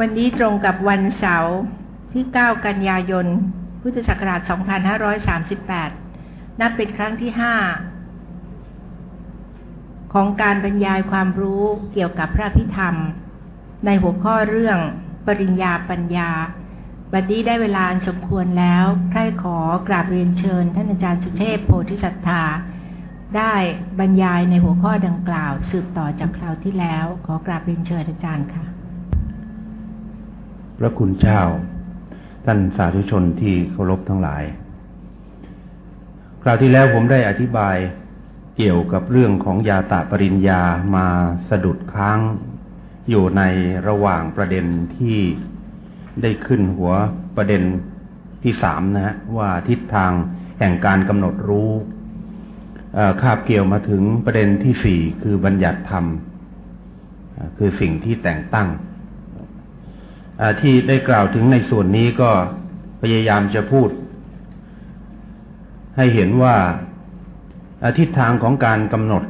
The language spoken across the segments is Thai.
วันนี้ตรงกับวันเสาร์ที่ 9 กันยายน พุทธศักราช 2538 นับเป็นครั้งที่ 5 ของการบรรยายความรู้เกี่ยวกับพระพิธรรม ในหัวข้อเรื่องปริญญาปัญญา บัดนี้ได้เวลาสมควรแล้ว ใครขอกราบเรียนเชิญ ท่านอาจารย์สุเทพโพธิสัตธาได้บรรยายในหัวข้อดังกล่าว สืบต่อจากคราวที่แล้ว ขอกราบเรียนเชิญอาจารย์ค่ะ พระคุณเจ้า ท่านสาธุชนที่เคารพทั้งหลาย คราวที่แล้วผมได้อธิบายเกี่ยวกับเรื่องของยาตะปริญญามาสะดุดค้างอยู่ในระหว่างประเด็นที่ได้ขึ้นหัวประเด็นที่สามนะฮะว่าทิศทางแห่งการกำหนดรู้คาบเกี่ยวมาถึงประเด็นที่สี่คือบัญญัติธรรม คือสิ่งที่แต่งตั้ง ที่ได้กล่าวถึงในส่วนนี้ก็พยายามจะพูด ให้เห็นว่าทิศทางของการกำหนด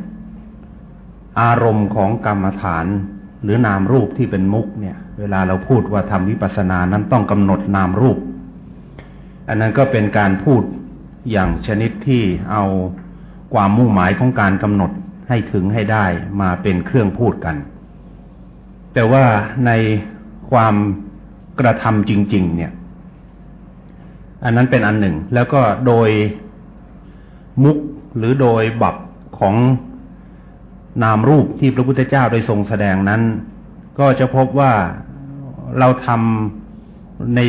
อารมณ์ของกรรมฐาน หรือนามรูปที่เป็นมุกเนี่ย เวลาเราพูดว่าทำวิปัสสนานั้นต้องกำหนดนามรูป อันนั้นก็เป็นการพูดอย่างชนิดที่เอาความมุ่งหมายของการกำหนดให้ถึงให้ได้มาเป็นเครื่องพูดกัน แต่ว่าใน ความกระทำจริง ๆ เนี่ย อันนั้นเป็นอันหนึ่ง แล้วก็โดยมุกหรือโดยบับของนามรูปที่พระพุทธเจ้าได้ทรงแสดงนั้น ก็จะพบว่าเราทำใน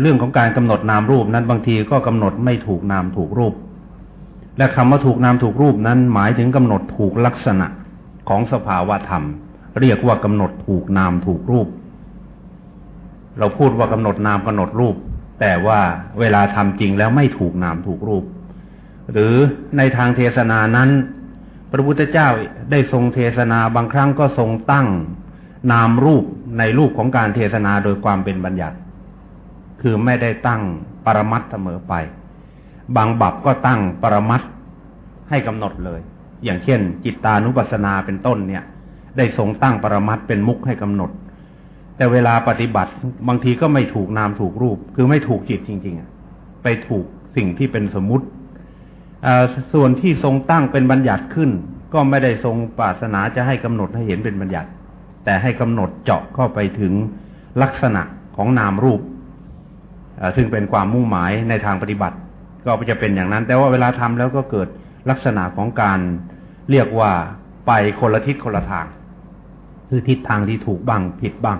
เรื่องของการกำหนดนามรูปนั้นบางทีก็กำหนดไม่ถูกนามถูกรูป และคำว่าถูกนามถูกรูปนั้นหมายถึงกำหนดถูกลักษณะของสภาวะธรรม เรียกว่ากำหนดถูกนามถูกรูป เราพูดว่ากำหนดนามกำหนดรูป แต่ว่าเวลาทำจริงแล้วไม่ถูกนามถูกรูป หรือในทางเทศนานั้น พระพุทธเจ้าได้ทรงเทศนาบางครั้งก็ทรงตั้งนามรูปในรูปของการเทศนาโดยความเป็นบัญญัติ คือไม่ได้ตั้งปรมัตเสมอไป บางบับก็ตั้งปรมัตให้กำหนดเลย อย่างเช่น จิตตานุปัสสนาเป็นต้นเนี่ย ได้ทรงตั้งปรมัตเป็นมุกให้กำหนด แต่เวลาปฏิบัติบางทีก็ไม่ถูกนามถูกรูป คือไม่ถูกจิตจริงๆไปถูกสิ่งที่เป็นสมมุติส่วนที่ทรงตั้งเป็นบัญญัติขึ้น ก็ไม่ได้ทรงปรารถนาจะให้กำหนดให้เห็นเป็นบัญญัติ แต่ให้กำหนดเจาะเข้าไปถึงลักษณะของนามรูปซึ่งเป็นความมุ่งหมายในทางปฏิบัติ ก็จะเป็นอย่างนั้น แต่ว่าเวลาทำแล้วก็เกิดลักษณะของการเรียกว่าไปคนละทิศคนละทาง คือทิศทางที่ถูกบ้างผิดบ้าง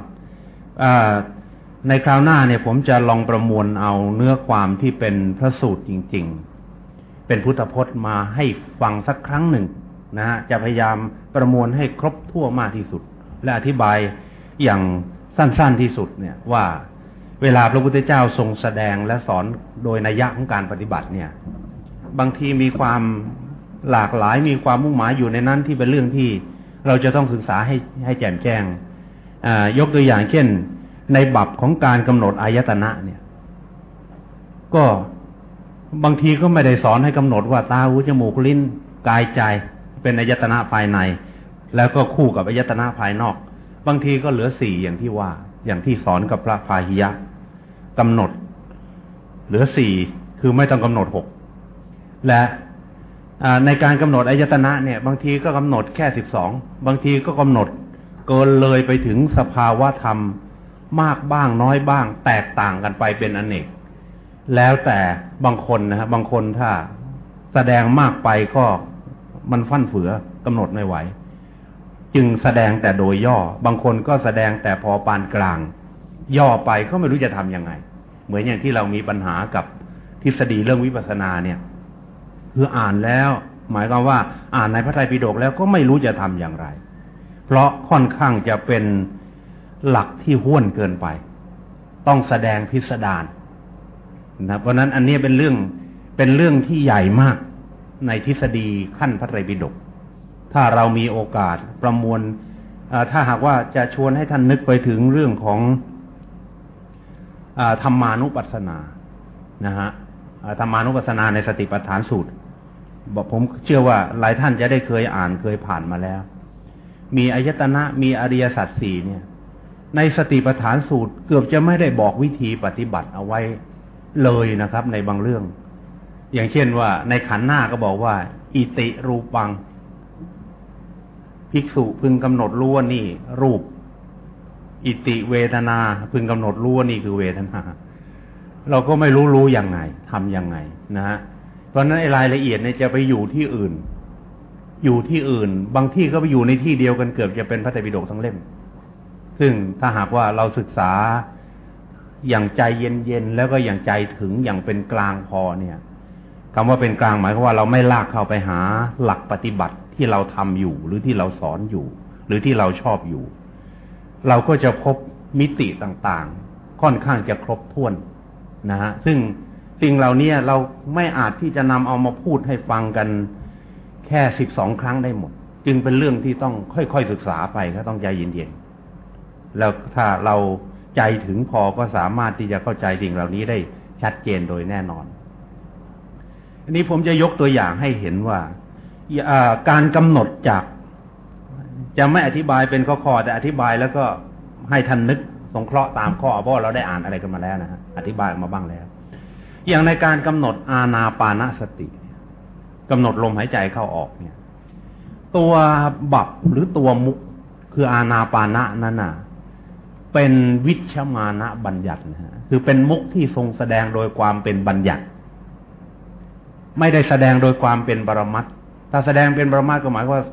ในคราวหน้าเนี่ยผมจะลองประมวลเอาเนื้อความที่เป็นพระสูตรจริง ๆ เป็นพุทธพจน์มาให้ฟังสักครั้งหนึ่งนะฮะจะพยายามประมวลให้ครบทั่วมากที่สุด และอธิบายอย่างสั้นๆที่สุดเนี่ยว่าเวลาพระพุทธเจ้าทรงแสดงและสอนโดยนัยยะของการปฏิบัติเนี่ย บางทีมีความหลากหลายมีความมุ่งหมายอยู่ในนั้นที่เป็นเรื่องที่เราจะต้องศึกษาให้ให้แจ่มแจ้ง ยกตัวอย่างเช่น ในบับของการกำหนดอายตนะเนี่ย ก็บางทีก็ไม่ได้สอนให้กำหนดว่าตาหูจมูกลิ้นกายใจเป็นอายตนะภายใน แล้วก็คู่กับอายตนะภายนอก บางทีก็เหลือสี่อย่างที่ว่า อย่างที่สอนกับพระพาหิยะกำหนด เหลือสี่คือไม่ต้องกำหนดหกและในการกำหนดอายตนะเนี่ย บางทีก็กำหนดแค่สิบสองบางทีก็กำหนด เกินเลยไปถึงสภาวะธรรมมากบ้างน้อยบ้าง แตกต่างกันไปเป็นอนเนก แล้วแต่บางคนนะครับางคนถ้าแสดงมากไปก็มันฟั่นเฟือกำหนดไม่ไหว จึงแสดงแต่โดยย่อ บางคนก็แสดงแต่พอปานกลาง ย่อไปก็ไม่รู้จะทำยังไง เหมือนอย่างที่เรามีปัญหากับทฤษฎีเรื่องวิปัสสนาเนี่ย คืออ่านแล้ว หมายความว่า อ่านในพระไตรปิฎกแล้วก็ไม่รู้จะทำอย่างไร เพราะค่อนข้างจะเป็นหลักที่ห้วนเกินไป ต้องแสดงพิสดารนะเพราะนั้นอันนี้เป็นเรื่องเป็นเรื่องที่ใหญ่มากในทฤษฎีขั้นพระไตรปิฎกถ้าเรามีโอกาสประมวลถ้าหากว่าจะชวนให้ท่านนึกไปถึงเรื่องของธรรมานุปัสสนานะฮะธรรมานุปัสสนาในสติปัฏฐานสูตรบอกผมเชื่อว่าหลายท่านจะได้เคยอ่านเคยผ่านมาแล้ว มีอายตนะมีอริยสัจสี่เนี่ย ในสติปัฏฐานสูตรเกือบจะไม่ได้บอกวิธีปฏิบัติเอาไว้เลยนะครับ ในบางเรื่อง อย่างเช่นว่า ในขันหน้าก็บอกว่า อิติรูปัง ภิกษุพึงกำหนดรู้ว่านี่ รูป อิติเวทนา พึงกำหนดรู้ว่านี่คือเวทนา เราก็ไม่รู้รู้ยังไงทำยังไงนะฮะเพราะนั้นรายละเอียดเนี่ยจะไปอยู่ที่อื่น อยู่ที่อื่น บางที่ก็ไปอยู่ในที่เดียวกันเกือบจะเป็นพระไตรปิฎกทั้งเล่ม ซึ่งถ้าหากว่าเราศึกษาอย่างใจเย็นๆแล้วก็อย่างใจถึงอย่างเป็นกลางพอเนี่ยคำว่าเป็นกลางหมายความว่าเราไม่ลากเข้าไปหาหลักปฏิบัติที่เราทำอยู่ หรือที่เราสอนอยู่ หรือที่เราชอบอยู่ เราก็จะพบมิติต่างๆ ค่อนข้างจะครบถ้วนนะฮะซึ่งสิ่งเหล่านี้เราไม่อาจที่จะนำเอามาพูดให้ฟังกัน ค่สิบสองครั้งได้หมด จึงเป็นเรื่องที่ต้องค่อยๆศึกษาไปก็ต้องใจเย็นๆแล้วถ้าเราใจถึงพอก็สามารถที่จะเข้าใจสิ่งเหล่านี้ได้ชัดเจนโดยแน่นอน อันนี้ผมจะยกตัวอย่างให้เห็นว่าการกำหนดจาก จะไม่อธิบายเป็นข้อๆแต่อธิบายแล้วก็ให้ท่านนึกสงเคราะห์ตามข้อเพราะเราได้อ่านอะไรกันมาแล้วนะฮะอธิบายมาบ้างแล้ว อย่างในการกำหนดอาณาปานสติ กำหนดลมหายใจเข้าออกเนี่ย ตัวบับหรือตัวมุกคืออาณาปานะนั้นน่ะเป็นวิชมานะบัญญัตินะฮะคือเป็นมุกที่ทรงแสดงโดยความเป็นบัญญัติ ไม่ได้แสดงโดยความเป็นปรมัตถ้าแสดงเป็นปรมัตก็หมายว่า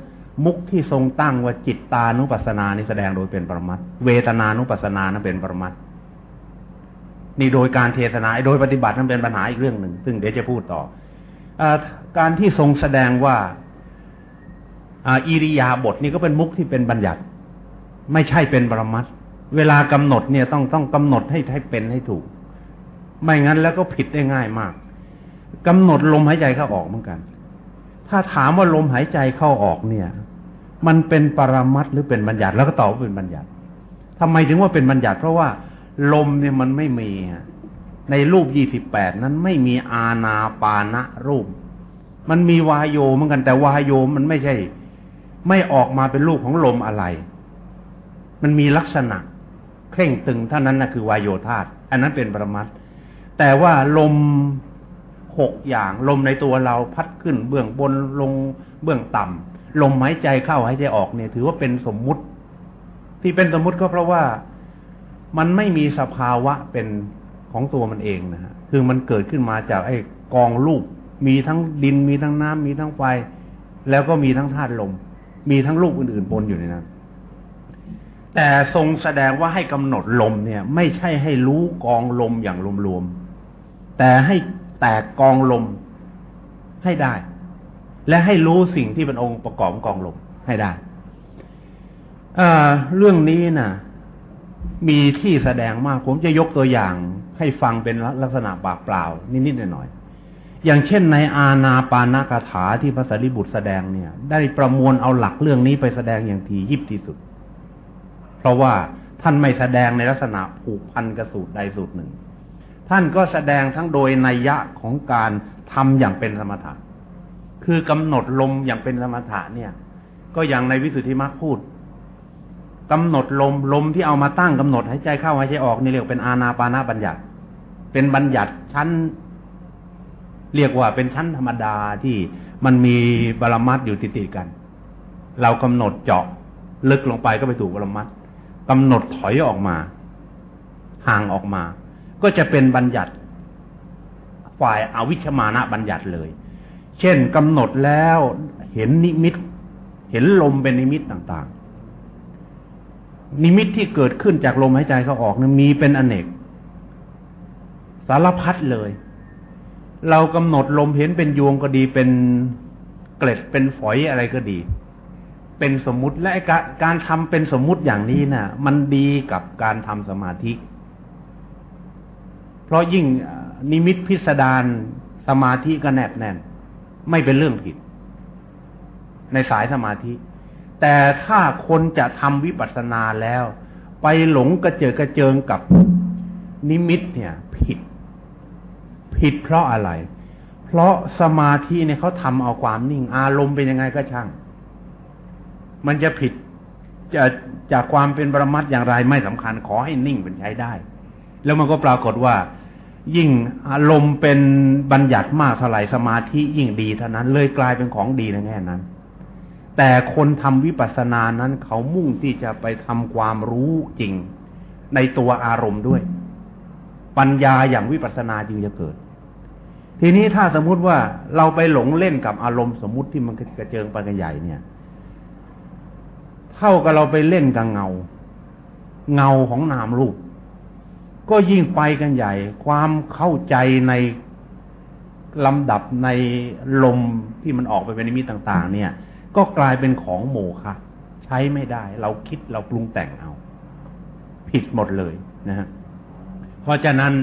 มุกที่ทรงตั้งว่าจิตตานุปัสสนานี่แสดงโดยเป็นปรมัตเวทนานุปัสสนานั้นเป็นปรมัตนี่โดยการเทศนาโดยปฏิบัตินั้นเป็นปัญหาอีกเรื่องหนึ่ง ซึ่งเดี๋ยวจะพูดต่อ การที่ทรงแสดงว่าอิริยาบถนี่ก็เป็นมุกที่เป็นบัญญัติ ไม่ใช่เป็นปรมัตเวลากำหนดเนี่ยต้องต้องกำหนดให้ให้เป็นให้ถูก ไม่งั้นแล้วก็ผิดได้ง่ายมากกำหนดลมหายใจเข้าออกเหมือนกัน ถ้าถามว่าลมหายใจเข้าออกเนี่ย มันเป็นปรมัตหรือเป็นบัญญัติแล้วก็ตอบว่าเป็นบัญญัติทำไมถึงว่าเป็นบัญญัติ เพราะว่าลมเนี่ยมันไม่มี ในรูปยี่สิบแปดนั้นไม่มีอาณาปานะรูป มันมีวายโยเหมือนกัน แต่วายโยมันไม่ใช่ ไม่ออกมาเป็นรูปของลมอะไร มันมีลักษณะ เคร่งตึงเท่านั้นนะคือวายโยธาตุอันนั้นเป็นประมัตแต่ว่าลมหกอย่างลมในตัวเราพัดขึ้นเบื้องบนลงเบื้องต่ำลมหายใจเข้าหายใจออกเนี่ย ถือว่าเป็นสมมุติ ที่เป็นสมมุติก็เพราะว่ามันไม่มีสภาวะเป็น ของตัวมันเองนะฮะคือมันเกิดขึ้นมาจากไอ้กองลูกมีทั้งดินมีทั้งน้ำมีทั้งไฟ แล้วก็มีทั้งธาตุลม มีทั้งลูกอื่นๆปนอยู่ในนั้นแต่ทรงแสดงว่าให้กำหนดลมเนี่ย ไม่ใช่ให้รู้กองลมอย่างรวมๆแต่ให้แตกกองลมให้ได้ และให้รู้สิ่งที่เป็นองค์ประกอบกองลมให้ได้เรื่องนี้นะ่ะ มีที่แสดงมาก ผมจะยกตัวอย่าง ให้ฟังเป็นลักษณะปากเปล่า นิดๆหน่อยๆอย่างเช่นในอาณาปานากถาที่พระสารีบุตรแสดงเนี่ย ได้ประมวลเอาหลักเรื่องนี้ไปแสดงอย่างทียิบที่สุด เพราะว่าท่านไม่แสดงในลักษณะผูกพันกระสูตรใดสูตรหนึ่ง ท่านก็แสดงทั้งโดยนัยยะของการทำอย่างเป็นสมถะ คือกำหนดลมอย่างเป็นสมถะเนี่ย ก็อย่างในวิสุทธิมรรคพูดกำหนดลมลมที่เอามาตั้งกำหนดหายใจเข้าหายใจออกนี่เรียกเป็นอาณาปานาบัญญัติ เป็นบัญญัติชั้น เรียกว่าเป็นชั้นธรรมดาที่มันมีบรมัดอยู่ติดๆกัน เรากำหนดเจาะลึกลงไปก็ไปถูกบรมัดกำหนดถอยออกมา ห่างออกมา ก็จะเป็นบัญญัติฝ่ายอาวิชมานะบัญญัติเลย เช่นกำหนดแล้วเห็นนิมิต เห็นลมเป็นนิมิตต่างๆ นิมิตที่เกิดขึ้นจากลมหายใจเขาออกนะมีเป็นอเนก สารพัดเลย เรากำหนดลมเห็นเป็นยวงก็ดีเป็นเกล็ดเป็นฝอยอะไรก็ดี เป็นสมมุติและการทำเป็นสมมุติอย่างนี้นะ่ะ มันดีกับการทำสมาธิ เพราะยิ่งนิมิตพิสดารสมาธิก็แนบแน่น ไม่เป็นเรื่องผิด ในสายสมาธิ แต่ถ้าคนจะทำวิปัสสนาแล้ว ไปหลงกระเจิดกระเจิงกับนิมิตเนี่ย ผิด ผิดเพราะอะไร เพราะสมาธิเนี่ยเขาทำเอาความนิ่ง อารมณ์เป็นยังไงก็ช่าง มันจะผิดจะจากความเป็นประมัตอย่างไรไม่สำคัญขอให้นิ่งเป็นใช้ได้ แล้วมันก็ปรากฏว่า ยิ่งอารมณ์เป็นบัญญัติมากเท่าไหร่สมาธิยิ่งดีเท่านั้น เลยกลายเป็นของดีในแง่นั้น แต่คนทำวิปัสสนานั้นเขามุ่งที่จะไปทำความรู้จริงในตัวอารมณ์ด้วย ปัญญาอย่างวิปัสสนาจึงจะเกิด ทีนี้ถ้าสมมุติว่าเราไปหลงเล่นกับอารมณ์สมมุติที่มันกระเจิงไปกันใหญ่เนี่ย เท่ากับเราไปเล่นกับเงา เงาของนามรูป ก็ยิ่งไปกันใหญ่ ความเข้าใจในลำดับในลมที่มันออกไปเป็นนิมิตต่าง ๆ เนี่ย ก็กลายเป็นของโมฆะใช้ไม่ได้ เราคิดเราปรุงแต่งเอา ผิดหมดเลยนะฮะเพราะฉะนั้น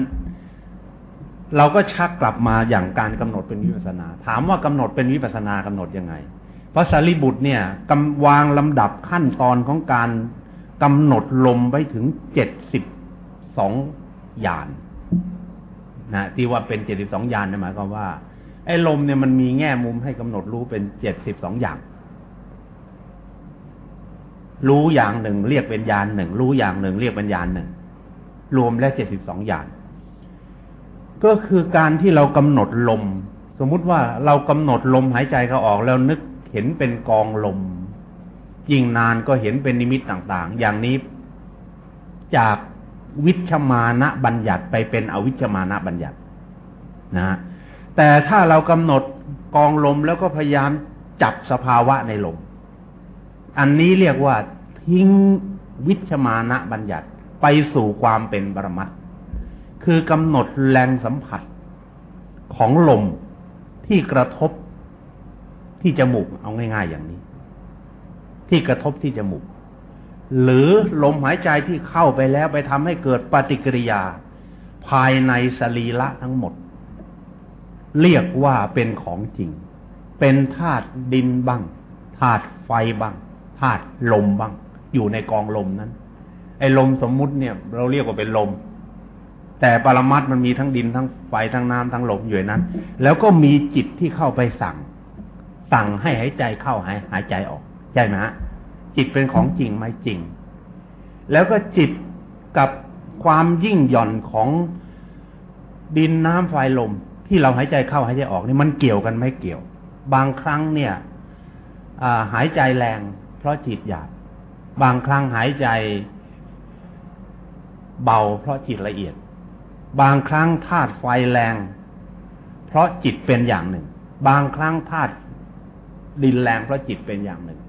เราก็ชักกลับมาอย่างการกำหนดเป็นวิปัสนา ถามว่ากำหนดเป็นวิปัสนากำหนดยังไงพระสารีบุตรเนี่ยกำวางลำดับขั้นตอนของการกำหนดลมไว้ถึงเจ็ดสิบสองยานนะที่ว่าเป็นเจ็ดสิบสองยานหมายความว่าไอ้ลมเนี่ยมันมีแง่มุมให้กำหนดรู้เป็นเจ็ดสิบสองอย่าง รู้อย่างหนึ่งเรียกเป็นญาณหนึ่งรู้อย่างหนึ่งเรียกเป็นญาณหนึ่งรวมแล้วเจ็ดสิบสองญาณ ก็คือการที่เรากำหนดลม สมมุติว่าเรากำหนดลมหายใจเขาออกแล้วนึกเห็นเป็นกองลม ยิ่งนานก็เห็นเป็นนิมิตต่างๆ อย่างนี้จากวิชมานะบัญญัติไปเป็นอวิชมานะบัญญัตินะ แต่ถ้าเรากำหนดกองลมแล้วก็พยายามจับสภาวะในลม อันนี้เรียกว่าทิ้งวิชมานะบัญญัติไปสู่ความเป็นบรมัต คือกำหนดแรงสัมผัสของลมที่กระทบที่จมูกเอาง่าย ๆ อย่างนี้ ที่กระทบที่จมูก หรือลมหายใจที่เข้าไปแล้วไปทำให้เกิดปฏิกิริยา ภายในสรีระทั้งหมด เรียกว่าเป็นของจริง เป็นธาตุดินบ้างธาตุไฟบ้างธาตุลมบ้าง อยู่ในกองลมนั้น ไอ้ลมสมมุติเนี่ย เราเรียกว่าเป็นลม แต่ปรมัตมันมีทั้งดินทั้งไฟทั้งน้ำทั้งลมอยู่นั้น แล้วก็มีจิตที่เข้าไปสั่ง สั่งให้หายใจเข้าหายหายใจออกใช่ไหมฮะจิตเป็นของจริงไหมจริง แล้วก็จิตกับความยิ่งหย่อนของดินน้ำไฟลม ที่เราหายใจเข้าหายใจออกนี่มันเกี่ยวกันไม่เกี่ยว บางครั้งเนี่ยหายใจแรง เพราะจิตหยาบบางครั้งหายใจเบาเพราะจิตละเอียด บางครั้งธาตุไฟแรง เพราะจิตเป็นอย่างหนึ่ง บางครั้งธาตุดินแรงเพราะจิตเป็นอย่างหนึ่ง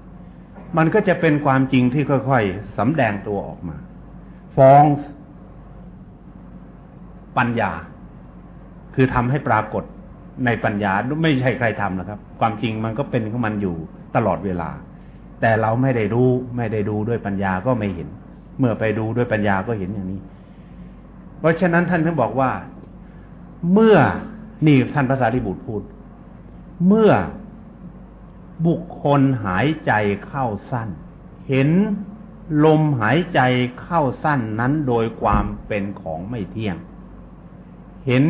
มันก็จะเป็นความจริงที่ค่อยๆสำแดงตัวออกมา ฟ้องปัญญา คือทำให้ปรากฏในปัญญาไม่ใช่ใครทำนะครับ ความจริงมันก็เป็นของมันอยู่ตลอดเวลา แต่เราไม่ได้รู้ ไม่ได้ดูด้วยปัญญาก็ไม่เห็น เมื่อไปดูด้วยปัญญาก็เห็นอย่างนี้ เพราะฉะนั้นท่านถึงบอกว่า เมื่อนี่ท่านภาษาริบุตรพูด เมื่อบุคคลหายใจเข้าสั้น เห็นลมหายใจเข้าสั้นนั้นโดยความเป็นของไม่เที่ยง เห็น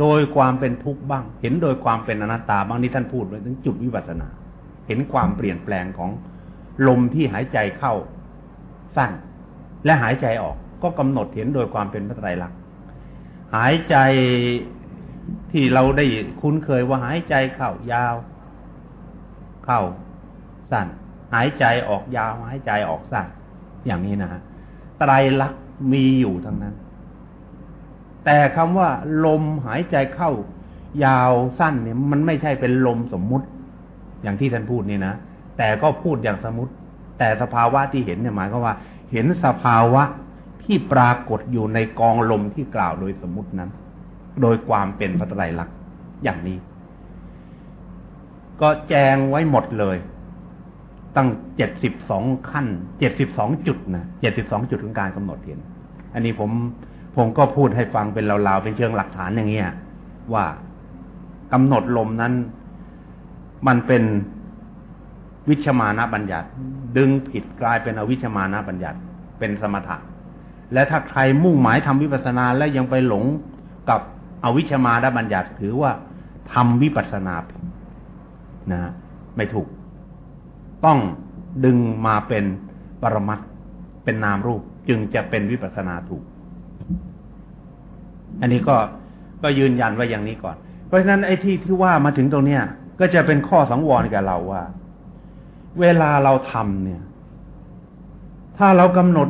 โดยความเป็นทุกข์บ้าง เห็นโดยความเป็นอนัตตาบ้างนี่ท่านพูดไว้ถึงจุดวิปัสสนา เห็นความเปลี่ยนแปลงของลมที่หายใจเข้าสั้น และหายใจออก ก็กำหนดเห็นโดยความเป็นพระไตรลักษณ์หายใจที่เราได้คุ้นเคยว่าหายใจเข้ายาว เข้าสั้น หายใจออกยาว หายใจออกสั้น อย่างนี้นะฮะไตรลักษณ์มีอยู่ทั้งนั้น แต่คำว่า ลมหายใจเข้ายาวสั้นเนี่ย มันไม่ใช่เป็นลมสมมุติ อย่างที่ท่านพูดนี่นะแต่ก็พูดอย่างสมมติ แต่สภาวะที่เห็นเนี่ยหมายก็ว่า เห็นสภาวะ ที่ปรากฏอยู่ในกองลมที่กล่าวโดยสมมตินั้น โดยความเป็นพระไตรลักษณ์อย่างนี้ ก็แจงไว้หมดเลย ตั้งเจ็ดสิบสองขั้นเจ็ดสิบสองจุดนะเจ็ดสิบสองจุดของการกำหนดเห็น อันนี้ผมผมก็พูดให้ฟังเป็นราวๆเป็นเชิงหลักฐานอย่างเงี้ยว่ากำหนดลมนั้น มันเป็นวิชมานะบัญญัติ ดึงผิดกลายเป็นอวิชมานะบัญญัติ เป็นสมถะ และถ้าใครมุ่งหมายทำวิปัสสนาและยังไปหลงกับอวิชมานะบัญญัติถือว่าทำวิปัสสนาผิดนะ ไม่ถูก ต้องดึงมาเป็นปรมัตเป็นนามรูป จึงจะเป็นวิปัสนาถูก อันนี้ก็ก็ยืนยันไว่าอย่างนี้ก่อน เพราะฉะนั้นไอ้ที่ที่ว่ามาถึงตรงเนี้ย ก็จะเป็นข้อสังวรกับเราว่า เวลาเราทำเนี่ย ถ้าเรากำหนด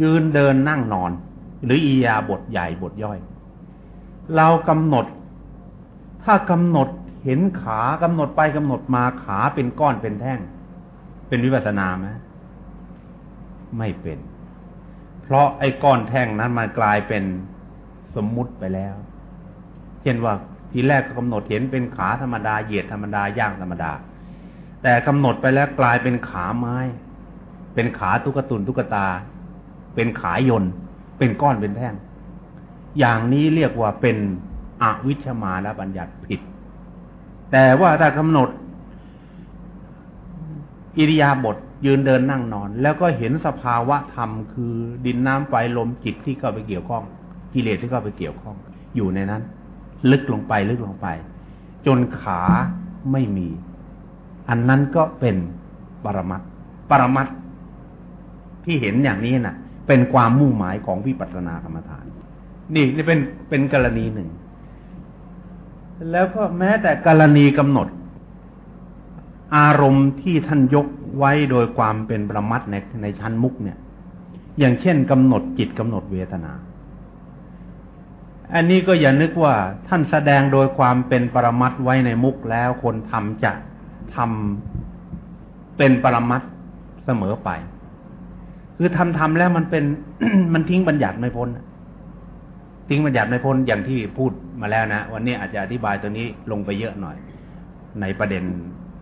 ยืนเดินนั่งนอน หรืออียาบทใหญ่บทย่อย เรากำหนด ถ้ากำหนดเห็นขากำหนดไปกำหนดมาขาเป็นก้อนเป็นแท่ง เป็นวิปัสนาไหมไม่เป็น เพราะไอ้ก้อนแท่งนั้นมันกลายเป็นสมมุติไปแล้ว เช่นว่าทีแรกก็กำหนดเห็นเป็นขาธรรมดาเหยียดธรรมดาย่างธรรมดา แต่กำหนดไปแล้วกลายเป็นขาไม้ เป็นขาตุกตุนตุ๊กตา เป็นขายน เป็นก้อนเป็นแท่ง อย่างนี้เรียกว่าเป็นอวิชมาและบัญญัติผิด แต่ว่าถ้ากำหนด อิริยาบถยืนเดินนั่งนอน แล้วก็เห็นสภาวะธรรมคือดินน้ำไฟลมจิตที่เข้าไปเกี่ยวข้อง กิเลสที่เข้าไปเกี่ยวข้อง อยู่ในนั้น ลึกลงไปลึกลงไป จนขาไม่มี อันนั้นก็เป็นปรมัตปรมัตที่เห็นอย่างนี้นะ่ะ เป็นความมุ่งหมายของวิปัสสนากรรมฐาน นี่นี่เป็นเป็นกรณีหนึ่ง แล้วก็แม้แต่กรณีกำหนด อารมณ์ที่ท่านยกไว้โดยความเป็นประมัดในในชั้นมุกเนี่ย อย่างเช่นกำหนดจิตกำหนดเวทนา อันนี้ก็อย่านึกว่าท่านแสดงโดยความเป็นปรมัดไว้ในมุกแล้วคนทำจะทำเป็นปรมัดเสมอไป คือทำทำแล้วมันเป็นมันทิ้งบัญญัติไม่พ้นทิ้งบัญญัติไม่พ้นอย่างที่พูดมาแล้วนะวันนี้อาจจะอธิบายตัวนี้ลงไปเยอะหน่อย ในประเด็น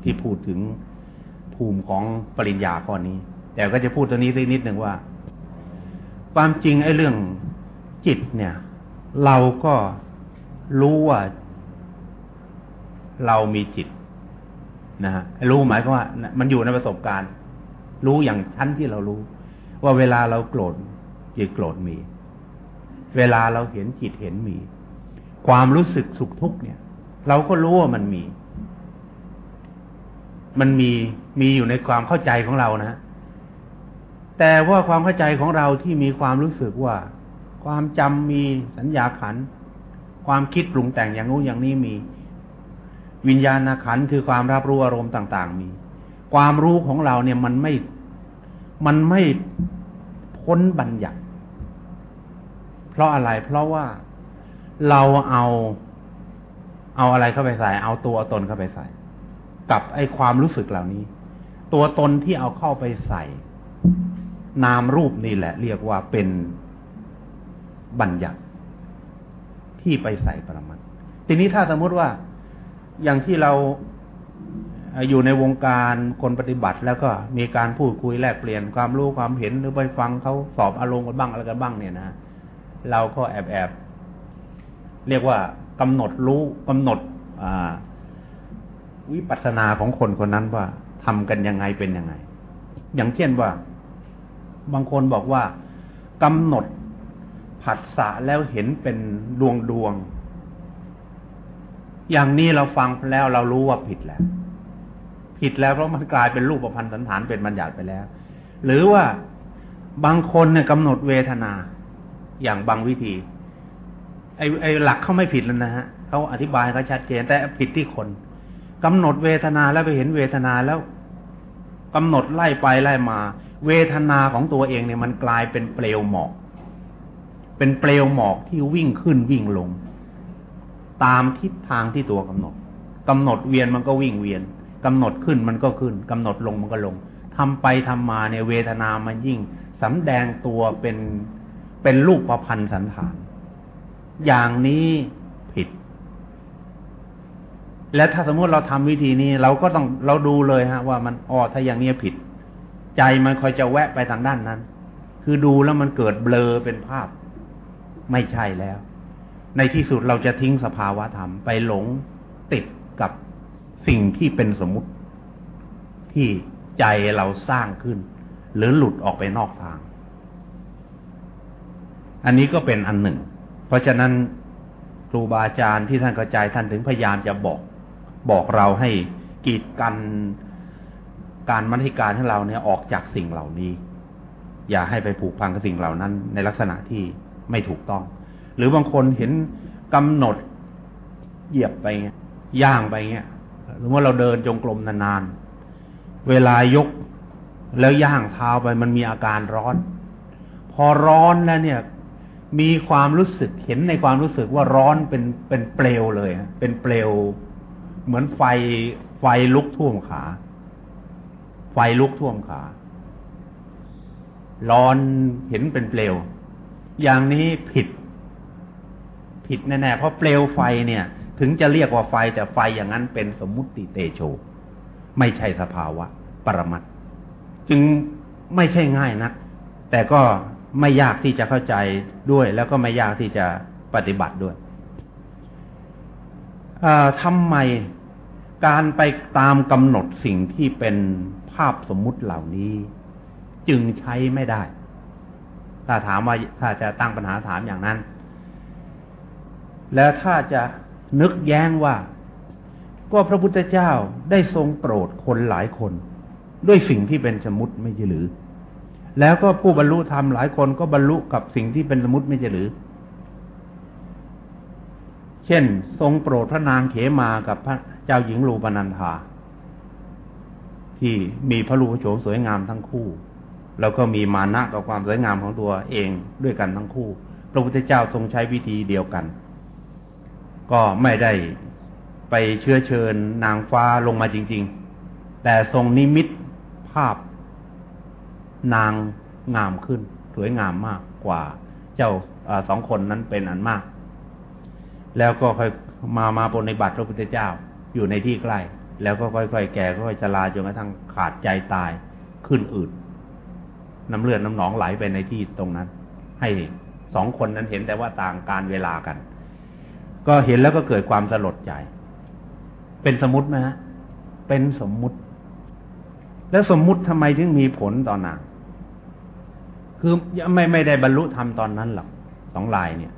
ที่พูดถึงภูมิของปริญญาข้อนี้ แต่ก็จะพูดตัวนี้สักนิดหนึ่งว่า ความจริงไอ้เรื่องจิตเนี่ย เราก็รู้ว่าเรามีจิตนะฮะรู้หมายความว่า มันอยู่ในประสบการณ์ รู้อย่างชั้นที่เรารู้ ว่าเวลาเราโกรธจิตโกรธมี เวลาเราเห็นจิตเห็นมี ความรู้สึกสุขทุกข์เนี่ย เราก็รู้ว่ามันมี มันมีมีอยู่ในความเข้าใจของเรานะแต่ว่าความเข้าใจของเราที่มีความรู้สึกว่า ความจำมีสัญญาขัน ความคิดปรุงแต่งอย่างนู้นอย่างนี้มี วิญญาณขันคือความรับรู้อารมณ์ต่าง ๆ มี ความรู้ของเราเนี่ยมันไม่ มันไม่พ้นบัญญัติ เพราะอะไร เพราะว่าเราเอา เอาอะไรเข้าไปใส่ เอาตัวตนเข้าไปใส่ กับไอความรู้สึกเหล่านี้ ตัวตนที่เอาเข้าไปใส่ นามรูปนี่แหละ เรียกว่าเป็นบัญญัติ ที่ไปใส่ปรมัตทีนี้ถ้าสมมติว่าอย่างที่เรา อยู่ในวงการคนปฏิบัติแล้วก็มีการพูดคุยแลกเปลี่ยนความรู้ความเห็นหรือไปฟังเขาสอบอารมณ์กันบ้างอะไรกันบ้างเนี่ยนะเราก็แอบแอบเรียกว่ากำหนดรู้กำหนดอ่าวิปัสสนาของคนคนนั้นว่าทำกันยังไงเป็นยังไง อย่างเช่นว่า บางคนบอกว่ากำหนดผัสสะแล้วเห็นเป็นดวงดวง อย่างนี้เราฟังแล้วเรารู้ว่าผิดแล้ว ผิดแล้วเพราะมันกลายเป็นรูปประพันธ์สันฐานเป็นบัญญัติไปแล้ว หรือว่าบางคนเนี่ยกำหนดเวทนาอย่างบางวิธี ไอ้ไอ้หลักเขาไม่ผิดแล้วนะฮะเขาอธิบายเขาชัดเจนแต่ผิดที่คนกำหนดเวทนาแล้วไปเห็นเวทนาแล้วกำหนดไล่ไปไล่มา เวทนาของตัวเองเนี่ยมันกลายเป็นเปลวหมอก เป็นเปลวหมอกที่วิ่งขึ้นวิ่งลง ตามทิศทางที่ตัวกำหนดกำหนดเวียนมันก็วิ่งเวียน กำหนดขึ้นมันก็ขึ้นกำหนดลงมันก็ลงทำไปทำมาเนี่ยเวทนามันยิ่งสำแดงตัวเป็นเป็นรูปประพันธ์สันฐาน อย่างนี้ผิด และถ้าสมมติเราทำวิธีนี้เราก็ต้องเราดูเลยฮะ ว่ามันอ๋อถ้าอย่างนี้ผิด ใจมันคอยจะแวะไปทางด้านนั้น คือดูแล้วมันเกิดเบลอเป็นภาพ ไม่ใช่แล้ว ในที่สุดเราจะทิ้งสภาวะธรรมไปหลงติดกับ สิ่งที่เป็นสมมติที่ใจเราสร้างขึ้น หรือหลุดออกไปนอกทาง อันนี้ก็เป็นอันหนึ่ง เพราะฉะนั้นครูบาอาจารย์ที่ท่านเข้าใจท่านถึงพยายามจะบอกบอกเราให้กีดกันการมัธยการของเราเนี่ยออกจากสิ่งเหล่านี้ อย่าให้ไปผูกพันกับสิ่งเหล่านั้น ในลักษณะที่ไม่ถูกต้อง หรือบางคนเห็นกำหนดเหยียบไปเงี้ยย่างไปเงี้ย หรือว่าเราเดินจงกรมนานๆ เวลายกแล้วย่างเท้าไปมันมีอาการร้อน พอร้อนแล้วเนี่ย มีความรู้สึกเห็นในความรู้สึกว่าร้อนเป็นเป็นเปลวเลย เป็นเปลว เหมือนไฟไฟลุกท่วมขา ไฟลุกท่วมขา ร้อนเห็นเป็นเปลว อย่างนี้ผิด ผิดแน่ๆเพราะเปลวไฟเนี่ย ถึงจะเรียกว่าไฟแต่ไฟอย่างนั้นเป็นสมมุติเตโช ไม่ใช่สภาวะ ปรมัตจึงไม่ใช่ง่ายนัก แต่ก็ไม่ยากที่จะเข้าใจด้วย แล้วก็ไม่ยากที่จะปฏิบัติด้วยทำไมการไปตามกำหนดสิ่งที่เป็นภาพสมมุติเหล่านี้ จึงใช้ไม่ได้ ถ้าถามว่าถ้าจะตั้งปัญหาถามอย่างนั้น แล้วถ้าจะ นึกแย้งว่า ก็พระพุทธเจ้าได้ทรงโปรดคนหลายคน ด้วยสิ่งที่เป็นสมมติไม่ใช่หรือ แล้วก็ผู้บรรลุธรรมหลายคนก็บรรลุกับสิ่งที่เป็นสมมติไม่ใช่หรือ เช่น ทรงโปรดพระนางเขมากับพระเจ้าหญิงลูปนันธาที่มีพระรูปโฉมสวยงามทั้งคู่ แล้วก็มีมานะกับความสวยงามของตัวเองด้วยกันทั้งคู่ พระพุทธเจ้าทรงใช้วิธีเดียวกัน ก็ไม่ได้ไปเชื้อเชิญนางฟ้าลงมาจริง ๆ แต่ทรงนิมิตภาพนางงามขึ้น สวยงามมากกว่าเจ้าอสองคนนั้นเป็นอันมาก แล้วก็ค่อยมามาปฏิบัติพระพุทธเจ้าอยู่ในที่ใกล้ แล้วก็ค่อยๆ แก่ค่อยๆชราจนกระทั่งขาดใจตายขึ้นอืดน้ำเลือดน้ำหนองไหลไปในที่ตรงนั้น ให้สองคนนั้นเห็นแต่ว่าต่างการเวลากัน ก็เห็นแล้วก็เกิดความสลดใจ เป็นสมมติไหมฮะ เป็นสมมุติ แล้วสมมุติทำไมถึงมีผลตอนนั้นคือไม่ไม่ได้บรรลุธรรมตอนนั้นหรอกสองลายเนี่ย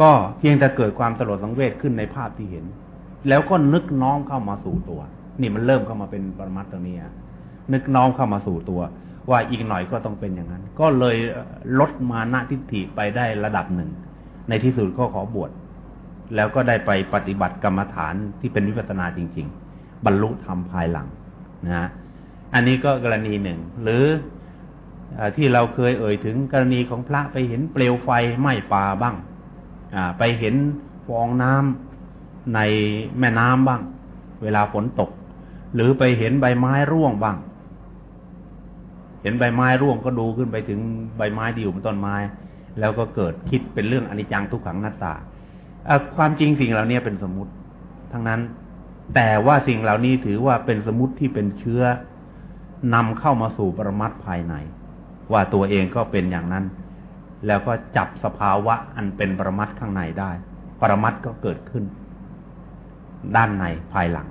ก็เพียงแต่เกิดความสลดสังเวชขึ้นในภาพที่เห็น แล้วก็นึกน้อมเข้ามาสู่ตัว นี่มันเริ่มเข้ามาเป็นปรมัตตรงนี้นึกน้อมเข้ามาสู่ตัว ว่าอีกหน่อยก็ต้องเป็นอย่างนั้น ก็เลยลดมานะทิฏฐิไปได้ระดับหนึ่ง ในที่สุดก็ขอบวช แล้วก็ได้ไปปฏิบัติกรรมฐานที่เป็นวิปัสนาจริง ๆ บรรลุธรรมภายหลังนะฮะอันนี้ก็กรณีหนึ่ง หรืออที่เราเคยเอ่ยถึงกรณีของพระไปเห็นเปลวไฟไหม้ป่าบ้างไปเห็นฟองน้ำในแม่น้ำบ้าง เวลาฝนตก หรือไปเห็นใบไม้ร่วงบ้าง เห็นใบไม้ร่วงก็ดูขึ้นไปถึงใบไม้ที่อยู่บนต้นไม้ แล้วก็เกิดคิดเป็นเรื่องอนิจจังทุกขังนัตตา ความจริงสิ่งเหล่านี้เป็นสมมติ ทั้งนั้น แต่ว่าสิ่งเหล่านี้ถือว่าเป็นสมมติที่เป็นเชื้อนำเข้ามาสู่ปรมัตภายใน ว่าตัวเองก็เป็นอย่างนั้น แล้วก็จับสภาวะอันเป็นปรมัตข้างในได้ ปรมัตก็เกิดขึ้น ด้านในภายหลัง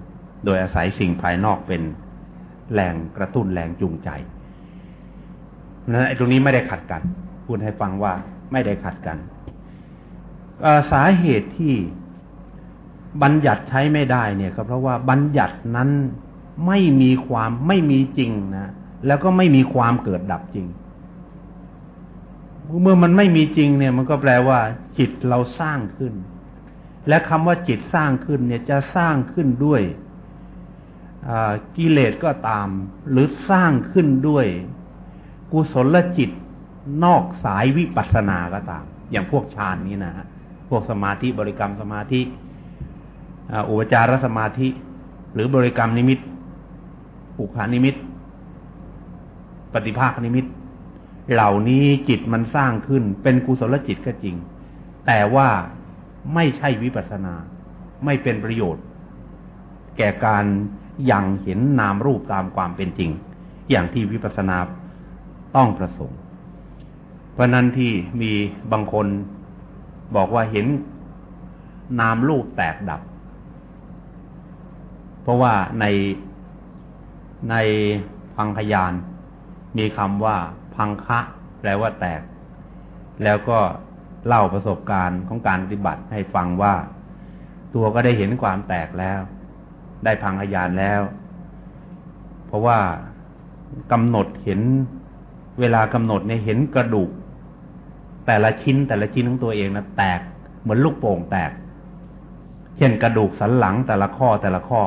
โดยอาศัยสิ่งภายนอกเป็นแรงกระตุ้นแรงจูงใจนะไอ้ตรงนี้ไม่ได้ขัดกัน พูดให้ฟังว่าไม่ได้ขัดกัน สาเหตุที่บัญญัติใช้ไม่ได้เนี่ยก็เพราะว่าบัญญัตินั้นไม่มีความไม่มีจริงนะแล้วก็ไม่มีความเกิดดับจริง เมื่อมันไม่มีจริงเนี่ย มันก็แปลว่าจิตเราสร้างขึ้น และคำว่าจิตสร้างขึ้น เนี่ยจะสร้างขึ้นด้วยกิเลสก็ตาม หรือสร้างขึ้นด้วย กุศลจิตนอกสายวิปัสสนาก็ตาม อย่างพวกฌานนี้นะฮะ พวกสมาธิบริกรรมสมาธิอุปจารสมาธิ หรือบริกรรมนิมิตปุขานิมิต ปฏิภาคนิมิต เหล่านี้จิตมันสร้างขึ้นเป็นกุศลจิตก็จริง แต่ว่าไม่ใช่วิปัสนา ไม่เป็นประโยชน์ แก่การยังเห็นนามรูปตามความเป็นจริง อย่างที่วิปัสนาต้องประสงค์ เพราะนั้นที่มีบางคน บอกว่าเห็นนามรูปแตกดับ เพราะว่าในในพังขยาน มีคำว่า พังคะ แปลว่าแตก แล้วก็เล่าประสบการณ์ของการปฏิบัติให้ฟังว่า ตัวก็ได้เห็นความแตกแล้ว ได้พังขยานแล้ว เพราะว่ากำหนดเห็นเวลากำหนดเนี่ยเห็นกระดูก แต่ละชิ้นแต่ละชิ้นของตัวเองนะแตกเหมือนลูกโป่งแตก เช่นกระดูกสันหลังแต่ละข้อแต่ละข้อ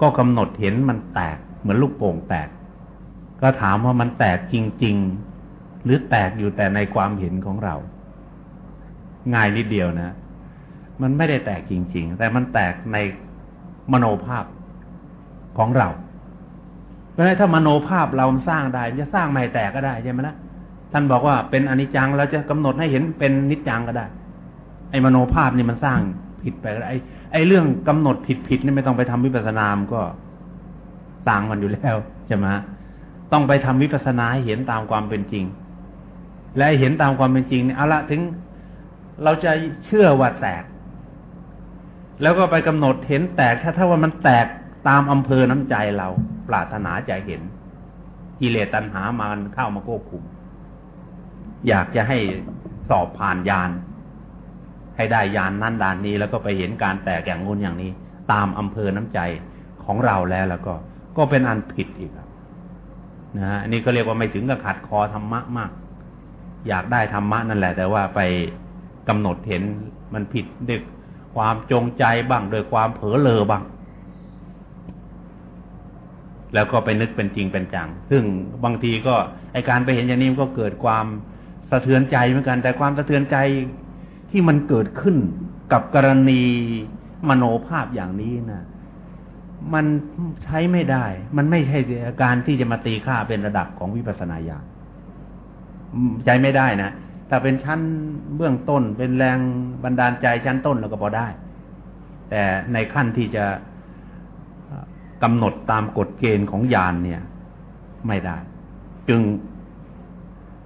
ก็กำหนดเห็นมันแตกเหมือนลูกโป่งแตก ก็ถามว่ามันแตกจริง ๆ หรือแตกอยู่แต่ในความเห็นของเรา ง่ายนิดเดียวนะ มันไม่ได้แตกจริง ๆ แต่มันแตกในมโนภาพของเราเพราะฉะนั้นถ้ามโนภาพเราสร้างได้จะสร้างไม่แตกก็ได้ใช่ไหมละ่ะ ท่านบอกว่าเป็นอนิจจังเราจะกำหนดให้เห็นเป็นนิจจังก็ได้ ไอ้มโนภาพนี่มันสร้างผิดไปก็ได้ไอ้ไอ้เรื่องกำหนดผิดผิดนี่ไม่ต้องไปทำวิปัสสนามก็ต่างกันอยู่แล้วใช่ไหมต้องไปทำวิปัสสนาให้เห็นตามความเป็นจริง และเห็นตามความเป็นจริงเนี่ยเอาละถึงเราจะเชื่อว่าแตก แล้วก็ไปกำหนดเห็นแตกถ้าถ้าว่ามันแตกตามอำเภอน้ำใจเรา ปรารถนาใจเห็นกิเลสตัณหามาเข้ามาควบคุม อยากจะให้สอบผ่านยาน ให้ได้ยานนั้นดานนี้แล้วก็ไปเห็นการแตกอย่างงู้นอย่างนี้ ตามอำเภอน้ำใจของเราแล้วแล้วก็ ก็เป็นอันผิดอีกครับนะฮะอันนี้ก็เรียกว่าไม่ถึงกับขัดคอธรรมะมาก อยากได้ธรรมะนั่นแหละ แต่ว่าไปกำหนดเห็นมันผิดด้วยความจงใจบ้างโดยความเผลอเลอบ้าง แล้วก็ไปนึกเป็นจริงเป็นจัง ซึ่งบางทีก็ไอการไปเห็นอย่างนี้มันก็เกิดความะเทือนใจเหมือนกัน แต่ความสะเทือนใจที่มันเกิดขึ้นกับกรณีมโนภาพอย่างนี้นะมันใช้ไม่ได้ มันไม่ใช่การที่จะมาตีค่าเป็นระดับของวิปัสสนาญาณใจไม่ได้นะถ้าเป็นชั้นเบื้องต้นเป็นแรงบันดาลใจชั้นต้นเราก็พอได้ แต่ในขั้นที่จะกำหนดตามกฎเกณฑ์ของยานเนี่ย ไม่ได้ จึง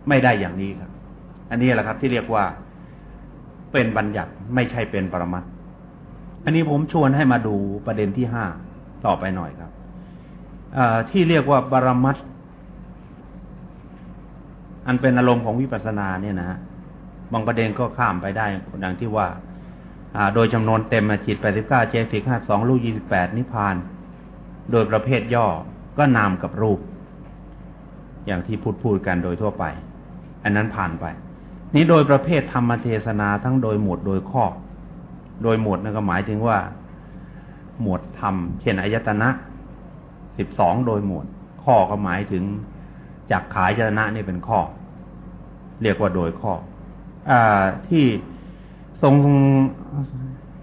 ไม่ได้อย่างนี้ครับ อันนี้แหละครับ ที่เรียกว่าเป็นบัญญัติไม่ใช่เป็นปรมัตอันนี้ผมชวนให้มาดูประเด็นที่ห้าต่อไปหน่อยครับที่เรียกว่าปรมัตอันเป็นอารมณ์ของวิปัสสนาเนี่ยนะบางประเด็นก็ข้ามไปได้ดังที่ว่า โดยจำนวนเต็มจิตแปดสิบเก้าเจสิกห้าสองลูกยี่สิบแปดนิพพาน โดยประเภทย่อก็นามกับรูป อย่างที่พูดพูดกันโดยทั่วไป อันนั้นผ่านไป นี้โดยประเภทธรรมเทศนาทั้งโดยหมวดโดยข้อ โดยหมวดนั่นก็หมายถึงว่า หมวดธรรม เช่นอายตนะสิบสองโดยหมวด ข้อก็หมายถึงจากขายจตนะนี่เป็นข้อ เรียกว่าโดยข้ออที่ทรง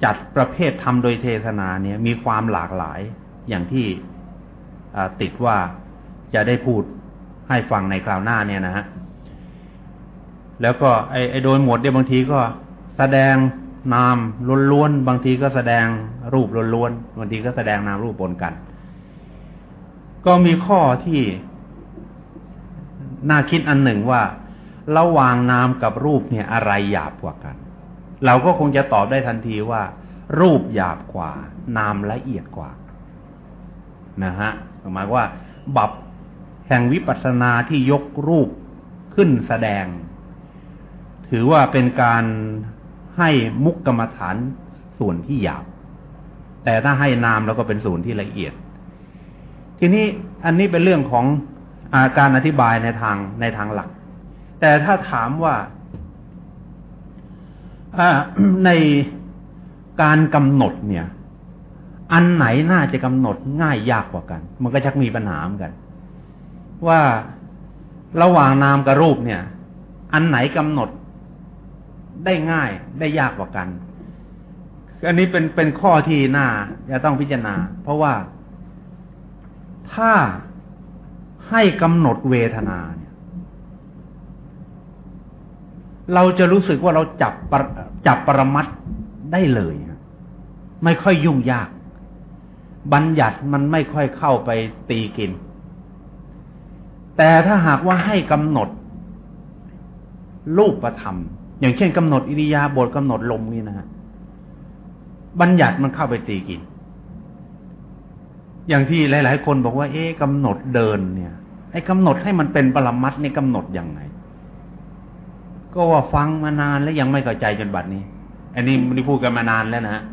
จัดประเภทธรรมโดยเทศนาเนี่ยมีความหลากหลายอย่างที่ติดว่าจะได้พูดให้ฟังในคราวหน้าเนี่ยนะฮะ แล้วก็ไอ้โดยหมวดเนี่ยบางทีก็แสดงนามล้วนๆบางทีก็แสดงรูปล้วนๆบางทีก็แสดงนามรูปปนกัน ก็มีข้อที่น่าคิดอันหนึ่งว่า ระหว่างนามกับรูปเนี่ยอะไรหยาบกว่ากัน เราก็คงจะตอบได้ทันทีว่า รูปหยาบกว่า นามละเอียดกว่านะฮะหมายว่า บับแห่งวิปัสสนาที่ยกรูปขึ้นแสดง ถือว่าเป็นการให้มุกกรรมฐานส่วนที่หยาบ แต่ถ้าให้นามแล้วก็เป็นส่วนที่ละเอียด ทีนี้อันนี้เป็นเรื่องของอาการอธิบายในทางในทางหลัก แต่ถ้าถามว่าในการกำหนดเนี่ย อันไหนน่าจะกำหนดง่ายยากกว่ากัน มันก็ชักมีปัญหาเหมือนกัน ว่าระหว่างนามกับรูปเนี่ย อันไหนกำหนด ได้ง่ายได้ยากกว่ากัน อันนี้เป็นเป็นข้อที่น่าจะต้องพิจารณา เพราะว่าถ้าให้กำหนดเวทนาเนี่ย เราจะรู้สึกว่าเราจับจับปรมัดได้เลยไม่ค่อยยุ่งยาก บัญญัติมันไม่ค่อยเข้าไปตีกิน แต่ถ้าหากว่าให้กำหนดรูปธรรม อย่างเช่นกำหนดอิริยาบถกำหนดลมนี่นะฮะบัญญัติมันเข้าไปตีกิน อย่างที่หลาย ๆ คนบอกว่า เอ๊ะกำหนดเดินเนี่ยไอ้กำหนดให้มันเป็นปรมัตนี่กำหนดยังไง ก็ว่าฟังมานานแล้วยังไม่เข้าใจจนบัดนี้ อันนี้มันพูดกันมานานแล้วนะ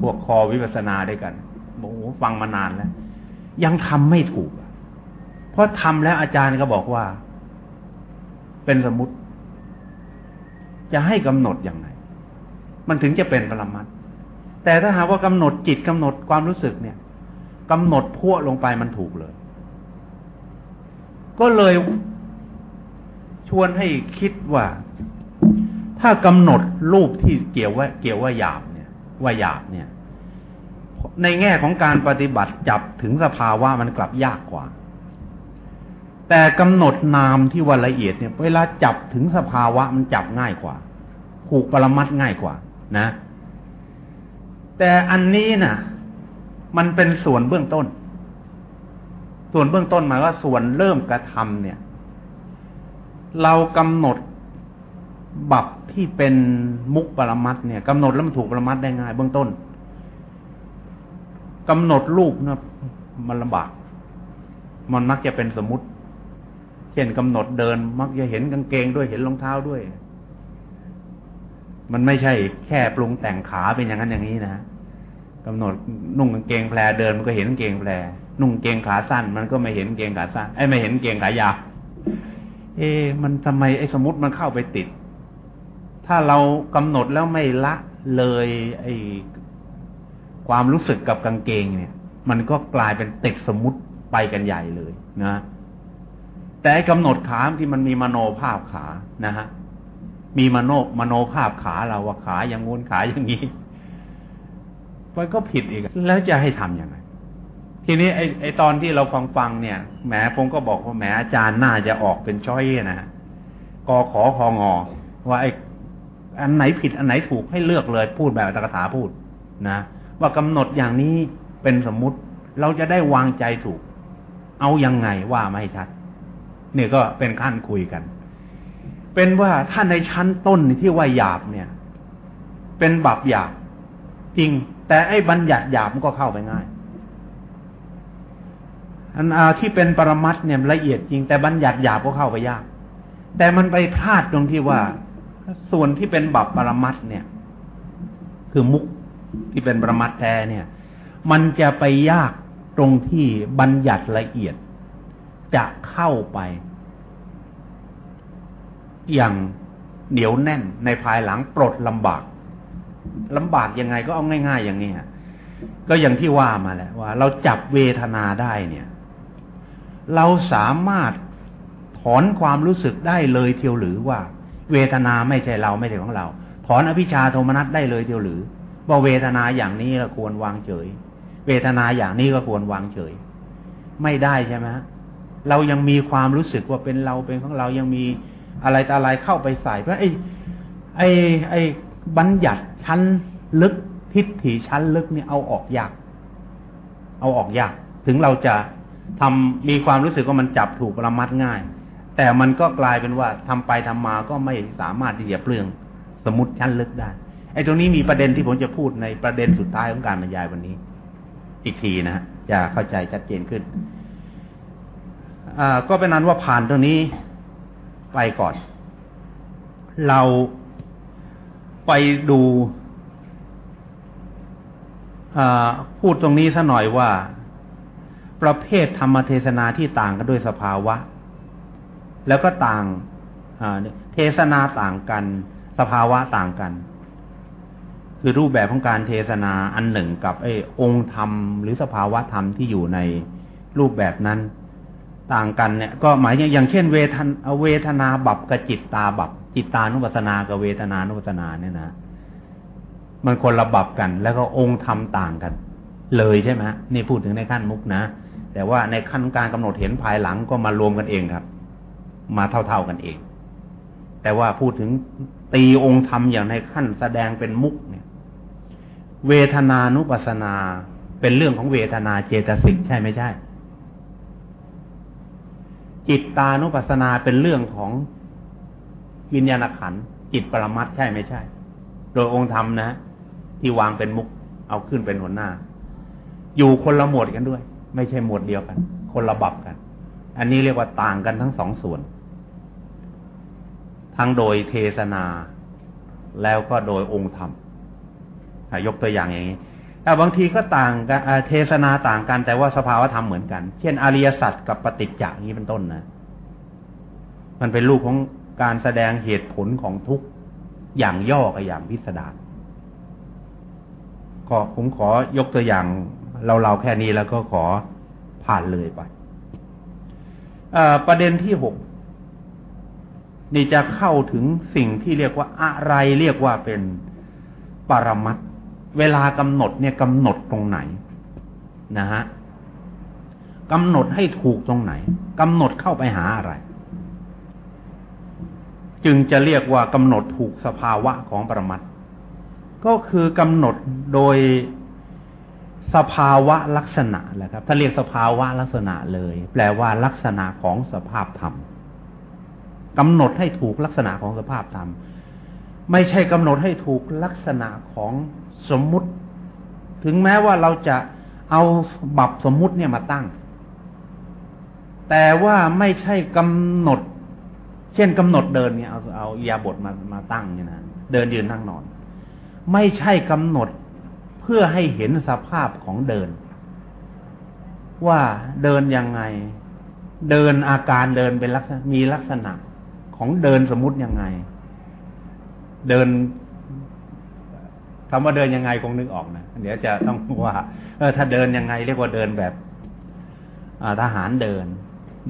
พวกคอวิปัสนาด้วยกันโอ้ฟังมานานแล้ว ยังทำไม่ถูกเพราะทำแล้วอาจารย์ก็บอกว่า เป็นสมมติ จะให้กำหนดอย่างไรมันถึงจะเป็นปรมัตแต่ถ้าหากว่ากำหนดจิตกำหนดความรู้สึกเนี่ยกำหนดพัวลงไปมันถูกเลย ก็เลยชวนให้คิดว่า ถ้ากำหนดรูปที่เกี่ยวว่า เกี่ยวว่าหยาบเนี่ย ว่าหยาบเนี่ย ในแง่ของการปฏิบัติจับถึงสภาวะมันกลับยากกว่า แต่กำหนดนามที่ว่าละเอียดเนี่ย เวลาจับถึงสภาวะมันจับง่ายกว่า ผูกปรมัดง่ายกว่า นะ แต่อันนี้นะ่ะ มันเป็นส่วนเบื้องต้น ส่วนเบื้องต้นหมายว่าส่วนเริ่มกระทำเนี่ย เรากำหนดบับที่เป็นมุกปรมัตเนี่ยกำหนดแล้วมันถูกปรมัตได้ง่าย เบื้องต้นกำหนดรูปนะมันลำบากมันมักจะเป็นสมมติ ช่นกำหนดเดิน มักจะเห็นกางเกงด้วยเห็นรองเท้าด้วย มันไม่ใช่แค่ปรุงแต่งขาเป็นอย่างนั้นอย่างนี้นะกำหนดนุ่งกางเกงแพรเดินมันก็เห็นกางเกงแพรนุ่งเกงขาสั้น มันก็ไม่เห็นเกงขาสั้นไอ้ไม่เห็นเกงขายาวเอ๊มันทำไมไอ้สมมติมันเข้าไปติด ถ้าเรากำหนดแล้วไม่ละเลย ไอ้ความรู้สึกกับกางเกงเนี่ย มันก็กลายเป็นติดสมมติไปกันใหญ่เลยนะ แต่กำหนดขาที่มันมีมโนภาพขานะฮะมีมโนมโนภาพขาเราว่าขาอย่างงู้นขาอย่างนี้มันก็ผิดอีกแล้วจะให้ทํำยังไง ทีนี้ไอไอตอนที่เราฟังฟังเนี่ยแหมผมก็บอกว่าแหมอาจารย์น่าจะออกเป็นช้อยนะกอขอคองอว่าไออันไหนผิดอันไหนถูกให้เลือกเลย พูดแบบตะกถาพูดนะว่ากำหนดอย่างนี้เป็นสมมุติ เราจะได้วางใจถูก เอายังไงว่าไม่ชัด เนี่ยก็เป็นขั้นคุยกัน เป็นว่าถ้าในชั้นต้นที่ว่าหยาบเนี่ย เป็นบับหยาบ จริง แต่ไอ้บัญญัติหยาบมันก็เข้าไปง่าย อันอาที่เป็นปรมัตเนี่ยละเอียดจริง แต่บัญญัติหยาบก็เข้าไปยาก แต่มันไปพลาดตรงที่ว่า ส่วนที่เป็นบับปรมัตเนี่ย คือมุกที่เป็นปรมัตแท้เนี่ย มันจะไปยากตรงที่บัญญัติละเอียด จะเข้าไป อย่างเหนียวแน่นในภายหลังปลดลำบากลำบากยังไงก็เอาง่าย ๆ อย่างนี้ก็อย่างที่ว่ามาแหละว่า เราจับเวทนาได้เนี่ย เราสามารถถอนความรู้สึกได้เลยเทียวหรือว่า เวทนาไม่ใช่เราไม่ใช่ของเรา ถอนอภิชาโทมนัสได้เลยเทียวหรือว่าเวทนาอย่างนี้เราควรวางเฉย เวทนาอย่างนี้ก็ควรวางเฉย ไม่ได้ใช่ไหมฮะ เรายังมีความรู้สึกว่าเป็นเราเป็นของเรายังมีอะไรต่อะไรเข้าไปใส่เพราะไอ้ไอ้ไอ้บัญญัติชั้นลึกทิฏฐิชั้นลึกนี่เอาออกยาก เอาออกยาก ถึงเราจะทำมีความรู้สึกว่ามันจับถูกประมัดง่าย แต่มันก็กลายเป็นว่าทำไปทำมาก็ไม่สามารถที่จะเปลืองสมมติชั้นลึกได้ไอ้ตรงนี้มีประเด็นที่ผมจะพูดในประเด็นสุดท้ายของการบรรยายวันนี้ อีกทีนะฮะจะเข้าใจชัดเจนขึ้น ก็เป็นนั้นว่าผ่านตรงนี้ไปก่อน เราไปดูพูดตรงนี้ซะหน่อยว่า ประเภทธรรมเทศนาที่ต่างกันด้วยสภาวะ แล้วก็ต่างเทศนาต่างกัน สภาวะต่างกัน คือรูปแบบของการเทศนาอันหนึ่งกับไอ้องค์ธรรม หรือสภาวะธรรมที่อยู่ในรูปแบบนั้น ต่างกันเนี่ย ก็หมายอย่างเช่นเวทนเวทนาบับกับจิตตาบับจิตตานุปัสนากับเวทนานุปัสนาเนี่ยนะมันคนละบับกัน แล้วก็องค์ธรรมต่างกัน เลยใช่ไหมนี่พูดถึงในขั้นมุกนะแต่ว่าในขั้นการกำหนดเห็นภายหลังก็มารวมกันเองครับ มาเท่าๆกันเอง แต่ว่าพูดถึงตีองค์ธรรมอย่างในขั้นแสดงเป็นมุกเนี่ย เวทนานุปัสนาเป็นเรื่องของเวทนาเจตสิกใช่ไม่ใช่ จิตตานุปัสนาเป็นเรื่องของวิญญาณขันจิตปรมัตใช่ไม่ใช่ โดยองค์ธรรมนะที่วางเป็นมุกเอาขึ้นเป็นหัวหน้า อยู่คนละหมวดกันด้วย ไม่ใช่หมวดเดียวกัน คนละบับกัน อันนี้เรียกว่าต่างกันทั้งสองส่วน ทั้งโดยเทศนา แล้วก็โดยองค์ธรรมยกตัวอย่างอย่างนี้ แต่บางทีก็ต่างกันเทศนาต่างกัน แต่ว่าสภาวธรรมเหมือนกัน เช่น อริยสัจกับปฏิจจานี้เป็นต้นนะ มันเป็นรูปของการแสดงเหตุผลของทุกอย่างย่อกับอย่างพิสดารก็ผมขอยกตัวอย่างเราๆแค่นี้แล้วก็ขอผ่านเลยไปประเด็นที่หกนี่จะเข้าถึงสิ่งที่เรียกว่าอะไรเรียกว่าเป็นปรมัต เวลากำหนดเนี่ยกำหนดตรงไหนนะฮะกำหนดให้ถูกตรงไหนกำหนดเข้าไปหาอะไร จึงจะเรียกว่ากำหนดถูกสภาวะของปรมัตก็คือกำหนดโดยสภาวะลักษณะแหละครับ ถ้าเรียกสภาวะลักษณะเลย แปลว่าลักษณะของสภาพธรรมกำหนดให้ถูกลักษณะของสภาพธรรม ไม่ใช่กำหนดให้ถูกลักษณะของ สมมุติ ถึงแม้ว่าเราจะเอาบับสมมุติเนี่ยมาตั้ง แต่ว่าไม่ใช่กำหนด เช่นกำหนดเดินเนี่ยเอาเอายาบทมามาตั้งเนี่ยนะเดินยืนนั่งนอน ไม่ใช่กำหนดเพื่อให้เห็นสภาพของเดิน ว่าเดินยังไง เดินอาการเดินเป็นลักษณะมีลักษณะของเดินสมมุติยังไง เดิน คำว่าเดินยังไงคงนึกออกนะเดี๋ยวจะต้องว่า เออ ถ้าเดินยังไง เรียกว่าเดินแบบทหารเดิน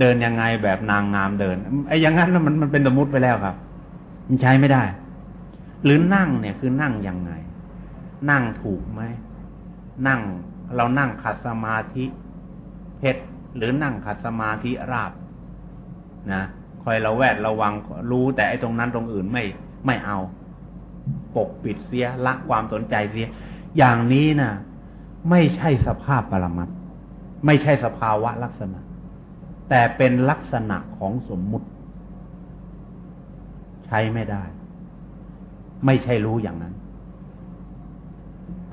เดินยังไงแบบนางงามเดินไอ้อย่างนั้นมันมันเป็นสมมติไปแล้วครับ มันใช้ไม่ได้ หรือนั่งเนี่ยคือนั่งยังไง นั่งถูกไหมนั่งเรานั่งขัดสมาธิเพชรหรือนั่งขัดสมาธิราบ นะคอยเราแวดระวังรู้แต่ไอ้ตรงนั้นตรงอื่นไม่ไม่เอา ปกปิดเสียละความสนใจเสีย อย่างนี้นะ่ะ ไม่ใช่สภาพปรมัตไม่ใช่สภาวะลักษณะ แต่เป็นลักษณะของสมมุติ ใช้ไม่ได้ ไม่ใช่รู้อย่างนั้น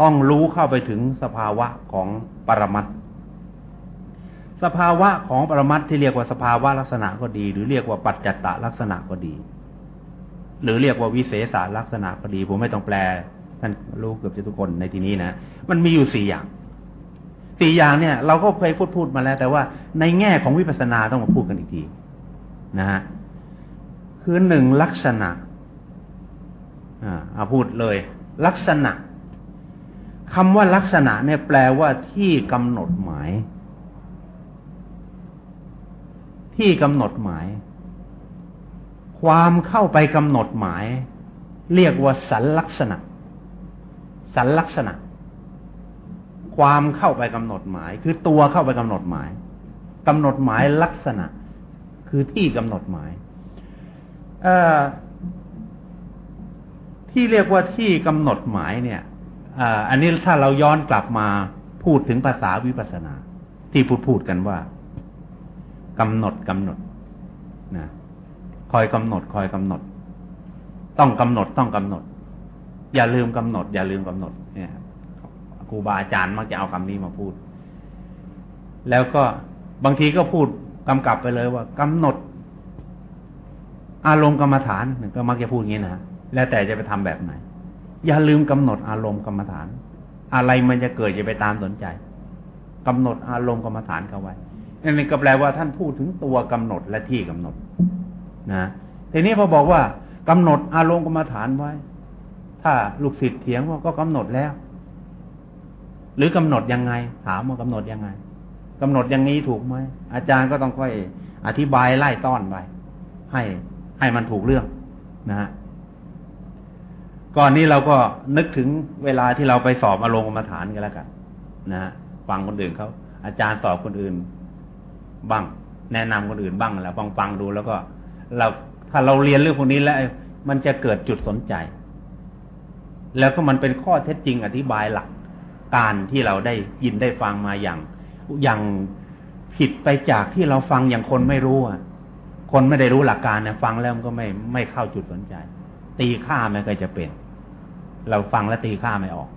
ต้องรู้เข้าไปถึงสภาวะของปรมัตสภาวะของปรมัตที่เรียกว่าสภาวะลักษณะก็ดี หรือเรียกว่าปัจจัตตลักษณะก็ดี หรือเรียกว่าวิเศษลักษณะก็ดี ผมไม่ต้องแปล ท่านรู้เกือบจะทุกคนในที่นี้นะ มันมีอยู่สี่อย่างสี่อย่างเนี่ย เราก็เคยพูดพูดมาแล้ว แต่ว่าในแง่ของวิปัสสนาต้องมาพูดกันอีกทีนะฮะคือหนึ่งลักษณะ อ่าเอาพูดเลย ลักษณะคำว่าลักษณะเนี่ยแปลว่าที่กำหนดหมาย ที่กำหนดหมาย ความเข้าไปกำหนดหมาย เรียกว่าสันลักษณะ สันลักษณะ ความเข้าไปกำหนดหมาย คือตัวเข้าไปกำหนดหมายกำหนดหมายลักษณะ คือที่กำหนดหมายอที่เรียกว่าที่กำหนดหมายเนี่ยอันนี้ถ้าเราย้อนกลับมาพูดถึงภาษาวิปัสสนา ที่พูดพูดกันว่ากำหนดกำหนดนะ คอยกำหนด คอยกำหนด ต้องกำหนดต้องกำหนด อย่าลืมกำหนด อย่าลืมกำหนด เนี่ยครูบาอาจารย์มักจะเอาคำนี้มาพูด แล้วก็บางทีก็พูดกำกับไปเลยว่ากำหนด อารมณ์กรรมฐานก็มักจะพูดอย่างนี้นะแล้วแต่จะไปทำแบบไหน อย่าลืมกำหนดอารมณ์กรรมฐาน อะไรมันจะเกิดจะไปตามสนใจกำหนดอารมณ์กรรมฐานเขาไว้นั่นก็แปลว่าท่านพูดถึงตัวกำหนดและที่กำหนด นะทีนี้พอบอกว่ากำหนดอารมณ์กรรมฐานไว้ ถ้าลูกศิษย์เถียงว่าก็กำหนดแล้ว หรือกำหนดยังไง ถามว่ากำหนดยังไงกำหนดอย่างนี้ถูกไหมอาจารย์ก็ต้องค่อยอธิบายไล่ต้อนไปให้ให้มันถูกเรื่องนะฮะก่อนนี้เราก็นึกถึงเวลาที่เราไปสอบอารมณ์กรรมฐานกันแล้วกันนะฮะฟังคนอื่นเขาอาจารย์สอบคนอื่น บ้าง แนะนำคนอื่นบ้างแล้วฟังฟังดูแล้วก็ เราถ้าเราเรียนเรื่องพวกนี้แล้วมันจะเกิดจุดสนใจ แล้วก็มันเป็นข้อเท็จจริงอธิบายหลักการที่เราได้ยินได้ฟังมาอย่าง อย่างผิดไปจากที่เราฟังอย่างคนไม่รู้อะ คนไม่ได้รู้หลักการเนี่ยฟังแล้วมันก็ไม่ไม่เข้าจุดสนใจ ตีค่าไม่เคยจะเป็น เราฟังแล้วตีค่าไม่ออก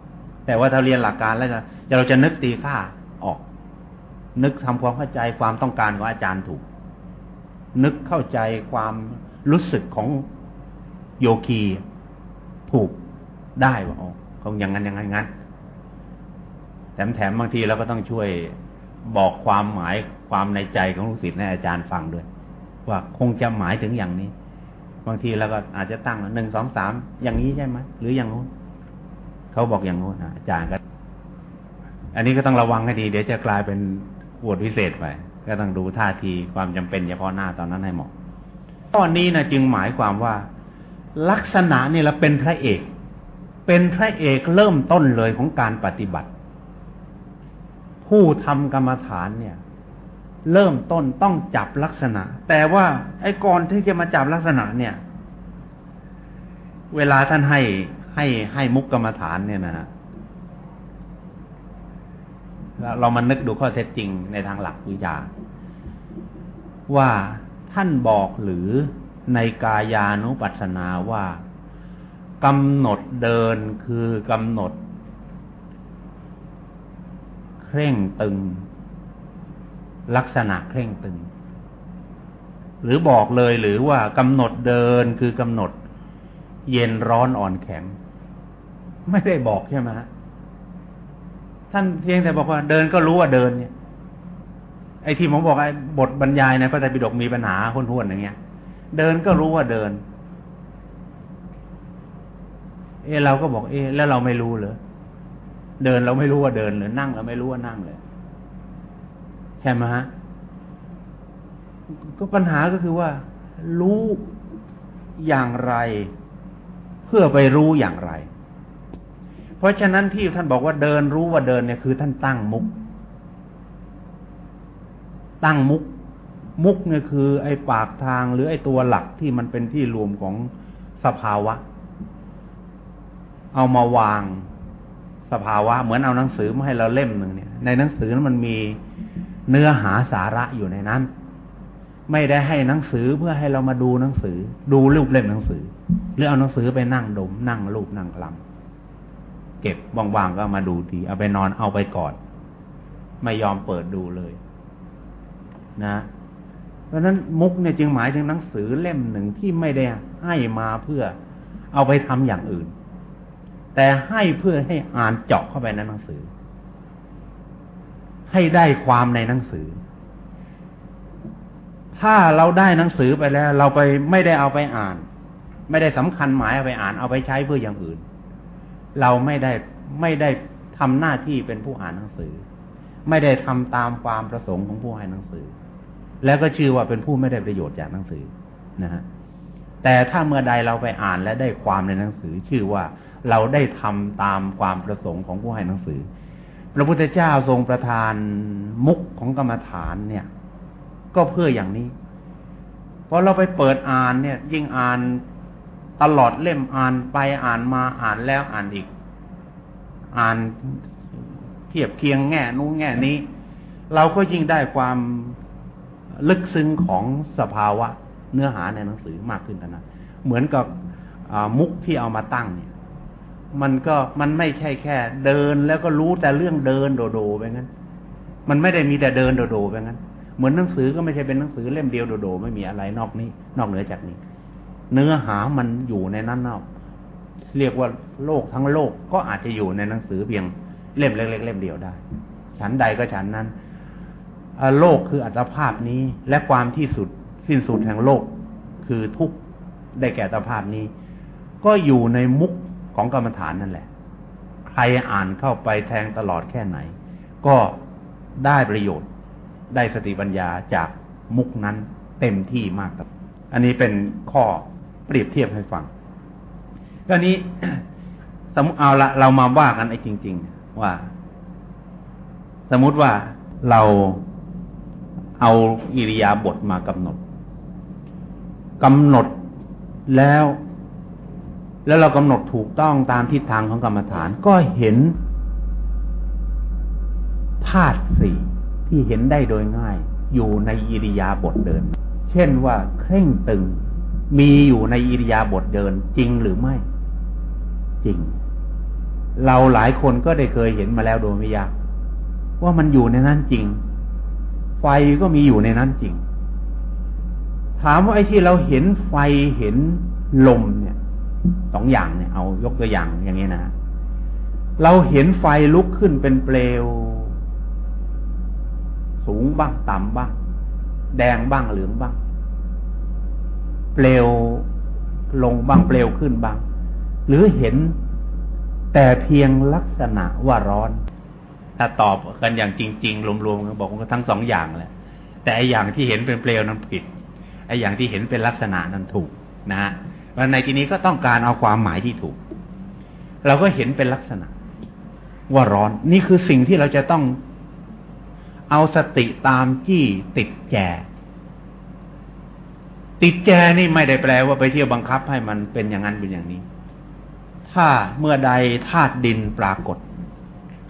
แต่ว่าถ้าเรียนหลักการแล้วจะเราจะนึกตีค่าออก นึกทำความเข้าใจความต้องการของอาจารย์ถูก นึกเข้าใจความรู้สึกของโยคีถูกได้ว่าอ๋อคงอย่างนั้นอย่างนั้นงั้นแถมแถมบางทีเราก็ต้องช่วยบอกความหมายความในใจของลูกศิษย์ให้อาจารย์ฟังด้วย ว่าคงจะหมายถึงอย่างนี้ บางทีเราก็อาจจะตั้งหนึ่งสองสามอย่างนี้ใช่ไหมหรืออย่างโน้นเขาบอกอย่างโน้นอาจารย์ก็ อันนี้ก็ต้องระวังให้ดี เดี๋ยวจะกลายเป็นปวดพิเศษไป ก็ต้องดูท่าทีความจำเป็นเฉพาะหน้าตอนนั้นให้เหมาะตอนนี้นะจึงหมายความว่า ลักษณะนี่เราเป็นพระเอก เป็นพระเอกเริ่มต้นเลยของการปฏิบัติ ผู้ทำกรรมฐานเนี่ย เริ่มต้นต้องจับลักษณะ แต่ว่าไอ้ก่อนที่จะมาจับลักษณะเนี่ย เวลาท่านให้ให้ให้มุกกรรมฐานเนี่ยนะฮะเรามานึกดูข้อเท็จจริงในทางหลักวิชา ว่าท่านบอกหรือในกายานุปัสสนาว่ากำหนดเดินคือกำหนด เคร่งตึง ลักษณะเคร่งตึง หรือบอกเลยหรือว่ากำหนดเดินคือกำหนด เย็นร้อนอ่อนแข็ง ไม่ได้บอกใช่ไหมฮะท่านเพียงแต่บอกว่า เดินก็รู้ว่าเดินเนี่ย อ้ที่ผมบอกไอ้บทบรรยายในพระไตรปิฎกมีปัญหาคนทวนๆอย่างเงี้ย เดินก็รู้ว่าเดิน เออเราก็บอกเออแล้วเราไม่รู้เหรอเดินเราไม่รู้ว่าเดินหรือนั่งเราไม่รู้ว่านั่งเลยใช่ไหมฮะก็ปัญหาก็คือว่า รู้อย่างไร เพื่อไปรู้อย่างไร เพราะฉะนั้นที่ท่านบอกว่าเดินรู้ว่าเดินเนี่ยคือท่านตั้งมุก ตั้งมุก มุกเนี่ยคือ ไอ้ปากทางหรือไอ้ตัวหลักที่มันเป็นที่รวมของสภาวะ เอามาวางสภาวะ เหมือนเอาหนังสือมาให้เราเล่มหนึ่งเนี่ย ในหนังสือนั้นมันมีเนื้อหาสาระอยู่ในนั้น ไม่ได้ให้หนังสือเพื่อให้เรามาดูหนังสือ ดูรูปเล่มหนังสือ หรือเอาหนังสือไปนั่งดม นั่งรูปนั่งคลำเก็บว่างๆก็มาดูทีเอาไปนอนเอาไปกอด ไม่ยอมเปิดดูเลย นะเพราะนั้นมุกเนี่ยจึงหมายถึงหนังสือเล่มหนึ่งที่ไม่ได้ให้มาเพื่อเอาไปทำอย่างอื่น แต่ให้เพื่อให้อ่านเจาะเข้าไปในหนังสือ ให้ได้ความในหนังสือ ถ้าเราได้หนังสือไปแล้ว เราไปไม่ได้เอาไปอ่าน ไม่ได้สำคัญหมายเอาไปอ่าน เอาไปใช้เพื่ออย่างอื่น เราไม่ได้ไม่ได้ทำหน้าที่เป็นผู้อ่านหนังสือ ไม่ได้ทำตามความประสงค์ของผู้อ่านหนังสือ แล้วก็ชื่อว่าเป็นผู้ไม่ได้ประโยชน์จากหนังสือนะฮะแต่ถ้าเมื่อใดเราไปอ่านและได้ความในหนังสือ ชื่อว่าเราได้ทำตามความประสงค์ของผู้ให้หนังสือ พระพุทธเจ้าทรงประทานมุกของกรรมฐานเนี่ย ก็เพื่ออย่างนี้พอเราไปเปิดอ่านเนี่ย ยิ่งอ่านตลอดเล่มอ่านไปอ่านมาอ่านแล้วอ่านอีก อ่านเทียบเคียงแง่นู้นแง่นี้ เราก็ยิ่งได้ความ ลึกซึ้งของสภาวะเนื้อหาในหนังสือมากขึ้นนะเหมือนกับมุกที่เอามาตั้งเนี่ยมันก็มันไม่ใช่แค่ เดินแล้วก็รู้แต่เรื่องเดินโดโดไปงั้น มันไม่ได้มีแต่เดินโดโดไปงั้น เหมือนหนังสือก็ไม่ใช่เป็นหนังสือเล่มเดียวโดโดไม่มีอะไรนอกนี้ นอกเหนือจากนี้ เนื้อหามันอยู่ในนั้นเนาะเรียกว่าโลกทั้งโลกก็อาจจะอยู่ในหนังสือเพียงเล่มเล็กๆเล่มเดียวได้ ฉันใดก็ฉันนั้น โลกคืออัตภาพนี้ และความที่สุดสิ้นสุดแห่งโลก คือทุกได้แก่อัตภาพนี้ ก็อยู่ในมุกของกรรมฐานนั่นแหละ ใครอ่านเข้าไปแทงตลอดแค่ไหน ก็ได้ประโยชน์ได้สติปัญญาจากมุกนั้นเต็มที่มากครับ อันนี้เป็นข้อเปรียบเทียบให้ฟังก็นี้สมมติเอาละเรามาว่ากันไอ้จริง ๆ ว่า สมมติว่าเรา เอาอิริยาบถมากำหนดกำหนดแล้ว แล้วเรากำหนดถูกต้องตามทิศทางของกรรมฐาน ก็เห็นธาตุสี่ที่เห็นได้โดยง่าย อยู่ในอิริยาบถเดิน เช่นว่าเคร่งตึงมีอยู่ในอิริยาบถเดินจริงหรือไม่ จริง เราหลายคนก็ได้เคยเห็นมาแล้วโดยไม่ยากว่ามันอยู่ในนั้นจริง ไฟก็มีอยู่ในนั้นจริง ถามว่าไอ้ที่เราเห็นไฟเห็นลมเนี่ยสองอย่างเนี่ยเอายกตัวอย่างอย่างนี้นะเราเห็นไฟลุกขึ้นเป็นเปลว สูงบ้างต่ำบ้าง แดงบ้างเหลืองบ้าง เปลวลงบ้างเปลวขึ้นบ้าง หรือเห็นแต่เพียงลักษณะว่าร้อน ถ้าตอบกันอย่างจริง ๆ รวมๆก็บอกว่าทั้งสองอย่างแหละแต่ไออย่างที่เห็นเป็นเปลวนั้นผิดไออย่างที่เห็นเป็นลักษณะนั้นถูกนะฮะในที่นี้ก็ต้องการเอาความหมายที่ถูก เราก็เห็นเป็นลักษณะ ว่าร้อนนี่คือสิ่งที่เราจะต้องเอาสติตามที่ติดแจ ติดแจนี่ไม่ได้แปลว่าไปเที่ยวบังคับให้มันเป็นอย่างนั้นเป็นอย่างนี้ ถ้าเมื่อใดธาตุดินปรากฏ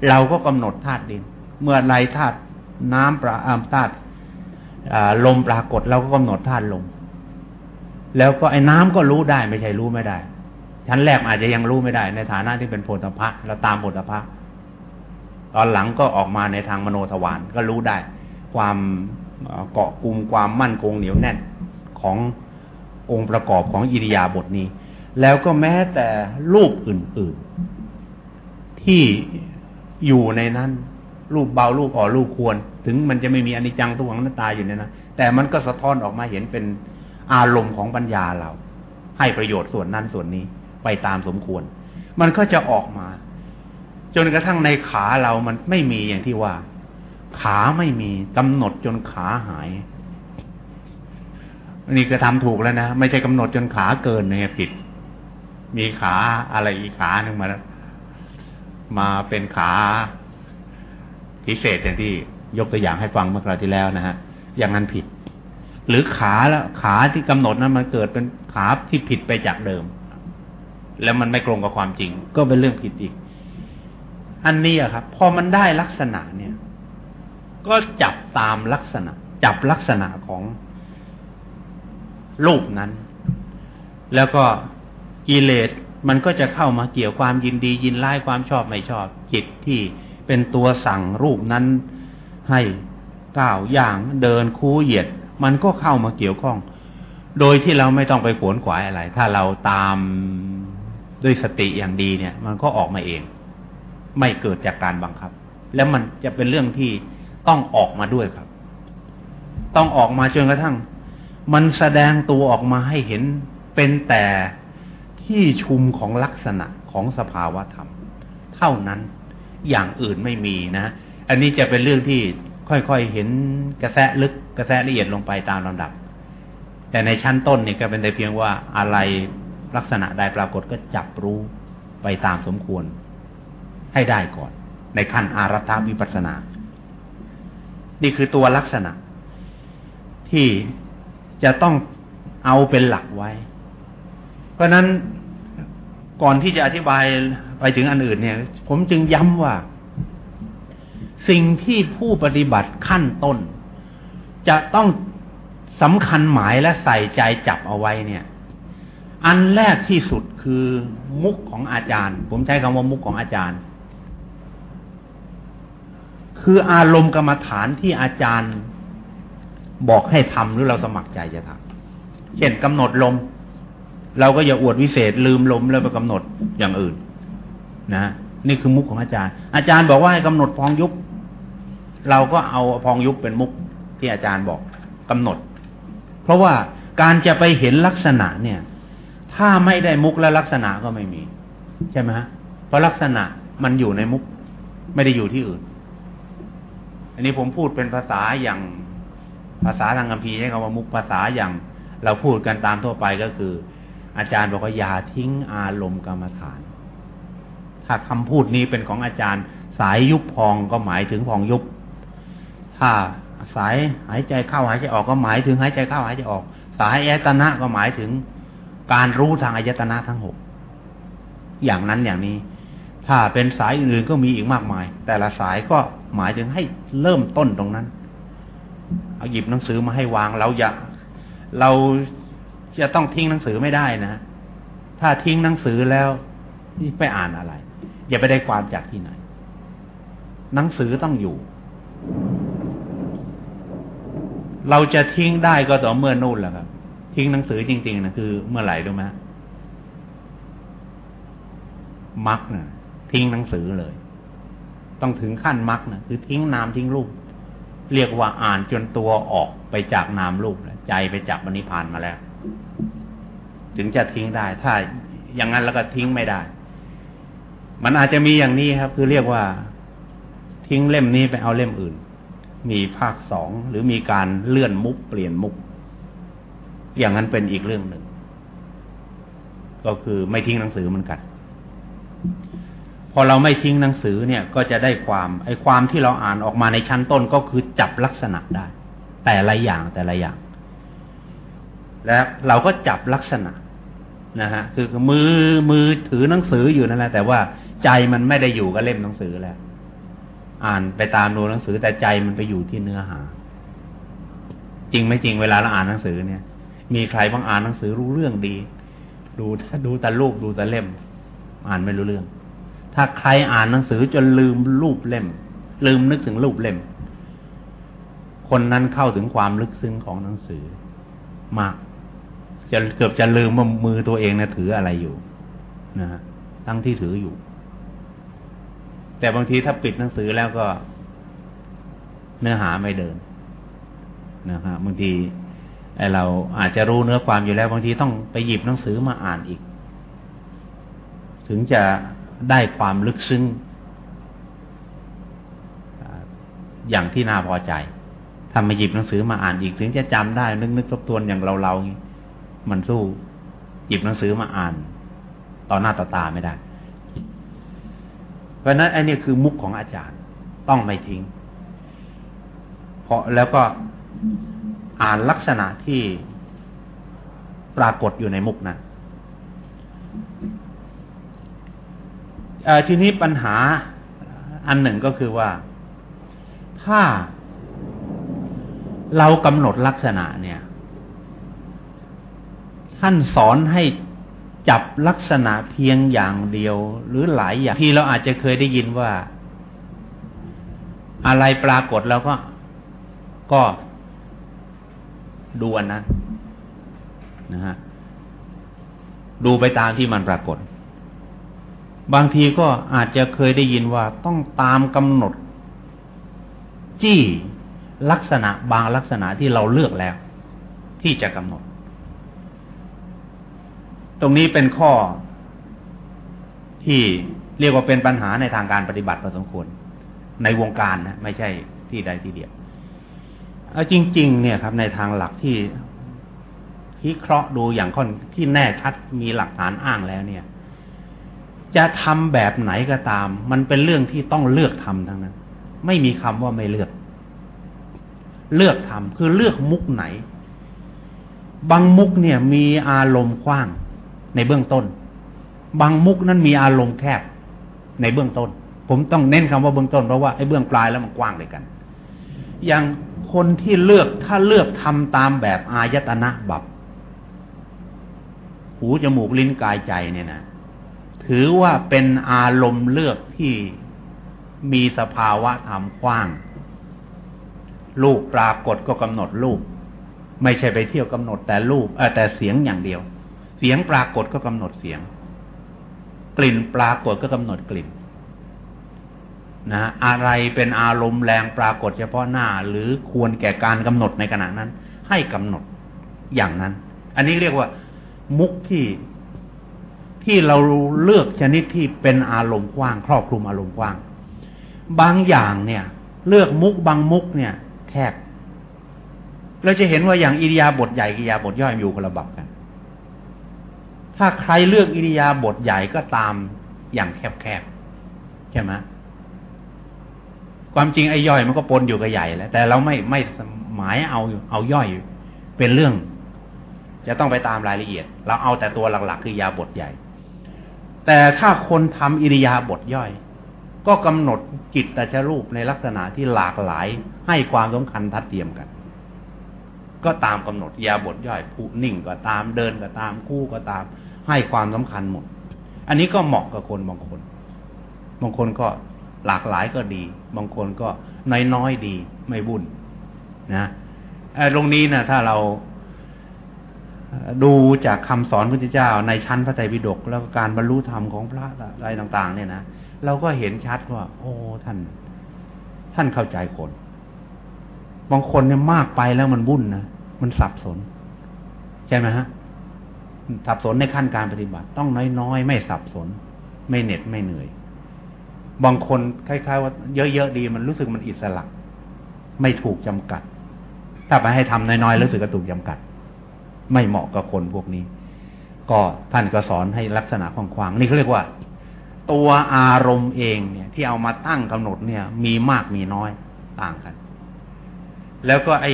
เราก็กำหนดธาตุดิน เมื่อใดธาตุน้ำปราอามธาตุลมปรากฏเราก็กำหนดธาตุลม แล้วก็ไอ้น้ำก็รู้ได้ไม่ใช่รู้ไม่ได้ ชั้นแรกอาจจะยังรู้ไม่ได้ ในฐานะที่เป็นโพธพะเราตามโพธพะตอนหลังก็ออกมาในทางมโนทวารก็รู้ได้ ความเกาะกลุ่มความมั่นคงเหนียวแน่นขององค์ประกอบของอิริยาบถนี้ แล้วก็แม้แต่รูปอื่น ๆ ที่ อยู่ในนั้น รูปเบารูปอ่อนรูปควร ถึงมันจะไม่มีอนิจจังทุกขังนัตตาอยู่ในนั้นแต่มันก็สะท้อนออกมาเห็นเป็นอารมณ์ของปัญญาเรา ให้ประโยชน์ส่วนนั้นส่วนนี้ไปตามสมควร มันก็จะออกมา จนกระทั่งในขาเรามันไม่มีอย่างที่ว่า ขาไม่มีกำหนดจนขาหายนี่ก็ทำถูกแล้วนะ ไม่ใช่กำหนดจนขาเกินเนี่ยผิด มีขาอะไรอีกขาหนึ่งมาแล้ว มาเป็นขาพิเศษอย่างที่ยกตัวอย่างให้ฟังเมื่อคราวที่แล้วนะฮะ อย่างนั้นผิด หรือขาแล้วขาที่กำหนดนั้นมันเกิดเป็นขาที่ผิดไปจากเดิม แล้วมันไม่ตรงกับความจริง ก็เป็นเรื่องผิดอีก อันนี้อะครับ พอมันได้ลักษณะเนี่ย ก็จับตามลักษณะ จับลักษณะของรูปนั้น แล้วก็กิเลส มันก็จะเข้ามาเกี่ยวความยินดียินไล่ความชอบไม่ชอบ จิตที่เป็นตัวสั่งรูปนั้นให้ก้าวย่างเดินคูเหยียด มันก็เข้ามาเกี่ยวข้อง โดยที่เราไม่ต้องไปขวนขวายอะไร ถ้าเราตามด้วยสติอย่างดีเนี่ย มันก็ออกมาเอง ไม่เกิดจากการบังคับ แล้วมันจะเป็นเรื่องที่ต้องออกมาด้วยครับ ต้องออกมาจนกระทั่ง มันแสดงตัวออกมาให้เห็นเป็นแต่ ที่ชุมของลักษณะของสภาวะธรรม เท่านั้นอย่างอื่นไม่มีนะ อันนี้จะเป็นเรื่องที่ค่อยๆเห็นกระแสลึกกระแสละเอียดลงไปตามลำดับ แต่ในชั้นต้นเนี่ยก็เป็นแต่เพียงว่าอะไรลักษณะใดปรากฏก็จับรู้ไปตามสมควร ให้ได้ก่อน ในขั้นอารัฐวิปัสนา นี่คือตัวลักษณะ ที่จะต้องเอาเป็นหลักไว้ เพราะนั้น ก่อนที่จะอธิบายไปถึงอันอื่นเนี่ย ผมจึงย้ำว่า สิ่งที่ผู้ปฏิบัติขั้นต้น จะต้องสำคัญหมายและใส่ใจจับเอาไว้เนี่ย อันแรกที่สุดคือมุกของอาจารย์ ผมใช้คำว่ามุกของอาจารย์ คืออารมณ์กรรมฐานที่อาจารย์บอกให้ทำหรือเราสมัครใจจะทำเช่นกำหนดลม เราก็อย่าอวดวิเศษลืมลมแล้วไปกำหนดอย่างอื่น นะนี่คือมุกของอาจารย์ อาจารย์บอกว่าให้กำหนดพองยุบ เราก็เอาพองยุบเป็นมุกที่อาจารย์บอกกำหนด เพราะว่าการจะไปเห็นลักษณะเนี่ย ถ้าไม่ได้มุกและลักษณะก็ไม่มี ใช่ไหมฮะเพราะลักษณะมันอยู่ในมุก ไม่ได้อยู่ที่อื่น อันนี้ผมพูดเป็นภาษาอย่างภาษาทางคัมภีร์ให้คำว่ามุกภาษาอย่าง เราพูดกันตามทั่วไปก็คือ อาจารย์บอกว่าอย่าทิ้งอารมณ์กรรมฐาน ถ้าคำพูดนี้เป็นของอาจารย์ สายยุบพองก็หมายถึงพองยุบ ถ้าสายหายใจเข้าหายใจออกก็หมายถึงหายใจเข้าหายใจออก สายอายตนะก็หมายถึงการรู้ทางอายตนะทั้งหก อย่างนั้นอย่างนี้ ถ้าเป็นสายอื่นๆก็มีอีกมากมาย แต่ละสายก็หมายถึงให้เริ่มต้นตรงนั้น เอาหยิบหนังสือมาให้วางเราอย่าเรา จะต้องทิ้งหนังสือไม่ได้นะ ถ้าทิ้งหนังสือแล้วนี่ไปอ่านอะไร อย่าไปได้ความจากที่ไหน หนังสือต้องอยู่ เราจะทิ้งได้ก็ต่อเมื่อนู่นแหละครับ ทิ้งหนังสือจริง ๆนะคือเมื่อไหร่รู้ไหมมักนะทิ้งหนังสือเลย ต้องถึงขั้นมรรคนะคือทิ้งนามทิ้งรูป เรียกว่าอ่านจนตัวออกไปจากนามรูปใจไปจากบริพานมาแล้ว ถึงจะทิ้งได้ ถ้าอย่างนั้นแล้วก็ทิ้งไม่ได้ มันอาจจะมีอย่างนี้ครับ คือเรียกว่า ทิ้งเล่มนี้ไปเอาเล่มอื่น มีภาคสองหรือมีการเลื่อนมุกเปลี่ยนมุก อย่างนั้นเป็นอีกเรื่องหนึ่ง ก็คือไม่ทิ้งหนังสือเหมือนกัน พอเราไม่ทิ้งหนังสือเนี่ย ก็จะได้ความไอ้ความที่เราอ่านออกมาในชั้นต้นก็คือจับลักษณะได้ แต่ละอย่างแต่ละอย่าง แล้วเราก็จับลักษณะนะฮะคือมือมือถือหนังสืออยู่นั่นแหละแต่ว่าใจมันไม่ได้อยู่กับเล่มหนังสือแล้ว อ่านไปตามดูหนังสือ แต่ใจมันไปอยู่ที่เนื้อหา จริงไม่จริงเวลาเราอ่านหนังสือเนี่ย มีใครบ้างอ่านหนังสือรู้เรื่องดี ดูถ้าดูแต่รูปดูแต่เล่ม อ่านไม่รู้เรื่อง ถ้าใครอ่านหนังสือจนลืมรูปเล่ม ลืมนึกถึงรูปเล่ม คนนั้นเข้าถึงความลึกซึ้งของหนังสือมาก จะเกือบจะลืมว่ามือตัวเองนะถืออะไรอยู่นะฮะตั้งที่ถืออยู่ แต่บางทีถ้าปิดหนังสือแล้วก็ เนื้อหาไม่เดินนะครับบางทีไอเราอาจจะรู้เนื้อความอยู่แล้วบางทีต้องไปหยิบหนังสือมาอ่านอีก ถึงจะได้ความลึกซึ้งอย่างที่น่าพอใจทำมาหยิบหนังสือมาอ่านอีก ถึงจะจำได้นึกนึกทบทวนอย่างเราเรา มันสู้ หยิบหนังสือมาอ่าน ต่อหน้าต่อตาไม่ได้ เพราะนั้นไอ้นี่คือมุกของอาจารย์ ต้องไม่ทิ้ง เพราะแล้วก็อ่านลักษณะที่ปรากฏอยู่ในมุกนั้นทีนี้ปัญหาอันหนึ่งก็คือว่าถ้าเรากำหนดลักษณะเนี่ย ท่านสอนให้จับลักษณะเพียงอย่างเดียว หรือหลายอย่างที่เราอาจจะเคยได้ยินว่า อะไรปรากฏแล้วก็ ก็ดูอันนั้นนะฮะดูไปตามที่มันปรากฏ บางทีก็อาจจะเคยได้ยินว่าต้องตามกำหนด จี้ลักษณะบางลักษณะที่เราเลือกแล้ว ที่จะกำหนด ตรงนี้เป็นข้อที่เรียกว่าเป็นปัญหาในทางการปฏิบัติพอสมควรในวงการนะไม่ใช่ที่ใดที่เดียวเอาจริง ๆ เนี่ยครับ ในทางหลักที่ที่เคราะห์ดูอย่างค่อนที่แน่ชัดมีหลักฐานอ้างแล้วเนี่ย จะทำแบบไหนก็ตาม มันเป็นเรื่องที่ต้องเลือกทำทั้งนั้น ไม่มีคำว่าไม่เลือก เลือกทำคือเลือกมุกไหน บางมุกเนี่ยมีอารมณ์กว้าง ในเบื้องต้น บางมุกนั้นมีอารมณ์แคบในเบื้องต้น ผมต้องเน้นคำว่าเบื้องต้นเพราะว่าไอ้เบื้องปลายแล้วมันกว้างเลยกัน อย่างคนที่เลือกถ้าเลือกทำตามแบบอายตนะบับ หูจมูกลิ้นกายใจเนี่ยนะถือว่าเป็นอารมณ์เลือกที่มีสภาวะธรรมกว้าง รูปปรากฏก็กำหนดรูป ไม่ใช่ไปเที่ยวกำหนดแต่รูปแต่เสียงอย่างเดียว เสียงปรากฏก็กำหนดเสียง กลิ่นปรากฏก็กำหนดกลิ่นนะอะไรเป็นอารมณ์แรงปรากฏเฉพาะหน้า หรือควรแก่การกำหนดในขณะนั้น ให้กำหนดอย่างนั้น อันนี้เรียกว่า มุกที่ที่เราเลือกชนิดที่เป็นอารมณ์กว้าง ครอบคลุมอารมณ์กว้าง บางอย่างเนี่ย เลือกมุกบางมุกเนี่ย แคบเราจะเห็นว่าอย่างอิริยาบถใหญ่กิริยาบทย่อยอยู่คนละบับกัน ถ้าใครเลือกอิริยาบถใหญ่ก็ตามอย่างแคบๆใช่ไหมความจริงไอ้ย่อยมันก็ปนอยู่กับใหญ่แล้ว แต่เราไม่ไม่หมายเอาเอาย่อยเป็นเรื่อง จะต้องไปตามรายละเอียด เราเอาแต่ตัวหลักๆคือยาบทใหญ่ แต่ถ้าคนทำอิริยาบถย่อย ก็กำหนดจิตตจรูปในลักษณะที่หลากหลายให้ความสำคัญทัดเทียมกัน ก็ตามกำหนดยาบทย่อยผู้นิ่งก็ตามเดินก็ตามคู่ก็ตาม ให้ความสำคัญหมด อันนี้ก็เหมาะกับคนบางคน บางคนก็หลากหลายก็ดี บางคนก็น้อยน้อยดี ไม่บุญนะตรงนี้นะถ้าเราดูจากคำสอนพระพุทธเจ้าในชั้นพระไตรปิฎกแล้วการบรรลุธรรมของพระอะไรต่าง ๆ เนี่ยนะเราก็เห็นชัดว่า โอ้ท่าน ท่านเข้าใจคน บางคนเนี่ยมากไปแล้วมันบุ่นนะมันสับสน ใช่ไหมฮะ สับสนในขั้นการปฏิบัติ ต้องน้อยๆ ไม่สับสน ไม่เหน็ดไม่เหนื่อย บางคนคล้ายๆว่าเยอะๆดีมันรู้สึกมันอิสระ ไม่ถูกจำกัด ถ้าไปให้ทำน้อยๆรู้สึกก็ถูกจำกัด ไม่เหมาะกับคนพวกนี้ ก็ท่านก็สอนให้ลักษณะของควางนี่เขาเรียกว่า ตัวอารมณ์เองเนี่ย ที่เอามาตั้งกำหนดเนี่ย มีมากมีน้อยต่างกัน แล้วก็ไอ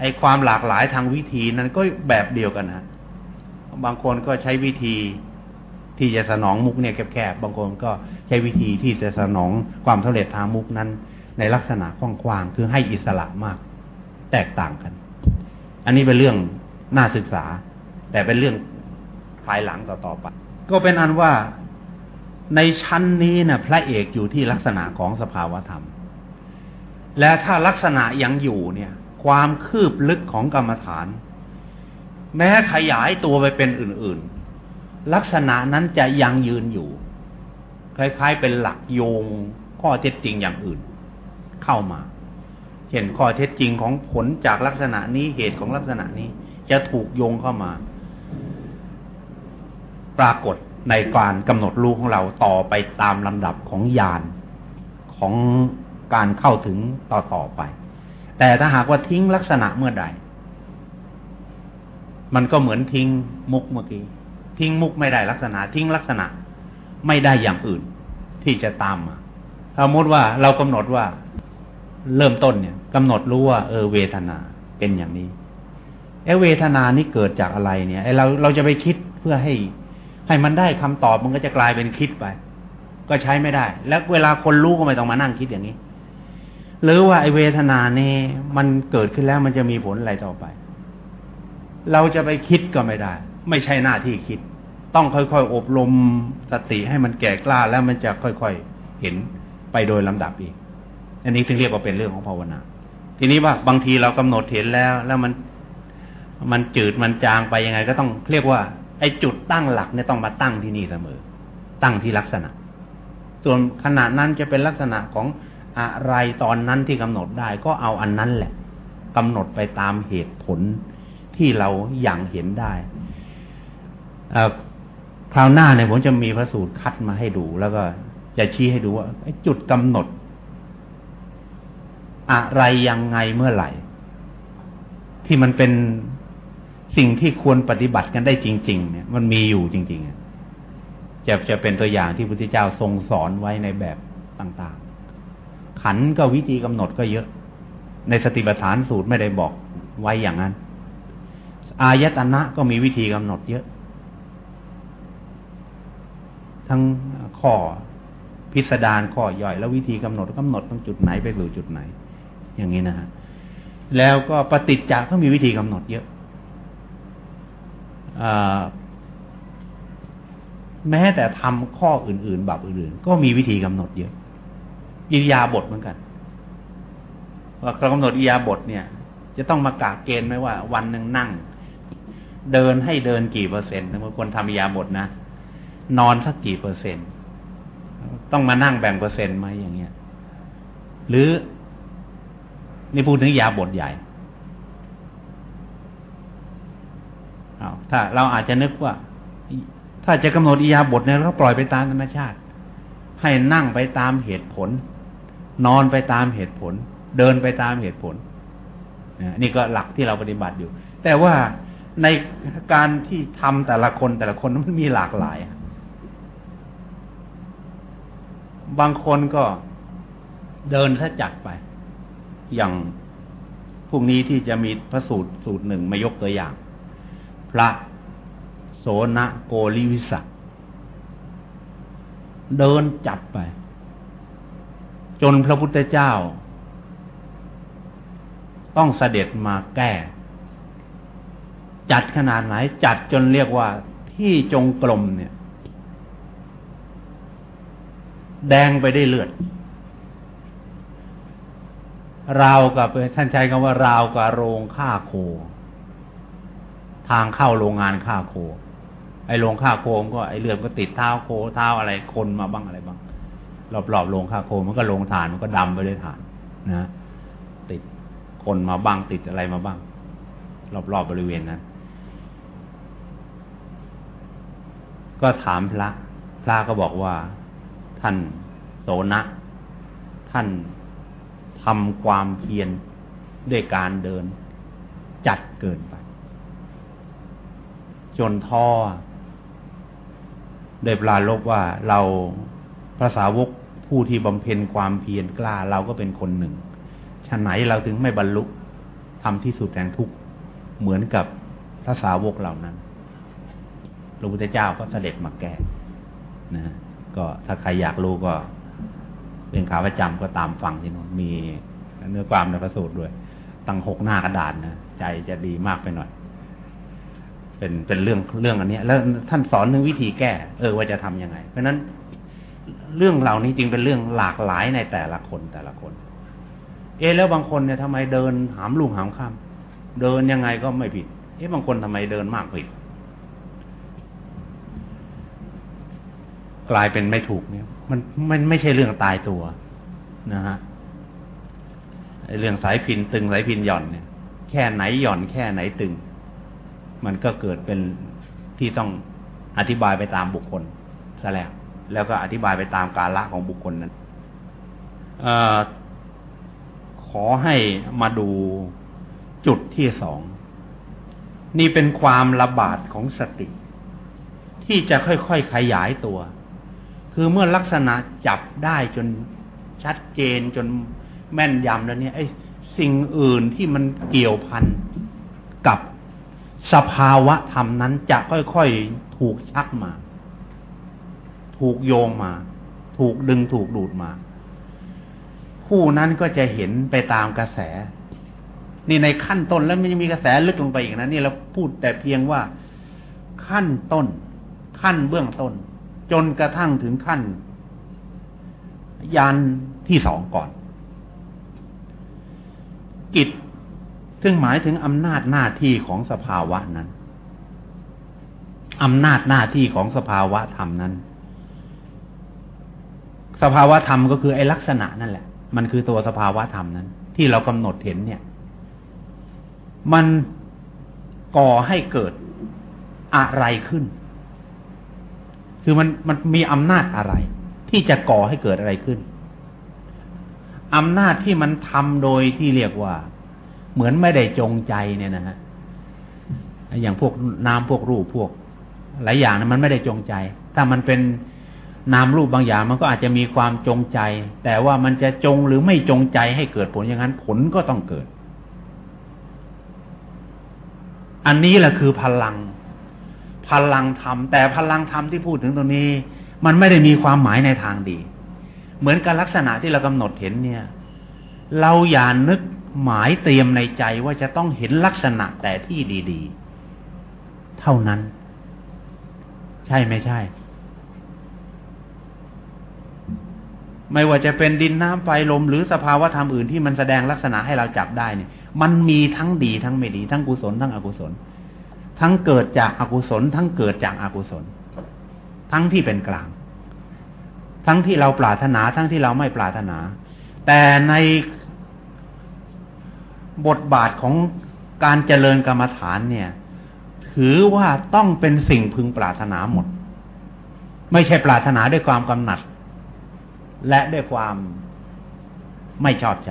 ไอความหลากหลายทางวิธีนั้นก็แบบเดียวกันนะ บางคนก็ใช้วิธีที่จะสนองมุกเนี่ยแคบๆ บางคนก็ใช้วิธีที่จะสนองความสำเร็จทางมุกนั้น ในลักษณะกว้างๆ คือให้อิสระมาก แตกต่างกัน อันนี้เป็นเรื่องน่าศึกษา แต่เป็นเรื่องภายหลังต่อๆไป ก็เป็นอันว่าในชั้นนี้นะพระเอกอยู่ที่ลักษณะของสภาวธรรม และถ้าลักษณะยังอยู่เนี่ย ความคืบลึกของกรรมฐาน แม้ขยายตัวไปเป็นอื่น ๆ ลักษณะนั้นจะยังยืนอยู่ คล้ายๆเป็นหลักโยงข้อเท็จจริงอย่างอื่น เข้ามาเช่นข้อเท็จจริงของผลจากลักษณะนี้เหตุของลักษณะนี้จะถูกโยงเข้ามา ปรากฏในการกำหนดรู้ของเราต่อไปตามลำดับของญาณของการเข้าถึงต่อต่อไป แต่ถ้าหากว่าทิ้งลักษณะเมื่อใด มันก็เหมือนทิ้งมุกเมื่อกี้ ทิ้งมุกไม่ได้ลักษณะ ทิ้งลักษณะ ไม่ได้อย่างอื่น ที่จะตามมาสมมติว่าเรากำหนดว่าเริ่มต้นเนี่ยกำหนดรู้ว่าเออเวทนาเป็นอย่างนี้ไอ้เวทนานี่เกิดจากอะไรเนี่ยไอ้เราเราจะไปคิดเพื่อให้ ให้มันได้คำตอบมันก็จะกลายเป็นคิดไป ก็ใช้ไม่ได้ แล้วเวลาคนรู้ก็ไม่ต้องมานั่งคิดอย่างนี้ หรือว่าไอเวทนานี่มันเกิดขึ้นแล้วมันจะมีผลอะไรต่อไป เราจะไปคิดก็ไม่ได้ ไม่ใช่หน้าที่คิด ต้องค่อยๆ อบรมสติให้มันแก่กล้าแล้วมันจะค่อยๆเห็นไปโดยลำดับอีก อันนี้ถึงเรียกว่าเป็นเรื่องของภาวนา ทีนี้ว่าบางทีเรากำหนดเห็นแล้ว แล้วมันมันจืดมันจางไปยังไง ก็ต้องเรียกว่า ไอ้จุดตั้งหลักเนี่ยต้องมาตั้งที่นี่เสมอ ตั้งที่ลักษณะ ส่วนขณะนั้นจะเป็นลักษณะของอะไรตอนนั้นที่กำหนดได้ก็เอาอันนั้นแหละกำหนดไปตามเหตุผล ที่เราอย่างเห็นได้คราวหน้าเนี่ยผมจะมีพระสูตรคัดมาให้ดู แล้วก็จะชี้ให้ดูว่าจุดกำหนด อะไรยังไงเมื่อไหร่ ที่มันเป็นสิ่งที่ควรปฏิบัติกันได้จริง ๆ เนี่ย มันมีอยู่จริง ๆ จะจะเป็นตัวอย่างที่พระพุทธเจ้าทรงสอนไว้ในแบบต่างๆ ขันก็วิธีกำหนดก็เยอะ ในสติปัฏฐานสูตรไม่ได้บอกไว้อย่างนั้น อายตนะก็มีวิธีกำหนดเยอะ ทั้งข้อพิสดารข้อย่อย แล้ววิธีกำหนดกำหนดตรงจุดไหนไปสู่จุดไหน อย่างนี้นะฮะแล้วก็ปฏิจจ์ก็มีวิธีกำหนดเยอะแม้แต่ทำข้ออื่นๆแบบอื่นๆ ก็มีวิธีกำหนดเยอะอิริยาบทเหมือนกันว่าเรากำหนดอิริยาบทเนี่ย จะต้องมากาเกณฑ์ไหมว่า วันหนึ่งนั่ง เดินให้เดินกี่เปอร์เซ็นต์ถ้าคนทำอิยาบทนะ นอนสักกี่เปอร์เซ็นต์ ต้องมานั่งแบ่งเปอร์เซ็นต์ไหมอย่างเงี้ย หรือนี่พูดถึงยาบทใหญ่ถ้าเราอาจจะนึกว่า ถ้าจะกำหนดอิยาบทเนี่ยเราปล่อยไปตามธรรมชาติ ให้นั่งไปตามเหตุผล นอนไปตามเหตุผล เดินไปตามเหตุผลนี่ก็หลักที่เราปฏิบัติอยู่ แต่ว่า ในการที่ทำแต่ละคนแต่ละคนมันมีหลากหลาย บางคนก็เดินซะจัดไป อย่างพรุ่งนี้ที่จะมีพระสูตรสูตรหนึ่งมายกตัวอย่าง พระโสนโกริวิสักเดินจับไป จนพระพุทธเจ้า ต้องเสด็จมาแก้ จัดขนาดไหน จัดจนเรียกว่าที่จงกลมเนี่ย แดงไปได้เลือด ราวกับท่านใช้คำว่าราวกับโรงฆ่าโค ทางเข้าโรงงานฆ่าโค ไอโรงฆ่าโคมก็ไอเลือดก็ติดเท้าโคเท้าอะไรคนมาบ้างอะไรบ้างรอบๆโรงฆ่าโคมันก็โรงฐานมันก็ดำไปด้วยฐานนะติดคนมาบ้างติดอะไรมาบ้าง รอบๆบบริเวณนั้น ก็ถามพระ พระก็บอกว่าท่านโสนะ ท่านทำความเพียรด้วยการเดิน จัดเกินไป จนท่อได้ปลาลบว่าเราภาษาวกผู้ที่บำเพ็ญความเพียรกล้า เราก็เป็นคนหนึ่งฉะไหนเราถึงไม่บรรลุทำที่สุดแห่งทุกข์เหมือนกับพระสาวกเหล่านั้น พระพุทธเจ้าก็เสด็จมาแก้นะก็ถ้าใครอยากรู้ก็ เป็นขาประจำก็ตามฟังที่นู้นมีเนื้อความในพระสูตรด้วย ตั้งหกหน้ากระดานนะใจจะดีมากไปหน่อย เป็นเป็นเรื่องเรื่องอันนี้แล้วท่านสอนถึงวิธีแก้ เออว่าจะทํำยังไง เพราะฉะนั้นเรื่องเหล่านี้จริงเป็นเรื่องหลากหลายในแต่ละคนแต่ละคน เอแล้วบางคนเนี่ยทำไมเดินหามลุงหามข้ามเดินยังไงก็ไม่ผิด เอ๊ะบางคนทำไมเดินมากผิด กลายเป็นไม่ถูกเนี่ย มันมันไม่ใช่เรื่องตายตัวนะฮะเรื่องสายพินตึงสายพินหย่อนเนี่ย แค่ไหนหย่อนแค่ไหนตึง มันก็เกิดเป็นที่ต้องอธิบายไปตามบุคคลซะแล้วแล้วก็อธิบายไปตามกาละของบุคคลนั้นอขอให้มาดูจุดที่สอง นี่เป็นความระบาดของสติ ที่จะค่อยๆขยายตัว คือเมื่อลักษณะจับได้จนชัดเจนจนแม่นยำแล้วเนี่ยไอ้สิ่งอื่นที่มันเกี่ยวพันกับสภาวะธรรมนั้นจะค่อยๆถูกชักมา ถูกโยงมา ถูกดึงถูกดูดมา ผู้นั้นก็จะเห็นไปตามกระแส นี่ในขั้นต้นแล้วมันยังมีกระแสลึกลงไปอีกนะนี่เราพูดแต่เพียงว่าขั้นต้น ขั้นเบื้องต้น จนกระทั่งถึงขั้นยานที่สองก่อน กิจซึ่งหมายถึงอำนาจหน้าที่ของสภาวะนั้นอำนาจหน้าที่ของสภาวะธรรมนั้น สภาวะธรรมก็คือไอ้ลักษณะนั่นแหละ มันคือตัวสภาวะธรรมนั้น ที่เรากำหนดเห็นเนี่ย มันก่อให้เกิดอะไรขึ้น คือมันมันมีอำนาจอะไร ที่จะก่อให้เกิดอะไรขึ้นอำนาจที่มันทำโดยที่เรียกว่า เหมือนไม่ได้จงใจเนี่ยนะฮะอย่างพวกนามพวกรูปพวก หลายอย่างนะมันไม่ได้จงใจ ถ้ามันเป็นนามรูปบางอย่างมันก็อาจจะมีความจงใจ แต่ว่ามันจะจงหรือไม่จงใจให้เกิดผลอย่างนั้นผลก็ต้องเกิด อันนี้แหละคือพลัง พลังธรรม แต่พลังธรรมที่พูดถึงตรงนี้ มันไม่ได้มีความหมายในทางดี เหมือนกับลักษณะที่เรากำหนดเห็นเนี่ย เราอย่านึกหมายเตรียมในใจว่าจะต้องเห็นลักษณะแต่ที่ดี ๆ เท่านั้น ใช่ไม่ใช่ ไม่ว่าจะเป็นดินน้ำไฟลมหรือสภาวะธรรมอื่นที่มันแสดงลักษณะให้เราจับได้เนี่ย มันมีทั้งดีทั้งไม่ดี ทั้งกุศลทั้งอกุศล ทั้งเกิดจากอากุศล ทั้งเกิดจากอากุศล ทั้งที่เป็นกลาง ทั้งที่เราปรารถนา ทั้งที่เราไม่ปรารถนา แต่ในบทบาทของการเจริญกรรมฐานเนี่ย ถือว่าต้องเป็นสิ่งพึงปรารถนาหมด ไม่ใช่ปรารถนาด้วยความกำหนัด และด้วยความไม่ชอบใจ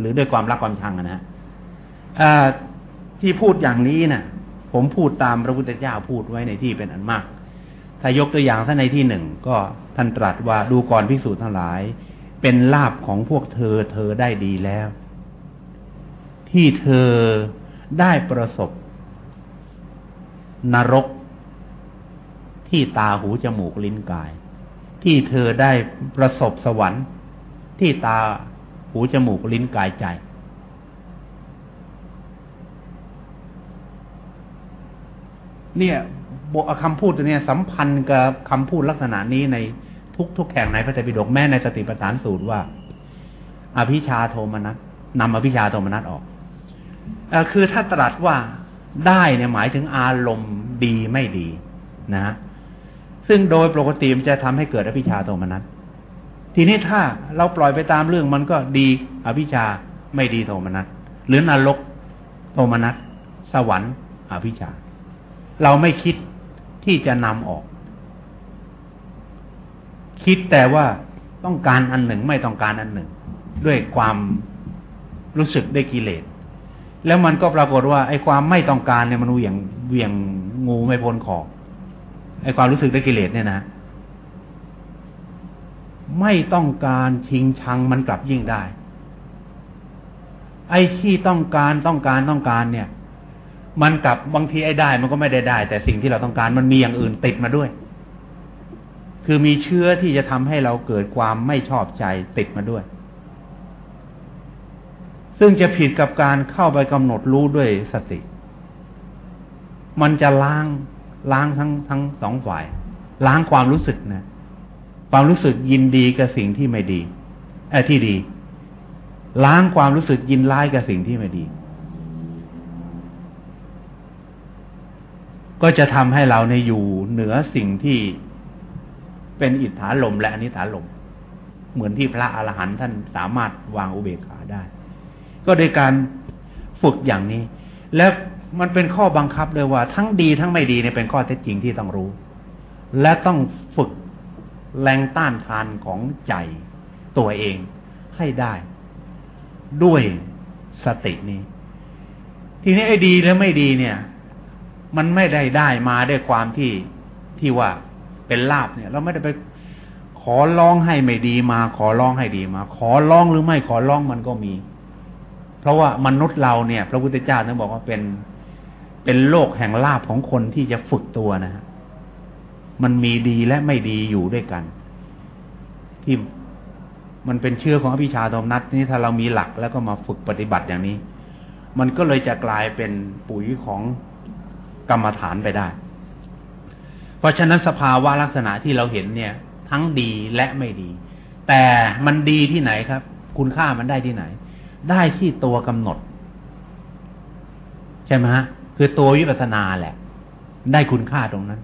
หรือด้วยความรักความชังนะฮะที่พูดอย่างนี้นะ่ะ ผมพูดตามพระพุทธเจ้าพูดไว้ในที่เป็นอันมาก ถ้ายกตัวอย่างท่านในที่หนึ่งก็ท่านตรัสว่าดูก่อนพิสูจน์ทั้งหลาย เป็นลาบของพวกเธอเธอได้ดีแล้ว ที่เธอได้ประสบ นรกที่ตาหูจมูกลิ้นกาย ที่เธอได้ประสบสวรรค์ ที่ตาหูจมูกลิ้นกายใจ เนี่ยบทคำพูดตัวนี้สัมพันธ์กับคำพูดลักษณะนี้ในทุกทุกแข่งในพระไตรปิฎกแม้ในสติปัฏฐานสูตรว่า อภิชาโทมนัสนำอภิชาโทมนัสออกอคือถ้าตรัสว่าได้เนี่ยหมายถึงอารมณ์ดีไม่ดีนะฮะซึ่งโดยปกติมันจะทำให้เกิดอภิชาโทมนัสทีนี้ถ้าเราปล่อยไปตามเรื่องมันก็ดีอภิชาไม่ดีโทมนัสหรือนรกโทมนัสสวรรค์อภิชา เราไม่คิดที่จะนำออก คิดแต่ว่าต้องการอันหนึ่งไม่ต้องการอันหนึ่ง ด้วยความรู้สึกได้กิเลส แล้วมันก็ปรากฏว่า ไอ้ความไม่ต้องการเนี่ยมันเหวี่ยงเหวี่ยงงูไม่พ้นคอไอ้ความรู้สึกได้กิเลสเนี่ยนะ ไม่ต้องการชิงชังมันกลับยิ่งได้ ไอ้ที่ต้องการต้องการต้องการเนี่ย มันกลับบางทีไอ้ได้มันก็ไม่ได้ได้ แต่สิ่งที่เราต้องการมันมีอย่างอื่นติดมาด้วย คือมีเชื้อที่จะทำให้เราเกิดความไม่ชอบใจติดมาด้วย ซึ่งจะผิดกับการเข้าไปกำหนดรู้ด้วยสติ มันจะล้างล้างทั้งทั้งสองฝ่าย ล้างความรู้สึกนะความรู้สึกยินดีกับสิ่งที่ไม่ดีไอ้ที่ดี ล้างความรู้สึกยินร้ายกับสิ่งที่ไม่ดี ก็จะทำให้เราในอยู่เหนือสิ่งที่เป็นอิทธาลมและอนิถาลม เหมือนที่พระอรหันต์ท่านสามารถวางอุเบกขาได้ ก็โดยการฝึกอย่างนี้ แล้วมันเป็นข้อบังคับเลยว่า ทั้งดีทั้งไม่ดีเนี่ยเป็นข้อเท็จจริงที่ต้องรู้ และต้องฝึกแรงต้านทานของใจตัวเองให้ได้ ด้วยสตินี้ ทีนี้ไอ้ดีและไม่ดีเนี่ย มันไม่ได้ได้มาด้วยความที่ที่ว่าเป็นลาบเนี่ย เราไม่ได้ไปขอร้องให้ไม่ดีมา ขอร้องให้ดีมา ขอร้องหรือไม่ขอร้องมันก็มี เพราะว่ามนุษย์เราเนี่ย พระพุทธเจ้าท่านบอกว่าเป็นเป็นโลกแห่งลาภของคนที่จะฝึกตัวนะฮะมันมีดีและไม่ดีอยู่ด้วยกัน ที่มันเป็นเชื่อของอภิชาโทมนัสนี่ถ้าเรามีหลักแล้วก็มาฝึกปฏิบัติอย่างนี้ มันก็เลยจะกลายเป็นปุ๋ยของ กรรมฐานไปได้ เพราะฉะนั้นสภาวะลักษณะที่เราเห็นเนี่ย ทั้งดีและไม่ดี แต่มันดีที่ไหนครับ คุณค่ามันได้ที่ไหน ได้ที่ตัวกำหนด ใช่ไหมฮะคือตัววิปัสสนาแหละ ได้คุณค่าตรงนั้น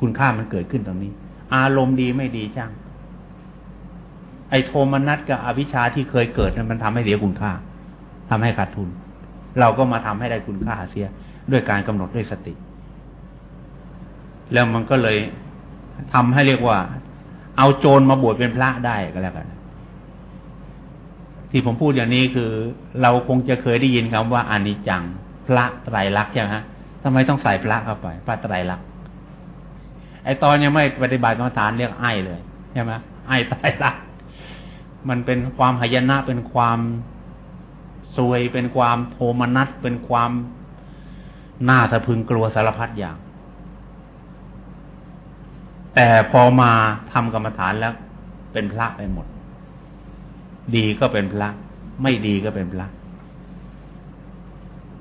คุณค่ามันเกิดขึ้นตรงนี้ อารมณ์ดีไม่ดีช่างไอ้โทมนัสกับอวิชชาที่เคยเกิดนั้นมันทำให้เสียคุณค่าทำให้ขาดทุน เราก็มาทำให้ได้คุณค่าเสีย ด้วยการกำหนดด้วยสติ แล้วมันก็เลยทำให้เรียกว่า เอาโจรมาบวชเป็นพระได้ก็แล้วกัน ที่ผมพูดอย่างนี้คือ เราคงจะเคยได้ยินคำว่าอานิจจัง พระไตรลักษณ์ใช่ไหมฮะทำไมต้องใส่พระเข้าไป พระไตรลักษณ์ไอตอนยังไม่ปฏิบัติกรรมฐานเรียกไอ้เลยใช่ไหมไอ้ไตรลักษณ์มันเป็นความหายนะเป็นความซวยเป็นความโทมนัสเป็นความ น่าสะพึงกลัวสารพัดอย่าง แต่พอมาทำกรรมฐานแล้ว เป็นพระไปหมด ดีก็เป็นพระ ไม่ดีก็เป็นพระ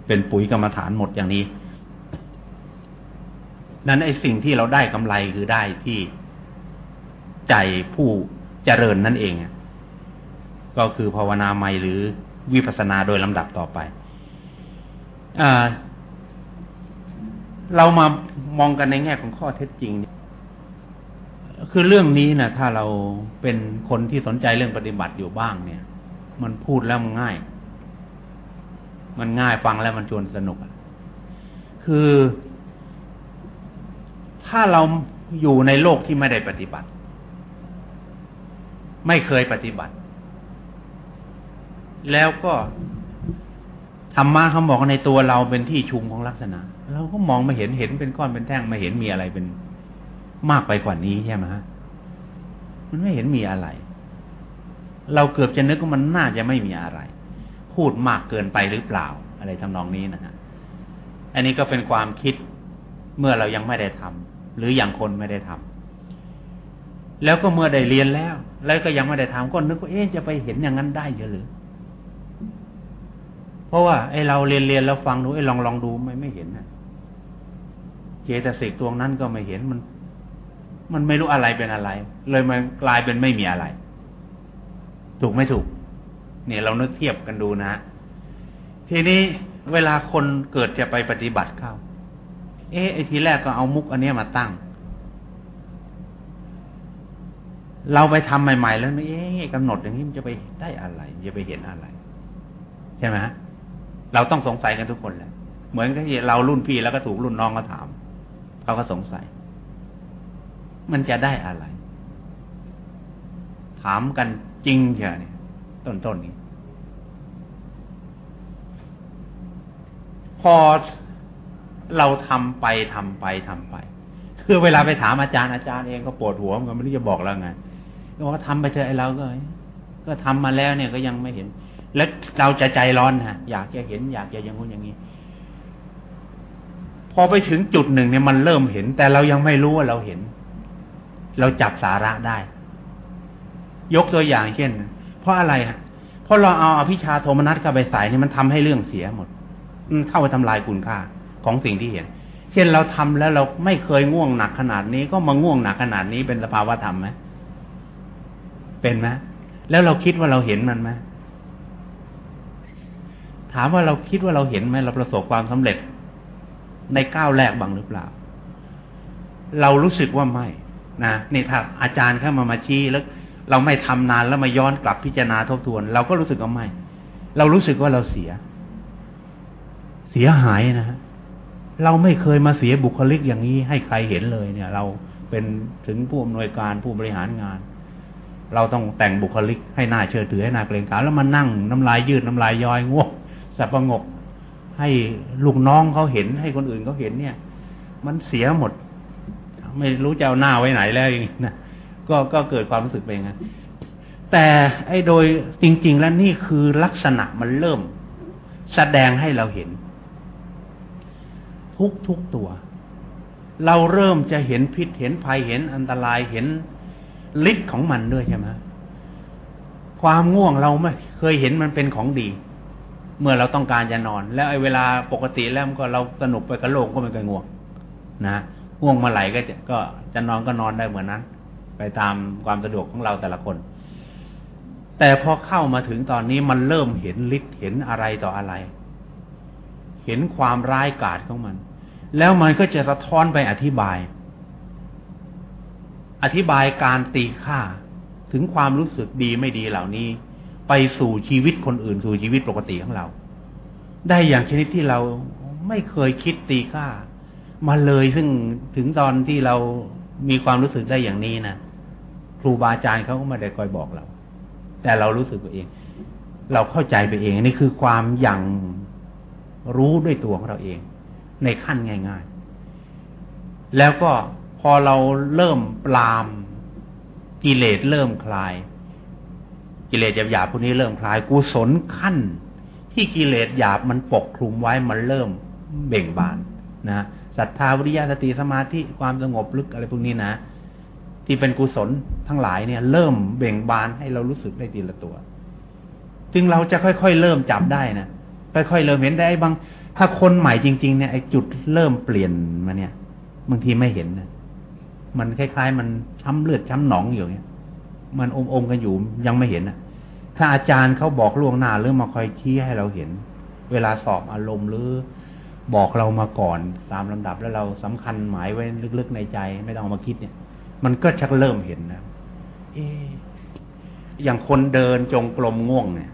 เป็นปุ๋ยกรรมฐานหมดอย่างนี้ นั้นไอ้สิ่งที่เราได้กำไรคือได้ที่ใจผู้เจริญนั่นเองก็คือภาวนาใหม่หรือวิปัสสนาโดยลำดับต่อไปอ เรามามองกันในแง่ของข้อเท็จจริง คือเรื่องนี้นะถ้าเราเป็นคนที่สนใจเรื่องปฏิบัติอยู่บ้างเนี่ย มันพูดแล้วมันง่าย มันง่ายฟังแล้วมันชวนสนุกคือถ้าเราอยู่ในโลกที่ไม่ได้ปฏิบัติ ไม่เคยปฏิบัติ แล้วก็ธรรมะเขาบอกในตัวเราเป็นที่ชุมของลักษณะ เราก็มองไม่เห็นเห็นเป็นก้อนเป็นแท่งไม่เห็นมีอะไรเป็นมากไปกว่านี้ใช่ไหมฮะมันไม่เห็นมีอะไร เราเกือบจะนึกว่ามันน่าจะไม่มีอะไร พูดมากเกินไปหรือเปล่า อะไรทำนองนี้นะฮะอันนี้ก็เป็นความคิดเมื่อเรายังไม่ได้ทำหรืออย่างคนไม่ได้ทำแล้วก็เมื่อได้เรียนแล้ว แล้วก็ยังไม่ได้ทำก็นึกว่าเอ๊ะจะไปเห็นอย่างนั้นได้หรือเพราะว่าไอ้เราเรียนเรียนแล้วฟังดูไอ้ลองลองดูไม่ไม่เห็นนะ ตสิกตัวนั้นก็ไม่เห็นมัน มันไม่รู้อะไรเป็นอะไร เลยมันกลายเป็นไม่มีอะไร ถูกไม่ถูก เนี่ยเรานึกเทียบกันดูนะ ทีนี้เวลาคนเกิดจะไปปฏิบัติเข้า เอ๊ะไอทีแรกก็เอามุกอันนี้มาตั้ง เราไปทำใหม่ ๆ แล้วเอ๊ะกำหนดอย่างนี้มันจะไปได้อะไรจะไปเห็นอะไร ใช่ไหมเราต้องสงสัยกันทุกคนแหละเหมือนกับที่เรารุ่นพี่แล้วก็ถูกรุ่นน้องก็ถาม เขาก็สงสัย มันจะได้อะไร ถามกันจริงเชียวเนี่ยต้นๆนนี้ พอเราทำไปทำไปทำไป คือเวลาไปถามอาจารย์อาจารย์เองก็ปวดหัวมันไม่รู้จะบอกแล้วไงก็ว่าทำไปเถอะไอ้เราก็ก็ทำมาแล้วเนี่ยก็ยังไม่เห็น แล้วเราจะใจร้อนฮะอยากจะเห็นอยากจะอย่างงู้นอย่างนี้ พอไปถึงจุดหนึ่งเนี่ยมันเริ่มเห็น แต่เรายังไม่รู้ว่าเราเห็น เราจับสาระได้ ยกตัวอย่างเช่น เพราะอะไรฮะเพราะเราเอาอภิชาโทมนัสเข้าไปใส่นี่มันทำให้เรื่องเสียหมดเข้าไปทำลายคุณค่าของสิ่งที่เห็น เช่นเราทำแล้วเราไม่เคยง่วงหนักขนาดนี้ก็มาง่วงหนักขนาดนี้เป็นสภาวะธรรมไหมเป็นไหมแล้วเราคิดว่าเราเห็นมันไหมถามว่าเราคิดว่าเราเห็นไหมเราประสบความสำเร็จ ในก้าวแรกบ้างหรือเปล่า เรารู้สึกว่าไม่นะนี่ถ้าอาจารย์เข้ามามาชี้แล้ว เราไม่ทำนานแล้วมาย้อนกลับพิจารณาทบทวน เราก็รู้สึกว่าไม่ เรารู้สึกว่าเราเสีย เสียหายนะฮะเราไม่เคยมาเสียบุคลิกอย่างนี้ให้ใครเห็นเลยเนี่ย เราเป็นถึงผู้อำนวยการผู้บริหารงาน เราต้องแต่งบุคลิกให้หน่าเชื่อถือให้หน่าเกรงขามแล้วมานั่งน้ำลายยืดน้ำลายย้อยง่วงสับประงก ให้ลูกน้องเขาเห็น ให้คนอื่นเขาเห็นเนี่ย มันเสียหมด ไม่รู้จะเอาหน้าไว้ไหนแล้วอย่างนี้นะก็ก็เกิดความรู้สึกเป็นไงแต่ไอ้โดยจริง ๆ แล้วนี่คือลักษณะมันเริ่ม แสดงให้เราเห็น ทุกทุกตัว เราเริ่มจะเห็นพิษเห็นภัยเห็นอันตรายเห็นฤทธิ์ของมันด้วยใช่ไหมความง่วงเราไม่เคยเห็นมันเป็นของดี เมื่อเราต้องการจะนอน แล้วไอ้เวลาปกติแล้วก็เราสนุกไปกับโลกก็ไม่เคยง่วงนะง่วงมาไหลก็จะก็จะนอนก็นอนได้เหมือนนั้น ไปตามความสะดวกของเราแต่ละคน แต่พอเข้ามาถึงตอนนี้มันเริ่มเห็นฤทธิ์เห็นอะไรต่ออะไร เห็นความร้ายกาจของมัน แล้วมันก็จะสะท้อนไปอธิบาย อธิบายการตีค่าถึงความรู้สึกดีไม่ดีเหล่านี้ ไปสู่ชีวิตคนอื่น สู่ชีวิตปกติของเรา ได้อย่างชนิดที่เราไม่เคยคิดตีค่า มาเลยซึ่งถึงตอนที่เรามีความรู้สึกได้อย่างนี้นะครูบาอาจารย์เขาก็ไม่ได้คอยบอกเรา แต่เรารู้สึกไปเอง เราเข้าใจไปเองนี่คือความอย่างรู้ด้วยตัวของเราเอง ในขั้นง่ายๆ แล้วก็พอเราเริ่มปรามกิเลสเริ่มคลาย กิเลสหยาบๆพวกนี้เริ่มคลายกุศลขั้น ที่กิเลสหยาบมันปกคลุมไว้มันเริ่มเบ่งบานนะศรัทธาวิริยะสติสมาธิความสงบลึกอะไรพวกนี้นะ ที่เป็นกุศลทั้งหลายเนี่ย เริ่มเบ่งบานให้เรารู้สึกได้ทีละตัว จึงเราจะค่อยๆเริ่มจับได้นะค่อยๆเริ่มเห็นได้บาง ถ้าคนใหม่จริง ๆ เนี่ยไอ้จุดเริ่มเปลี่ยนมาเนี่ย บางทีไม่เห็นนะมันคล้ายๆ มันช้ำเลือดช้ำหนองอยู่เนี่ย มันอมอมกันอยู่ยังไม่เห็นนะถ้าอาจารย์เขาบอกล่วงหน้าหรือมาคอยชี้ให้เราเห็น เวลาสอบอารมณ์หรือบอกเรามาก่อนตามลำดับแล้วเราสำคัญหมายไว้ลึกๆในใจไม่ต้องมาคิดเนี่ย มันก็ชักเริ่มเห็นนะเออย่างคนเดินจงกรมง่วงเนี่ย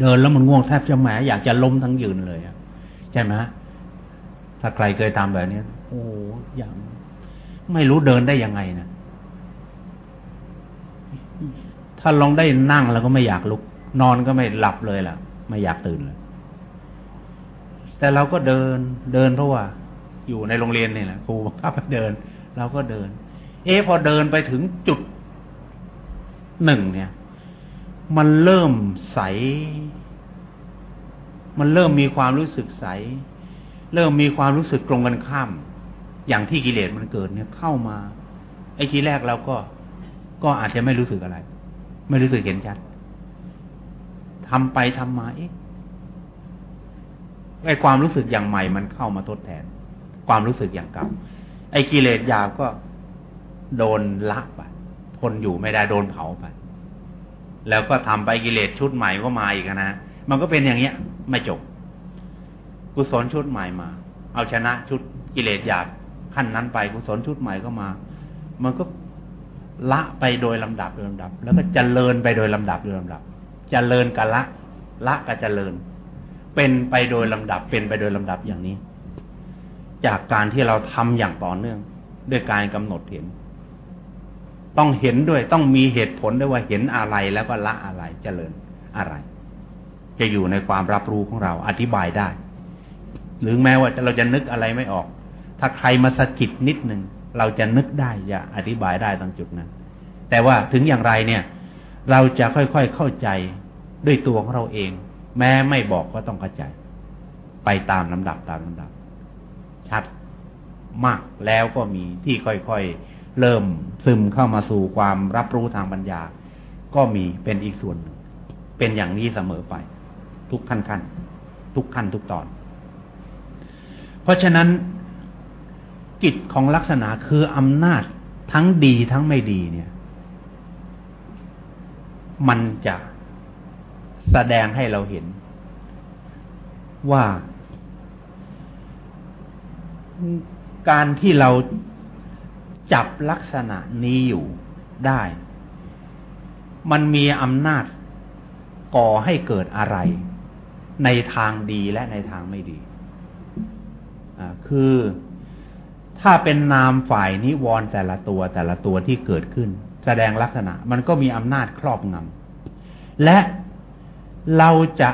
เดินแล้วมันง่วงแทบจะแหมอยากจะล้มทั้งยืนเลยใช่ไหมถ้าใครเคยตามแบบนี้โอ้อย่าง ไม่รู้เดินได้ยังไงนะ ถ้าลองได้นั่งแล้วก็ไม่อยากลุก นอนก็ไม่หลับเลยล่ะ ไม่อยากตื่นเลย แต่เราก็เดินเดินเพราะว่า อยู่ในโรงเรียนนี่แหละครูบังคับให้เดิน เราก็เดิน เอ๊พอเดินไปถึงจุดหนึ่งเนี่ย มันเริ่มใส มันเริ่มมีความรู้สึกใส เริ่มมีความรู้สึกตรงกันข้าม อย่างที่กิเลสมันเกิดเนี่ยเข้ามา ไอ้ทีแรกเราก็ก็อาจจะไม่รู้สึกอะไร ไม่รู้สึกเห็นชัดทำไปทำมาเอ๊ะไอความรู้สึกอย่างใหม่มันเข้ามาทดแทน ความรู้สึกอย่างเก่าไอกิเลสยาวก็โดนละไปทนอยู่ไม่ได้โดนเผาไป แล้วก็ทำไปกิเลสชุดใหม่ก็มาอีกนะมันก็เป็นอย่างเงี้ย ไม่จบ กุศลชุดใหม่มา เอาชนะชุดกิเลสหยาบขั้นนั้นไปกุศลชุดใหม่ก็มา มันก็ ละไปโดยลำดับโดยลำดับ แล้วก็เจริญไปโดยลำดับโดยลำดับ เจริญกับละ ละกับเจริญ เป็นไปโดยลำดับ เป็นไปโดยลำดับอย่างนี้ จากการที่เราทำอย่างต่อเนื่อง ด้วยการกำหนดเห็น ต้องเห็นด้วยต้องมีเหตุผลด้วยว่าเห็นอะไรแล้วก็ละอะไรเจริญอะไร จะอยู่ในความรับรู้ของเราอธิบายได้ หรือแม้ว่าเราจะนึกอะไรไม่ออก ถ้าใครมาสะกิดนิดหนึ่ง เราจะนึกได้จะอธิบายได้ตรงจุดนั้น แต่ว่าถึงอย่างไรเนี่ย เราจะค่อยๆเข้าใจด้วยตัวของเราเอง แม้ไม่บอกก็ต้องเข้าใจ ไปตามลำดับตามลำดับ ชัดมากแล้วก็มีที่ค่อยๆเริ่มซึมเข้ามาสู่ความรับรู้ทางปัญญา ก็มีเป็นอีกส่วนหนึ่งเป็นอย่างนี้เสมอไป ทุกขั้นขั้นทุกขั้นทุกตอน เพราะฉะนั้น กิจของลักษณะคืออำนาจทั้งดีทั้งไม่ดีเนี่ย มันจะแสดงให้เราเห็น ว่า การที่เราจับลักษณะนี้อยู่ได้ มันมีอำนาจก่อให้เกิดอะไร ในทางดีและในทางไม่ดีคือ ถ้าเป็นนามฝ่ายนิวรณ์แต่ละตัวแต่ละตัวที่เกิดขึ้น แสดงลักษณะ มันก็มีอำนาจครอบงำและเราจะ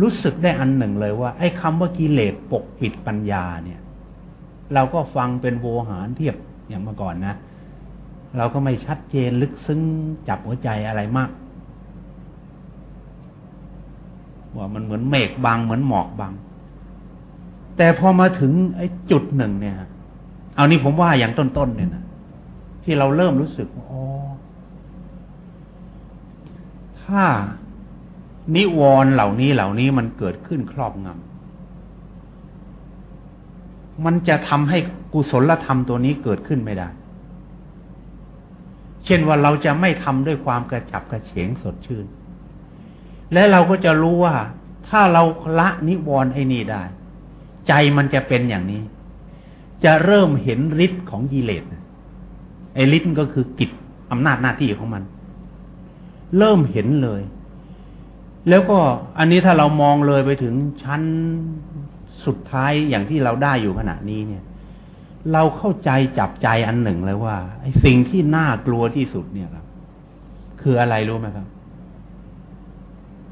รู้สึกได้อันหนึ่งเลยว่า ไอ้คำว่ากิเลสปกปิดปัญญาเนี่ย เราก็ฟังเป็นโวหารเทียบอย่างเมื่อก่อนนะ เราก็ไม่ชัดเจนลึกซึ้งจับหัวใจอะไรมาก ว่ามันเหมือนเมฆบางเหมือนหมอกบาง แต่พอมาถึงไอ้จุดหนึ่งเนี่ย เอานี่ผมว่าอย่างต้นๆเนี่ยนะที่เราเริ่มรู้สึกอ๋อถ้านิวรณ์เหล่านี้เหล่านี้มันเกิดขึ้นครอบงำมันจะทำให้กุศลธรรมตัวนี้เกิดขึ้นไม่ได้ เช่นว่าเราจะไม่ทำด้วยความกระฉับกระเฉงสดชื่น และเราก็จะรู้ว่า ถ้าเราละนิวรณ์ไอ้นี่ได้ ใจมันจะเป็นอย่างนี้ จะเริ่มเห็นฤทธิ์ของกิเลสไอ้ฤทธิ์ก็คือกิจอำนาจหน้าที่ของมัน เริ่มเห็นเลย แล้วก็อันนี้ถ้าเรามองเลยไปถึงชั้นสุดท้ายอย่างที่เราได้อยู่ขณะนี้เนี่ย เราเข้าใจจับใจอันหนึ่งเลยว่าไอ้สิ่งที่น่ากลัวที่สุดเนี่ยครับ คืออะไรรู้ไหมครับ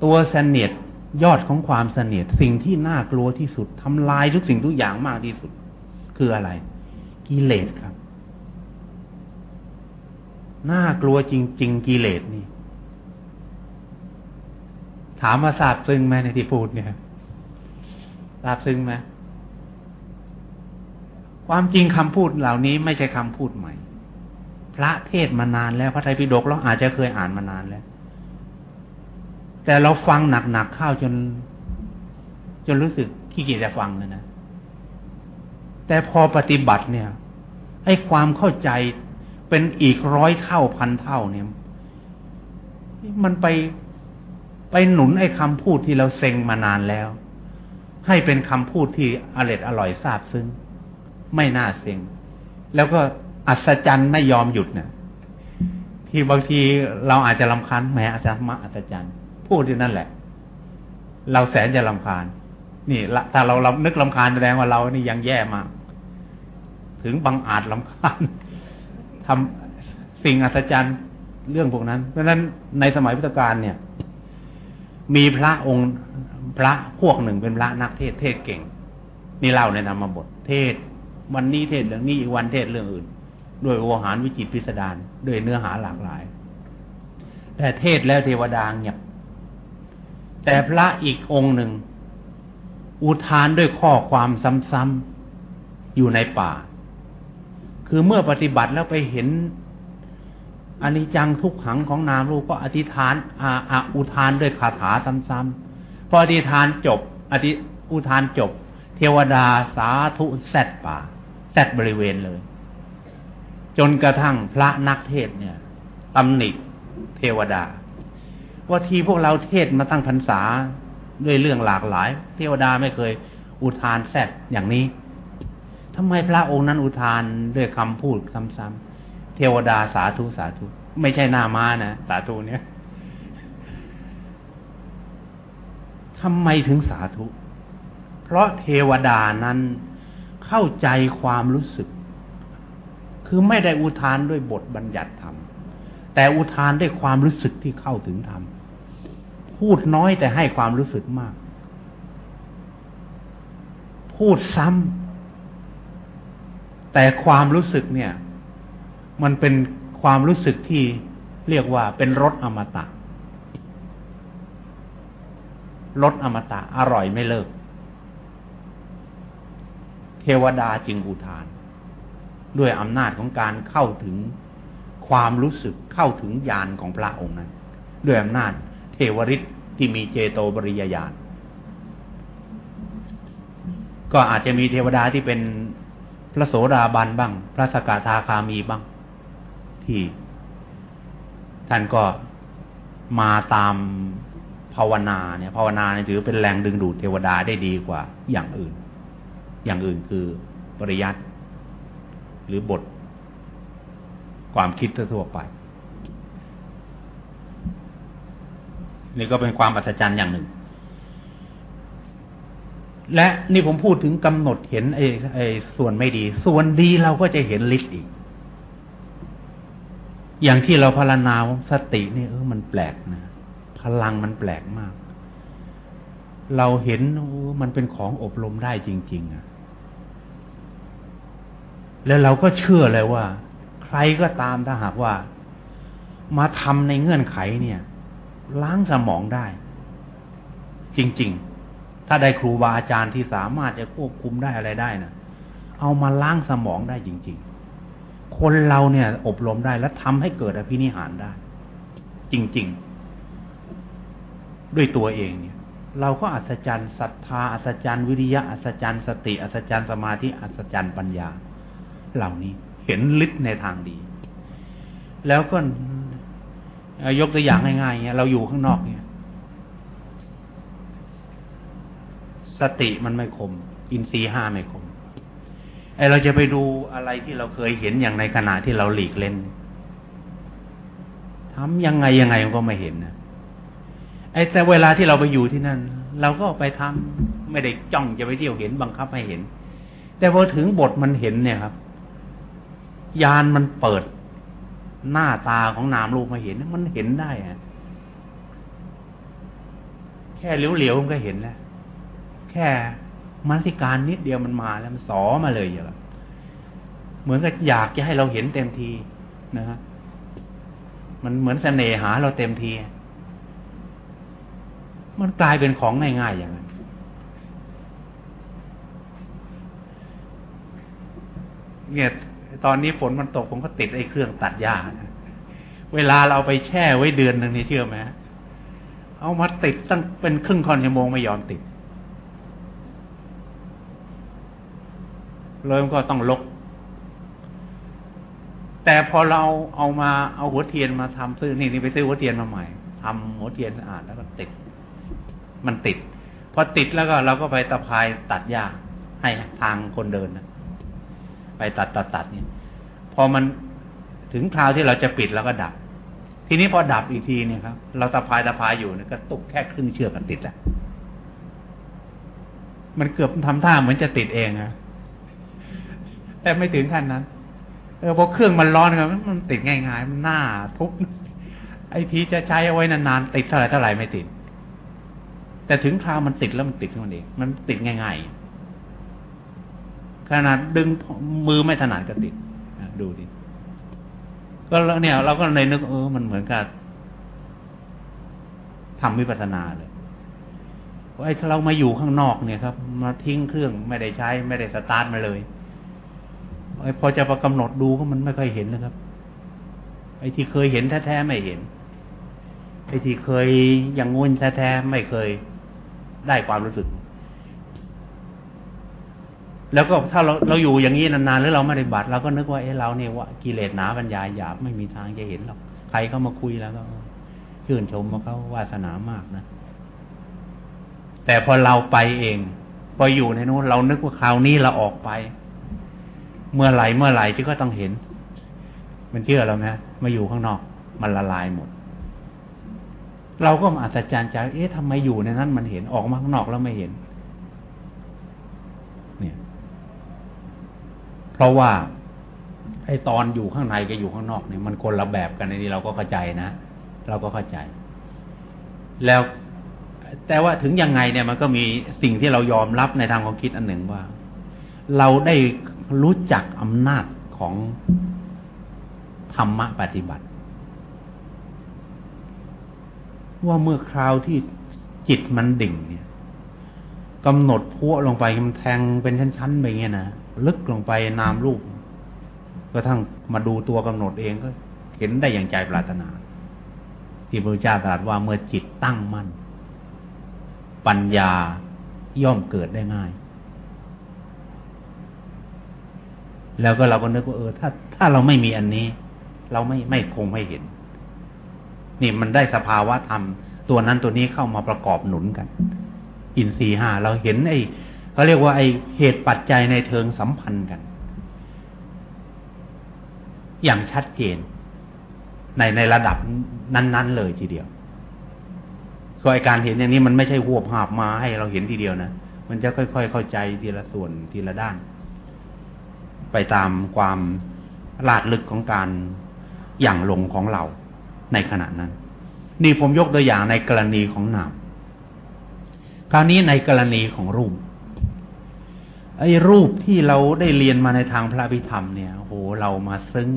ตัวเสนียด ยอดของความเสนียดสิ่งที่น่ากลัวที่สุดทำลายทุกสิ่งทุกอย่างมากที่สุด คืออะไร กิเลสครับ น่ากลัวจริง ๆ กิเลสนี่ ถามมาทราบซึ้งไหมในที่พูดเนี่ยทราบซึ้งไหมความจริงคำพูดเหล่านี้ไม่ใช่คำพูดใหม่ พระเทศมานานแล้วพระไตรปิฎกเราอาจจะเคยอ่านมานานแล้ว แต่เราฟังหนักๆเข้าจน จนรู้สึกขี้เกียจจะฟังเลยนะ แต่พอปฏิบัติเนี่ยไอ้ความเข้าใจเป็นอีกร้อยเท่าพันเท่าเนี่ย มันไปไปหนุนไอ้คำพูดที่เราเซ็งมานานแล้ว ให้เป็นคำพูดที่อร่อยอร่อยซาบซึ้งไม่น่าเซ็ง แล้วก็อัศจรรย์ไม่ยอมหยุดเนี่ยที่บางทีเราอาจจะลำคันแม้อาจจะมาอัศจรรย์ พูดที่นั่นแหละ เราแสนจะลำคาญ นี่ถ้าเราเรานึกลำคาญแสดงว่าเรานี่ยังแย่มาก ถึงบังอาจลำคาญทำสิ่งอัศจรรย์เรื่องพวกนั้น เพราะฉะนั้นในสมัยพุทธกาลเนี่ย มีพระองค์พระพวกหนึ่งเป็นพระนักเทศเทศเก่ง นี่เล่าในธรรมบท เทศ วันนี้เทศเรื่องนี้อีกวันเทศเรื่องอื่นด้วยโอหารวิจิตพิสดารด้วยเนื้อหาหลากหลาย แต่เทศแล้วเทวดาเงียบ แต่พระอีกองค์หนึ่ง อุทานด้วยข้อความซ้ำๆอยู่ในป่า คือเมื่อปฏิบัติแล้วไปเห็นอนิจจังทุกขังของนามรูปก็อธิษฐานอาอาอุทานด้วยคาถาซ้ำๆพออธิษฐานจบอธิอุทานจบ เทวดาสาธุแซดป่าแซดบริเวณเลย จนกระทั่งพระนักเทศเนี่ยตำหนิเทวดา ว่าทีพวกเราเทศมาตั้งพรรษาด้วยเรื่องหลากหลาย เทวดาไม่เคยอุทานแซดอย่างนี้ทำไมพระองค์นั้นอุทานด้วยคำพูดซ้ำๆเทวดาสาธุสาธุ ไม่ใช่หน้าม้านะสาธุเนี่ยทำไมถึงสาธุ เพราะเทวดานั้นเข้าใจความรู้สึก คือไม่ได้อุทานด้วยบทบัญญัติธรรม แต่อุทานด้วยความรู้สึกที่เข้าถึงธรรม พูดน้อยแต่ให้ความรู้สึกมาก พูดซ้ำแต่ความรู้สึกเนี่ย มันเป็นความรู้สึกที่เรียกว่าเป็นรสอมตะรสอมตะอร่อยไม่เลิก เทวดาจึงอุทาน ด้วยอำนาจของการเข้าถึงความรู้สึกเข้าถึงญาณของพระองค์นั้น ด้วยอำนาจ วริษที่มีเจโตบริยญาณก็อาจจะมีเทวดาที่เป็นพระโสดาบันบ้าง พระสกทาคามีบ้าง ที่ท่านก็มาตามภาวนาเนี่ยภาวนาเนี่ยถือเป็นแรงดึงดูดเทวดาได้ดีกว่าอย่างอื่น อย่างอื่นคือปริยัติหรือบทความคิดทั่วไป นี่ก็เป็นความอัศจรรย์อย่างหนึ่ง และนี่ผมพูดถึงกำหนดเห็นไอ้ไอ้ส่วนไม่ดี ส่วนดีเราก็จะเห็นฤทธิ์อีก อย่างที่เราพารณาสตินี่เออมันแปลกนะพลังมันแปลกมาก เราเห็นมันเป็นของอบรมได้จริง ๆอะแล้วเราก็เชื่อเลยว่า ใครก็ตามถ้าหากว่า มาทำในเงื่อนไขเนี่ย ล้างสมองได้ จริง ๆ ถ้าได้ครูบาอาจารย์ที่สามารถจะควบคุมได้อะไรได้นะเอามาล้างสมองได้จริง ๆ คนเราเนี่ย อบรมได้และทำให้เกิดอภินิหารได้ จริง ๆ ด้วยตัวเองเนี่ย เราก็อัศจรรย์ศรัทธาอัศจรรย์วิริยะอัศจรรย์สติอัศจรรย์สมาธิอัศจรรย์ปัญญา เหล่านี้เห็นฤทธิ์ในทางดี แล้วก็ ยกตัวอย่างง่ายๆเนี่ยเราอยู่ข้างนอกเนี่ย สติมันไม่คม อินทรีห้าไม่คมไอเราจะไปดูอะไรที่เราเคยเห็นอย่างในขณะที่เราหลีกเล่นทำยังไงยังไงมันก็ไม่เห็นนะไอ้แต่เวลาที่เราไปอยู่ที่นั่น เราก็ไปทำไม่ได้จ้องจะไปเที่ยวเห็นบังคับให้เห็น แต่พอถึงบทมันเห็นเนี่ยครับ ยานมันเปิด หน้าตาของนามรูปมาเห็น มันเห็นได้อะแค่เหลียวๆมันก็เห็นแล้ว แค่มาสิการนิดเดียวมันมาแล้วมันสอมาเลยอย่างเหมือนกับอยากจะให้เราเห็นเต็มทีนะฮะมันเหมือนเสน่หาเราเต็มที มันกลายเป็นของง่ายๆอย่างนั้นเนี่ย ตอนนี้ฝนมันตกผมก็ติดไอ้เครื่องตัดหญ้าเวลาเราไปแช่ไว้เดือนหนึ่งนี่เชื่อไหมเอามาติดตั้งเป็นครึ่งคอนชั่วโมงไม่ยอมติดเลยมันก็ต้องลก แต่พอเราเอามาเอาหัวเทียนมาทำซื้อนี่นี่ไปซื้อหัวเทียนมาใหม่ทำหัวเทียนสะอาดแล้วก็ติด มันติด พอติดแล้วก็เราก็ไปตะพายตัดหญ้าให้ทางคนเดินนะ ไปตัดตัดตัดเนี่ย พอมันถึงคราวที่เราจะปิดแล้วก็ดับ ทีนี้พอดับอีกทีเนี่ยครับ เราตะพายตะพายอยู่เนี่ยก็ตุกแค่ครึ่งเชือกกันติดแล้วมันเกือบทำท่าเหมือนจะติดเองนะแต่ไม่ถึงขั้นนั้น เออพอเครื่องมันร้อนครับมันติดง่ายๆมันหน้าทุบไอ้ทีจะใช้เอาไว้นานๆติดเท่าไหร่เท่าไหร่ไม่ติด แต่ถึงคราวมันติดแล้วมันติดมันเองมันติดง่ายๆ ขนาดดึงมือไม่ถนัดก็ติดดูดิก็เนี่ย เราก็เลยนึกเออมันเหมือนกับทำวิปัสสนาเลยไอ้เรามาอยู่ข้างนอกเนี่ยครับ มาทิ้งเครื่องไม่ได้ใช้ ไม่ได้สตาร์ทมาเลยไอ้พอจะประกำหนดดูก็มันไม่ค่อยเห็นนะครับ ไอ้ที่เคยเห็นแท้ๆไม่เห็น ไอ้ที่เคยอย่างงุนแท้ๆไม่เคยได้ความรู้สึก แล้วก็ถ้าเราเราอยู่อย่างนี้นานๆแล้วเราไม่ได้บัตรเราก็นึกว่าเอ้เราเนี่ยว่ากิเลสหนาปัญญาหยาบไม่มีทางจะเห็นหรอกใครเข้ามาคุยแล้วก็ชื่นชมว่าเขาวาสนามากนะแต่พอเราไปเอง พออยู่ในนู้นเรานึกว่าคราวนี้เราออกไป เมื่อไหร่เมื่อไหร่ที่ก็ต้องเห็น มันเชื่อเราไหมมาอยู่ข้างนอก มันละลายหมด เราก็อัศจรรย์ใจเอ๊ะทำไมอยู่ในนั้นมันเห็นออกมาข้างนอกแล้วไม่เห็น เนี่ย เพ ราะว่าไอ้ตอนอยู่ข้างในกับอยู่ข้างนอกเนี่ยมันคนละแบบกันในนี้เราก็เข้าใจนะเราก็เข้าใจ แล้วแต่ว่าถึงยังไงเนี่ยมันก็มีสิ่งที่เรายอมรับในทางความคิดอันหนึ่งว่า เราได้รู้จักอำนาจของธรรมะปฏิบัติ ว่าเมื่อคราวที่จิตมันดิ่งเนี่ยกำหนดพัวลงไปมันแทงเป็นชั้นๆไปเงี้ยนะ ลึกลงไปนามรูปกระทั่งมาดูตัวกำหนดเองก็ เห็นได้อย่างใจปรารถนา ที่พระเจ้าตรัสว่าเมื่อจิตตั้งมั่น ปัญญาย่อมเกิดได้ง่าย แล้วก็เราก็นึกว่าเออ ถ้า ถ้าเราไม่มีอันนี้ เราไม่ไม่คงไม่เห็น นี่มันได้สภาวะธรรม ตัวนั้นตัวนี้เข้ามาประกอบหนุนกัน อินทรีห้าเราเห็นไอ้ เขาเรียกว่าไอเหตุปัจจัยในเทิงสัมพันธ์กัน อย่างชัดเจน ในในระดับนั้น ๆ เลยทีเดียวก็ไอการเห็นอย่างนี้มันไม่ใช่หวบหาบมาให้เราเห็นทีเดียวนะมันจะค่อย ๆ เข้าใจทีละส่วนทีละด้าน ไปตามความลาดลึกของการอย่างลงของเราในขณะนั้น นี่ผมยกตัวอย่างในกรณีของนามคราวนี้ในกรณีของรูป ไอ้รูปที่เราได้เรียนมาในทางพระพิธรรมเนี่ยโหเรามาซึ้ง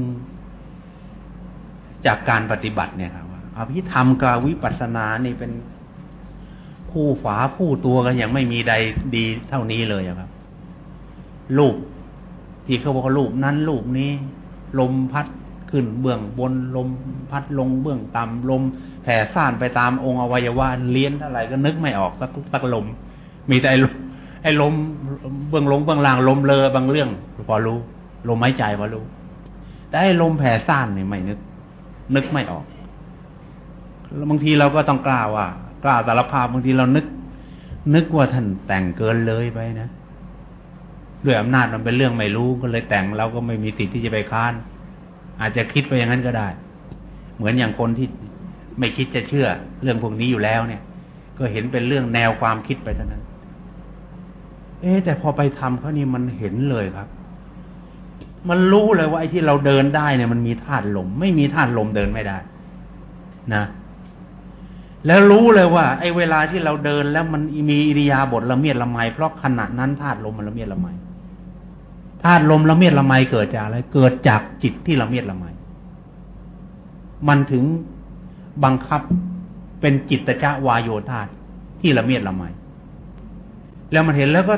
จากการปฏิบัติเนี่ยครับอภิธรรมกับวิปัสสนานี่เป็นคู่ฝาคู่ตัวกันอย่างไม่มีใดดีเท่านี้เลยครับ รูปที่เขาบอกรูปนั้นรูปนี้ ลมพัดขึ้นเบื้องบนลมพัดลงเบื้องต่ำลมแผ่ซ่านไปตามองค์อวัยวะเลี้ยนอะไรก็นึกไม่ออกสักสักลม มีแต่ ไอ้ลมเบื้องลงเบื้องล่างลมเลอบางเรื่องพอรู้ ลมหายใจพอรู้ แต่ไอ้ลมแผ่ซ่านเนี่ยไม่นึก นึกไม่ออกบางทีเราก็ต้องกล้าว่า กล้าสารภาพบางทีเรานึก นึกว่าท่านแต่งเกินเลยไปนะด้วยอำนาจมันเป็นเรื่องไม่รู้ก็เลยแต่งเราก็ไม่มีสิทธิ์ที่จะไปค้าน อาจจะคิดไปอย่างนั้นก็ได้ เหมือนอย่างคนที่ไม่คิดจะเชื่อ เรื่องพวกนี้อยู่แล้วเนี่ย ก็เห็นเป็นเรื่องแนวความคิดไปเท่านั้น เอ๊แต่พอไปทำเขานี่มันเห็นเลยครับ มันรู้เลยว่าไอ้ที่เราเดินได้เนี่ย มันมีธาตุลม ไม่มีธาตุลมเดินไม่ได้ นะ แล้วรู้เลยว่า ไอ้เวลาที่เราเดินแล้วมันมีอิริยาบถละเมียดละไมเพราะขณะนั้นธาตุลมมันละเมียดละไมธาตุลมละเมียดละไมเกิดจากอะไร เกิดจากจิตที่ละเมียดละไมมันถึงบังคับเป็นจิตตะวายโยธาที่ละเมียดละไม แล้วมันเห็นแล้วก็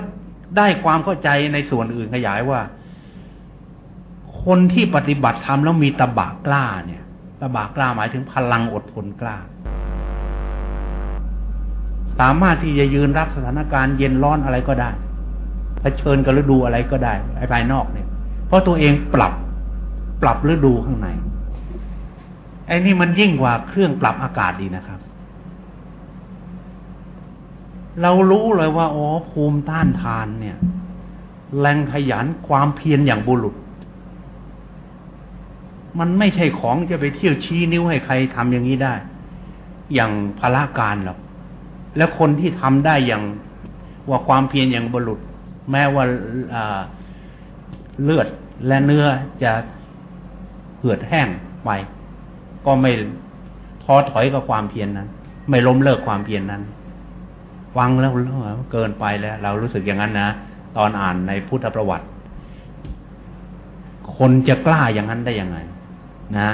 ได้ความเข้าใจในส่วนอื่นขยายว่า คนที่ปฏิบัติธรรมแล้วมีตะบะกล้าเนี่ยตะบะกล้าหมายถึงพลังอดทนกล้า สามารถที่จะยืนรับสถานการณ์เย็นร้อนอะไรก็ได้เผชิญกับฤดูอะไรก็ได้ไอ้ภายนอกเนี่ย เพราะตัวเองปรับปรับฤดูข้างในไอ้นี่มันยิ่งกว่าเครื่องปรับอากาศดีนะครับ เรารู้เลยว่าอ๋อภูมิต้านทานเนี่ย แรงขยันความเพียรอย่างบุรุษ มันไม่ใช่ของจะไปเที่ยวชี้นิ้วให้ใครทำอย่างนี้ได้ อย่างพละการหรอกแล้วคนที่ทำได้อย่างว่าความเพียรอย่างบุรุษ แม้ว่าเลือดและเนื้อจะเหือดแห้งไปก็ไม่ท้อถอยกับความเพียรนนั้น ไม่ล้มเลิกความเพียรนนั้น ฟังแล้วเกินไปแล้ว เรารู้สึกอย่างนั้นนะตอนอ่านในพุทธประวัติ คนจะกล้าอย่างนั้นได้ยังไง นะ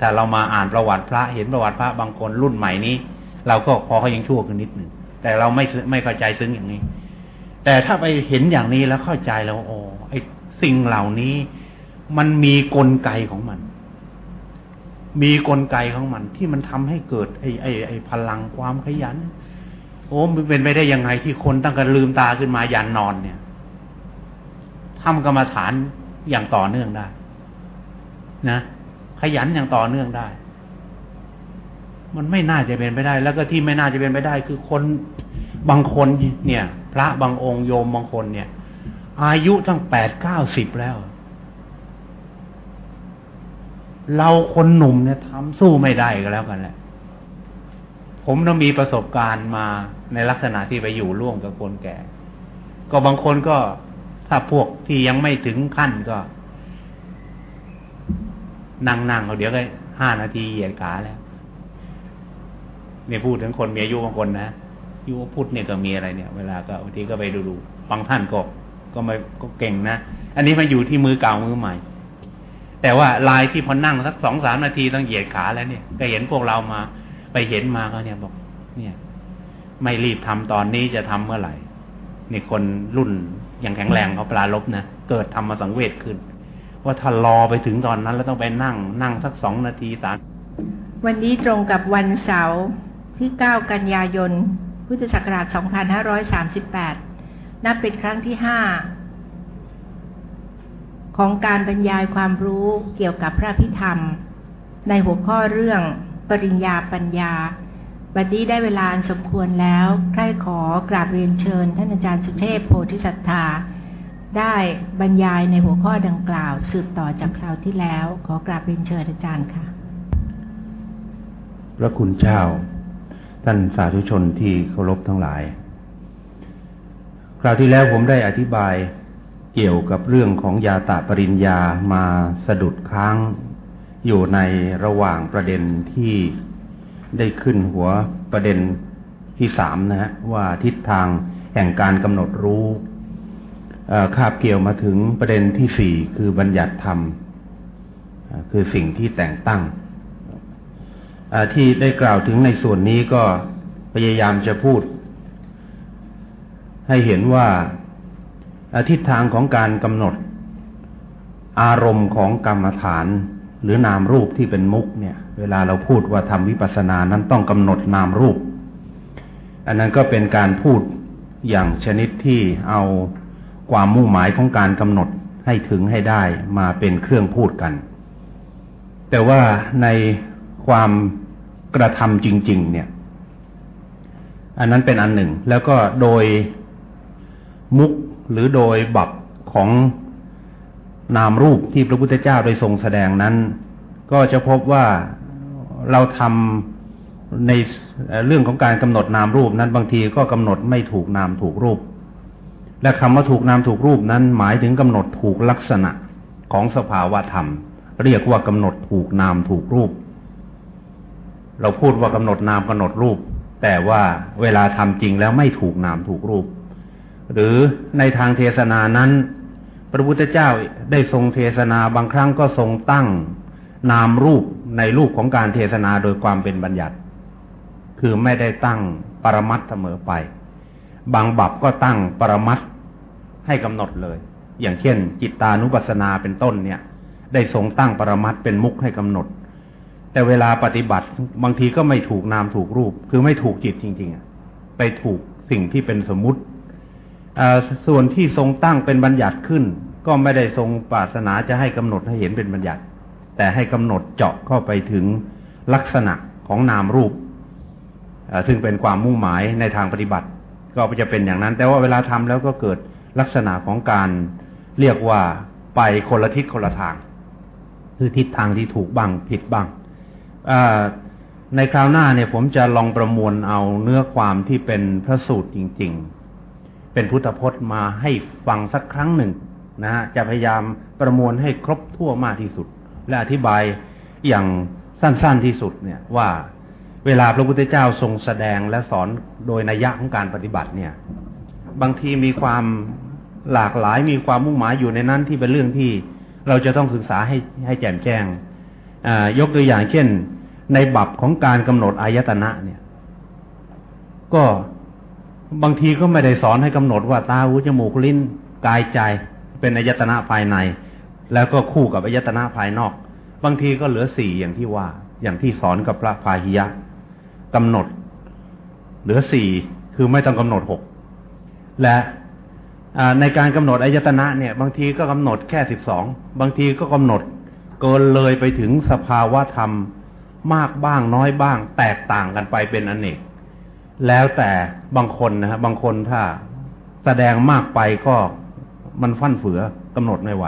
ถ้าเรามาอ่านประวัติพระเห็นประวัติพระบางคนรุ่นใหม่นี้ เราก็พอเขายังชั่วขึ้นนิดหนึ่งแต่เราไม่ไม่เข้าใจซึ้งอย่างนี้ แต่ถ้าไปเห็นอย่างนี้แล้วเข้าใจแล้วโอ้ไอสิ่งเหล่านี้ มันมีกลไกของมัน มีกลไกของมันที่มันทำให้เกิดไอ้ไอ้ไอ้พลังความขยัน โอ้มันเป็นไปได้ยังไงที่คนตั้งแต่ลืมตาขึ้นมายันนอนเนี่ยทำกรรมฐานอย่างต่อเนื่องได้ นะขยันอย่างต่อเนื่องได้ มันไม่น่าจะเป็นไปได้ แล้วก็ที่ไม่น่าจะเป็นไปได้ คือคนบางคนเนี่ย พระบางองค์โยมบางคนเนี่ย อายุตั้งแปดเก้าสิบแล้ว เราคนหนุ่มเนี่ยทำสู้ไม่ได้ก็แล้วกันแหละ ผมต้องมีประสบการณ์มาในลักษณะที่ไปอยู่ร่วมกับคนแก่ ก็บางคนก็ถ้าพวกที่ยังไม่ถึงขั้นก็ นั่งนั่งเขาเดี๋ยวก็ห้านาทีเหยียดขาแล้วเนี่ยพูดถึงคนมีอายุบางคนนะยุพุทธเนี่ยก็มีอะไรเนี่ย เวลาก็บางทีก็ไปดูดูบางท่านก็ก็ไม่ก็เก่งนะ อันนี้มาอยู่ที่มือเก่ามือใหม่ แต่ว่าลายที่พอนั่งสักสองสามนาทีต้องเหยียดขาแล้วเนี่ยก็เห็นพวกเรามา ไปเห็นมาก็เนี่ยบอก เนี่ย ไม่รีบทำตอนนี้จะทำเมื่อไหร่นี่คนรุ่นอย่างแข็งแรงเขาปลาลบนะเกิดทำมาสังเวชขึ้น ว่าถ้ารอไปถึงตอนนั้น แล้วต้องไปนั่ง นั่งสักสองนาทีสามวันนี้ตรงกับวันเสาร์ที่เก้ากันยายน พุทธศักราช2538นับเป็นครั้งที่ห้าของการบรรยายความรู้เกี่ยวกับพระพิธรรม ในหัวข้อเรื่อง ปริญญาปัญญา บัดนี้ได้เวลาสมควรแล้วใครขอกราบเรียนเชิญ ท่านอาจารย์สุเทพโพธิสัตธาได้บรรยายในหัวข้อดังกล่าว สืบต่อจากคราวที่แล้ว ขอกราบเรียนเชิญอาจารย์ค่ะ พระคุณเจ้า ท่านสาธุชนที่เคารพทั้งหลาย คราวที่แล้วผมได้อธิบายเกี่ยวกับเรื่องของยาตาปริญญามาสะดุดค้าง อยู่ในระหว่างประเด็นที่ได้ขึ้นหัวประเด็นที่สามนะฮะว่าทิศทางแห่งการกำหนดรู้คาบเกี่ยวมาถึงประเด็นที่สี่คือบัญญัติธรรม คือสิ่งที่แต่งตั้ง ที่ได้กล่าวถึงในส่วนนี้ก็พยายามจะพูด ให้เห็นว่าทิศทางของการกำหนด อารมณ์ของกรรมฐาน หรือนามรูปที่เป็นมุกเนี่ย เวลาเราพูดว่าทำวิปัสสนานั้นต้องกำหนดนามรูป อันนั้นก็เป็นการพูดอย่างชนิดที่เอาความมุ่งหมายของการกำหนดให้ถึงให้ได้มาเป็นเครื่องพูดกัน แต่ว่าในความกระทำจริง ๆ เนี่ย อันนั้นเป็นอันหนึ่ง แล้วก็โดยมุกหรือโดยบับของ นามรูปที่พระพุทธเจ้าได้ทรงแสดงนั้น ก็จะพบว่าเราทำในเรื่องของการกำหนดนามรูปนั้นบางทีก็กำหนดไม่ถูกนามถูกรูป และคำว่าถูกนามถูกรูปนั้นหมายถึงกำหนดถูกลักษณะของสภาวะธรรม เรียกว่ากำหนดถูกนามถูกรูป เราพูดว่ากำหนดนามกำหนดรูป แต่ว่าเวลาทำจริงแล้วไม่ถูกนามถูกรูป หรือในทางเทศนานั้น พระพุทธเจ้าได้ทรงเทศนาบางครั้งก็ทรงตั้งนามรูปในรูปของการเทศนาโดยความเป็นบัญญัติ คือไม่ได้ตั้งปรมัตเสมอไป บางบับก็ตั้งปรมัตให้กำหนดเลย อย่างเช่น จิตตานุปัสสนาเป็นต้นเนี่ย ได้ทรงตั้งปรมัตเป็นมุกให้กำหนด แต่เวลาปฏิบัติบางทีก็ไม่ถูกนามถูกรูป คือไม่ถูกจิตจริง ๆ ไปถูกสิ่งที่เป็นสมมติ ส่วนที่ทรงตั้งเป็นบัญญัติขึ้น ก็ไม่ได้ทรงปรารถนาจะให้กำหนดให้เห็นเป็นบัญญัติ แต่ให้กำหนดเจาะเข้าไปถึงลักษณะของนามรูปซึ่งเป็นความมุ่งหมายในทางปฏิบัติ ก็จะเป็นอย่างนั้น แต่ว่าเวลาทำแล้วก็เกิดลักษณะของการเรียกว่าไปคนละทิศคนละทาง คือทิศทางที่ถูกบ้างผิดบ้างในคราวหน้าเนี่ยผมจะลองประมวลเอาเนื้อความที่เป็นพระสูตรจริง ๆ เป็นพุทธพจน์มาให้ฟังสักครั้งหนึ่งนะฮะจะพยายามประมวลให้ครบทั่วมากที่สุด และอธิบายอย่างสั้นๆที่สุดเนี่ยว่าเวลาพระพุทธเจ้าทรงแสดงและสอนโดยนัยยะของการปฏิบัติเนี่ย บางทีมีความหลากหลายมีความมุ่งหมายอยู่ในนั้นที่เป็นเรื่องที่เราจะต้องศึกษาให้ให้แจ่มแจ้งยกตัวอย่างเช่น ในบับของการกำหนดอายตนะเนี่ย ก็ บางทีก็ไม่ได้สอนให้กำหนดว่าตาหูจมูกลิ้นกายใจเป็นอายตนะภายใน แล้วก็คู่กับอายตนะภายนอก บางทีก็เหลือสี่อย่างที่ว่า อย่างที่สอนกับพระพาหิยะกำหนด เหลือสี่คือไม่ต้องกำหนดหกและในการกำหนดอายตนะเนี่ย บางทีก็กำหนดแค่สิบสองบางทีก็กำหนดเกินเลยไปถึงสภาวะธรรมมากบ้างน้อยบ้าง แตกต่างกันไปเป็นอนเนก แล้วแต่บางคนนะฮะบางคนถ้าแสดงมากไปก็มันฟั่นเฟือกำหนดไม่ไหว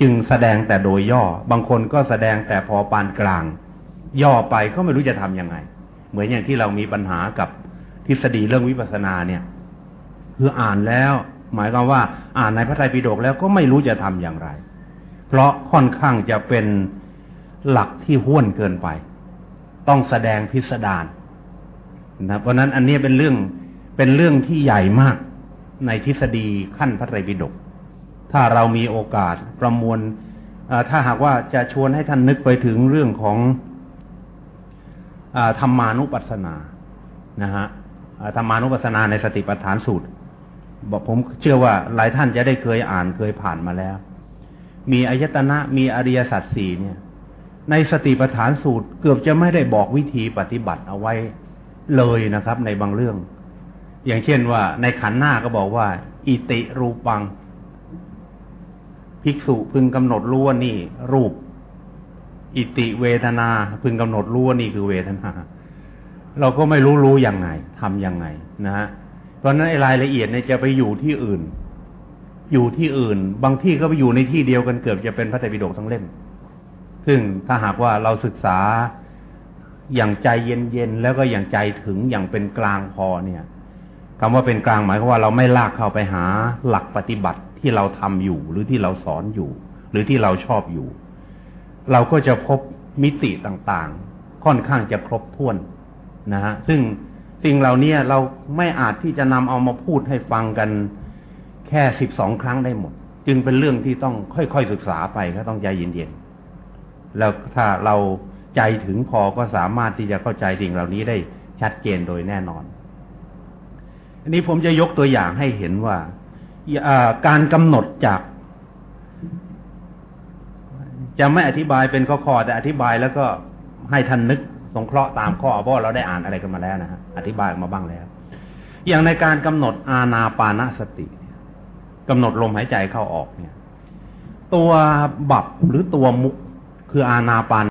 จึงแสดงแต่โดยย่อ บางคนก็แสดงแต่พอปานกลาง ย่อไปก็ไม่รู้จะทำยังไง เหมือนอย่างที่เรามีปัญหากับทฤษฎีเรื่องวิปัสสนาเนี่ย คืออ่านแล้ว หมายความว่า อ่านในพระไตรปิฎกแล้วก็ไม่รู้จะทำอย่างไร เพราะค่อนข้างจะเป็นหลักที่ห้วนเกินไป ต้องแสดงพิสดาร นะเพราะนั้นอันนี้เป็นเรื่องเป็นเรื่องที่ใหญ่มากในทฤษฎีขั้นพระไตรปิฎกถ้าเรามีโอกาสประมวลถ้าหากว่าจะชวนให้ท่านนึกไปถึงเรื่องของอธรรมานุปัสสนานะฮะธรรมานุปัสสนาในสติปัฏฐานสูตร บอกผมเชื่อว่าหลายท่านจะได้เคยอ่านเคยผ่านมาแล้ว มีอายตนะมีอริยสัจสี่เนี่ย ในสติปัฏฐานสูตรเกือบจะไม่ได้บอกวิธีปฏิบัติเอาไว้ เลยนะครับ ในบางเรื่อง อย่างเช่นว่า ในขันหน้าก็บอกว่า อิติรูปัง ภิกษุพึงกำหนดรู้ว่านี่ รูป อิติเวทนา พึงกำหนดรู้ว่านี่คือเวทนา เราก็ไม่รู้รู้ยังไงทำยังไงนะฮะเพราะนั้นรายละเอียดเนี่ยจะไปอยู่ที่อื่น อยู่ที่อื่น บางที่ก็ไปอยู่ในที่เดียวกันเกือบจะเป็นพระไตรปิฎกทั้งเล่มซึ่งถ้าหากว่าเราศึกษา อย่างใจเย็นๆแล้วก็อย่างใจถึงอย่างเป็นกลางพอเนี่ยคำว่าเป็นกลางหมายความว่าเราไม่ลากเข้าไปหาหลักปฏิบัติที่เราทำอยู่ หรือที่เราสอนอยู่ หรือที่เราชอบอยู่ เราก็จะพบมิติต่างๆ ค่อนข้างจะครบถ้วนนะฮะซึ่งสิ่งเหล่านี้เราไม่อาจที่จะนำเอามาพูดให้ฟังกันแค่สิบสองครั้งได้หมด จึงเป็นเรื่องที่ต้องค่อยๆศึกษาไปก็ต้องใจเย็นๆแล้วถ้าเรา ใจถึงพอก็สามารถที่จะเข้าใจสิ่งเหล่านี้ได้ชัดเจนโดยแน่นอน อันนี้ผมจะยกตัวอย่างให้เห็นว่าการกำหนดจาก จะไม่อธิบายเป็นข้อๆแต่อธิบายแล้วก็ให้ท่านนึกสงเคราะห์ตามข้อเพราะเราได้อ่านอะไรกันมาแล้วนะฮะอธิบายมาบ้างแล้ว อย่างในการกำหนดอาณาปานสติกำหนดลมหายใจเข้าออกเนี่ย ตัวบับหรือตัวมุกคืออาณาปาน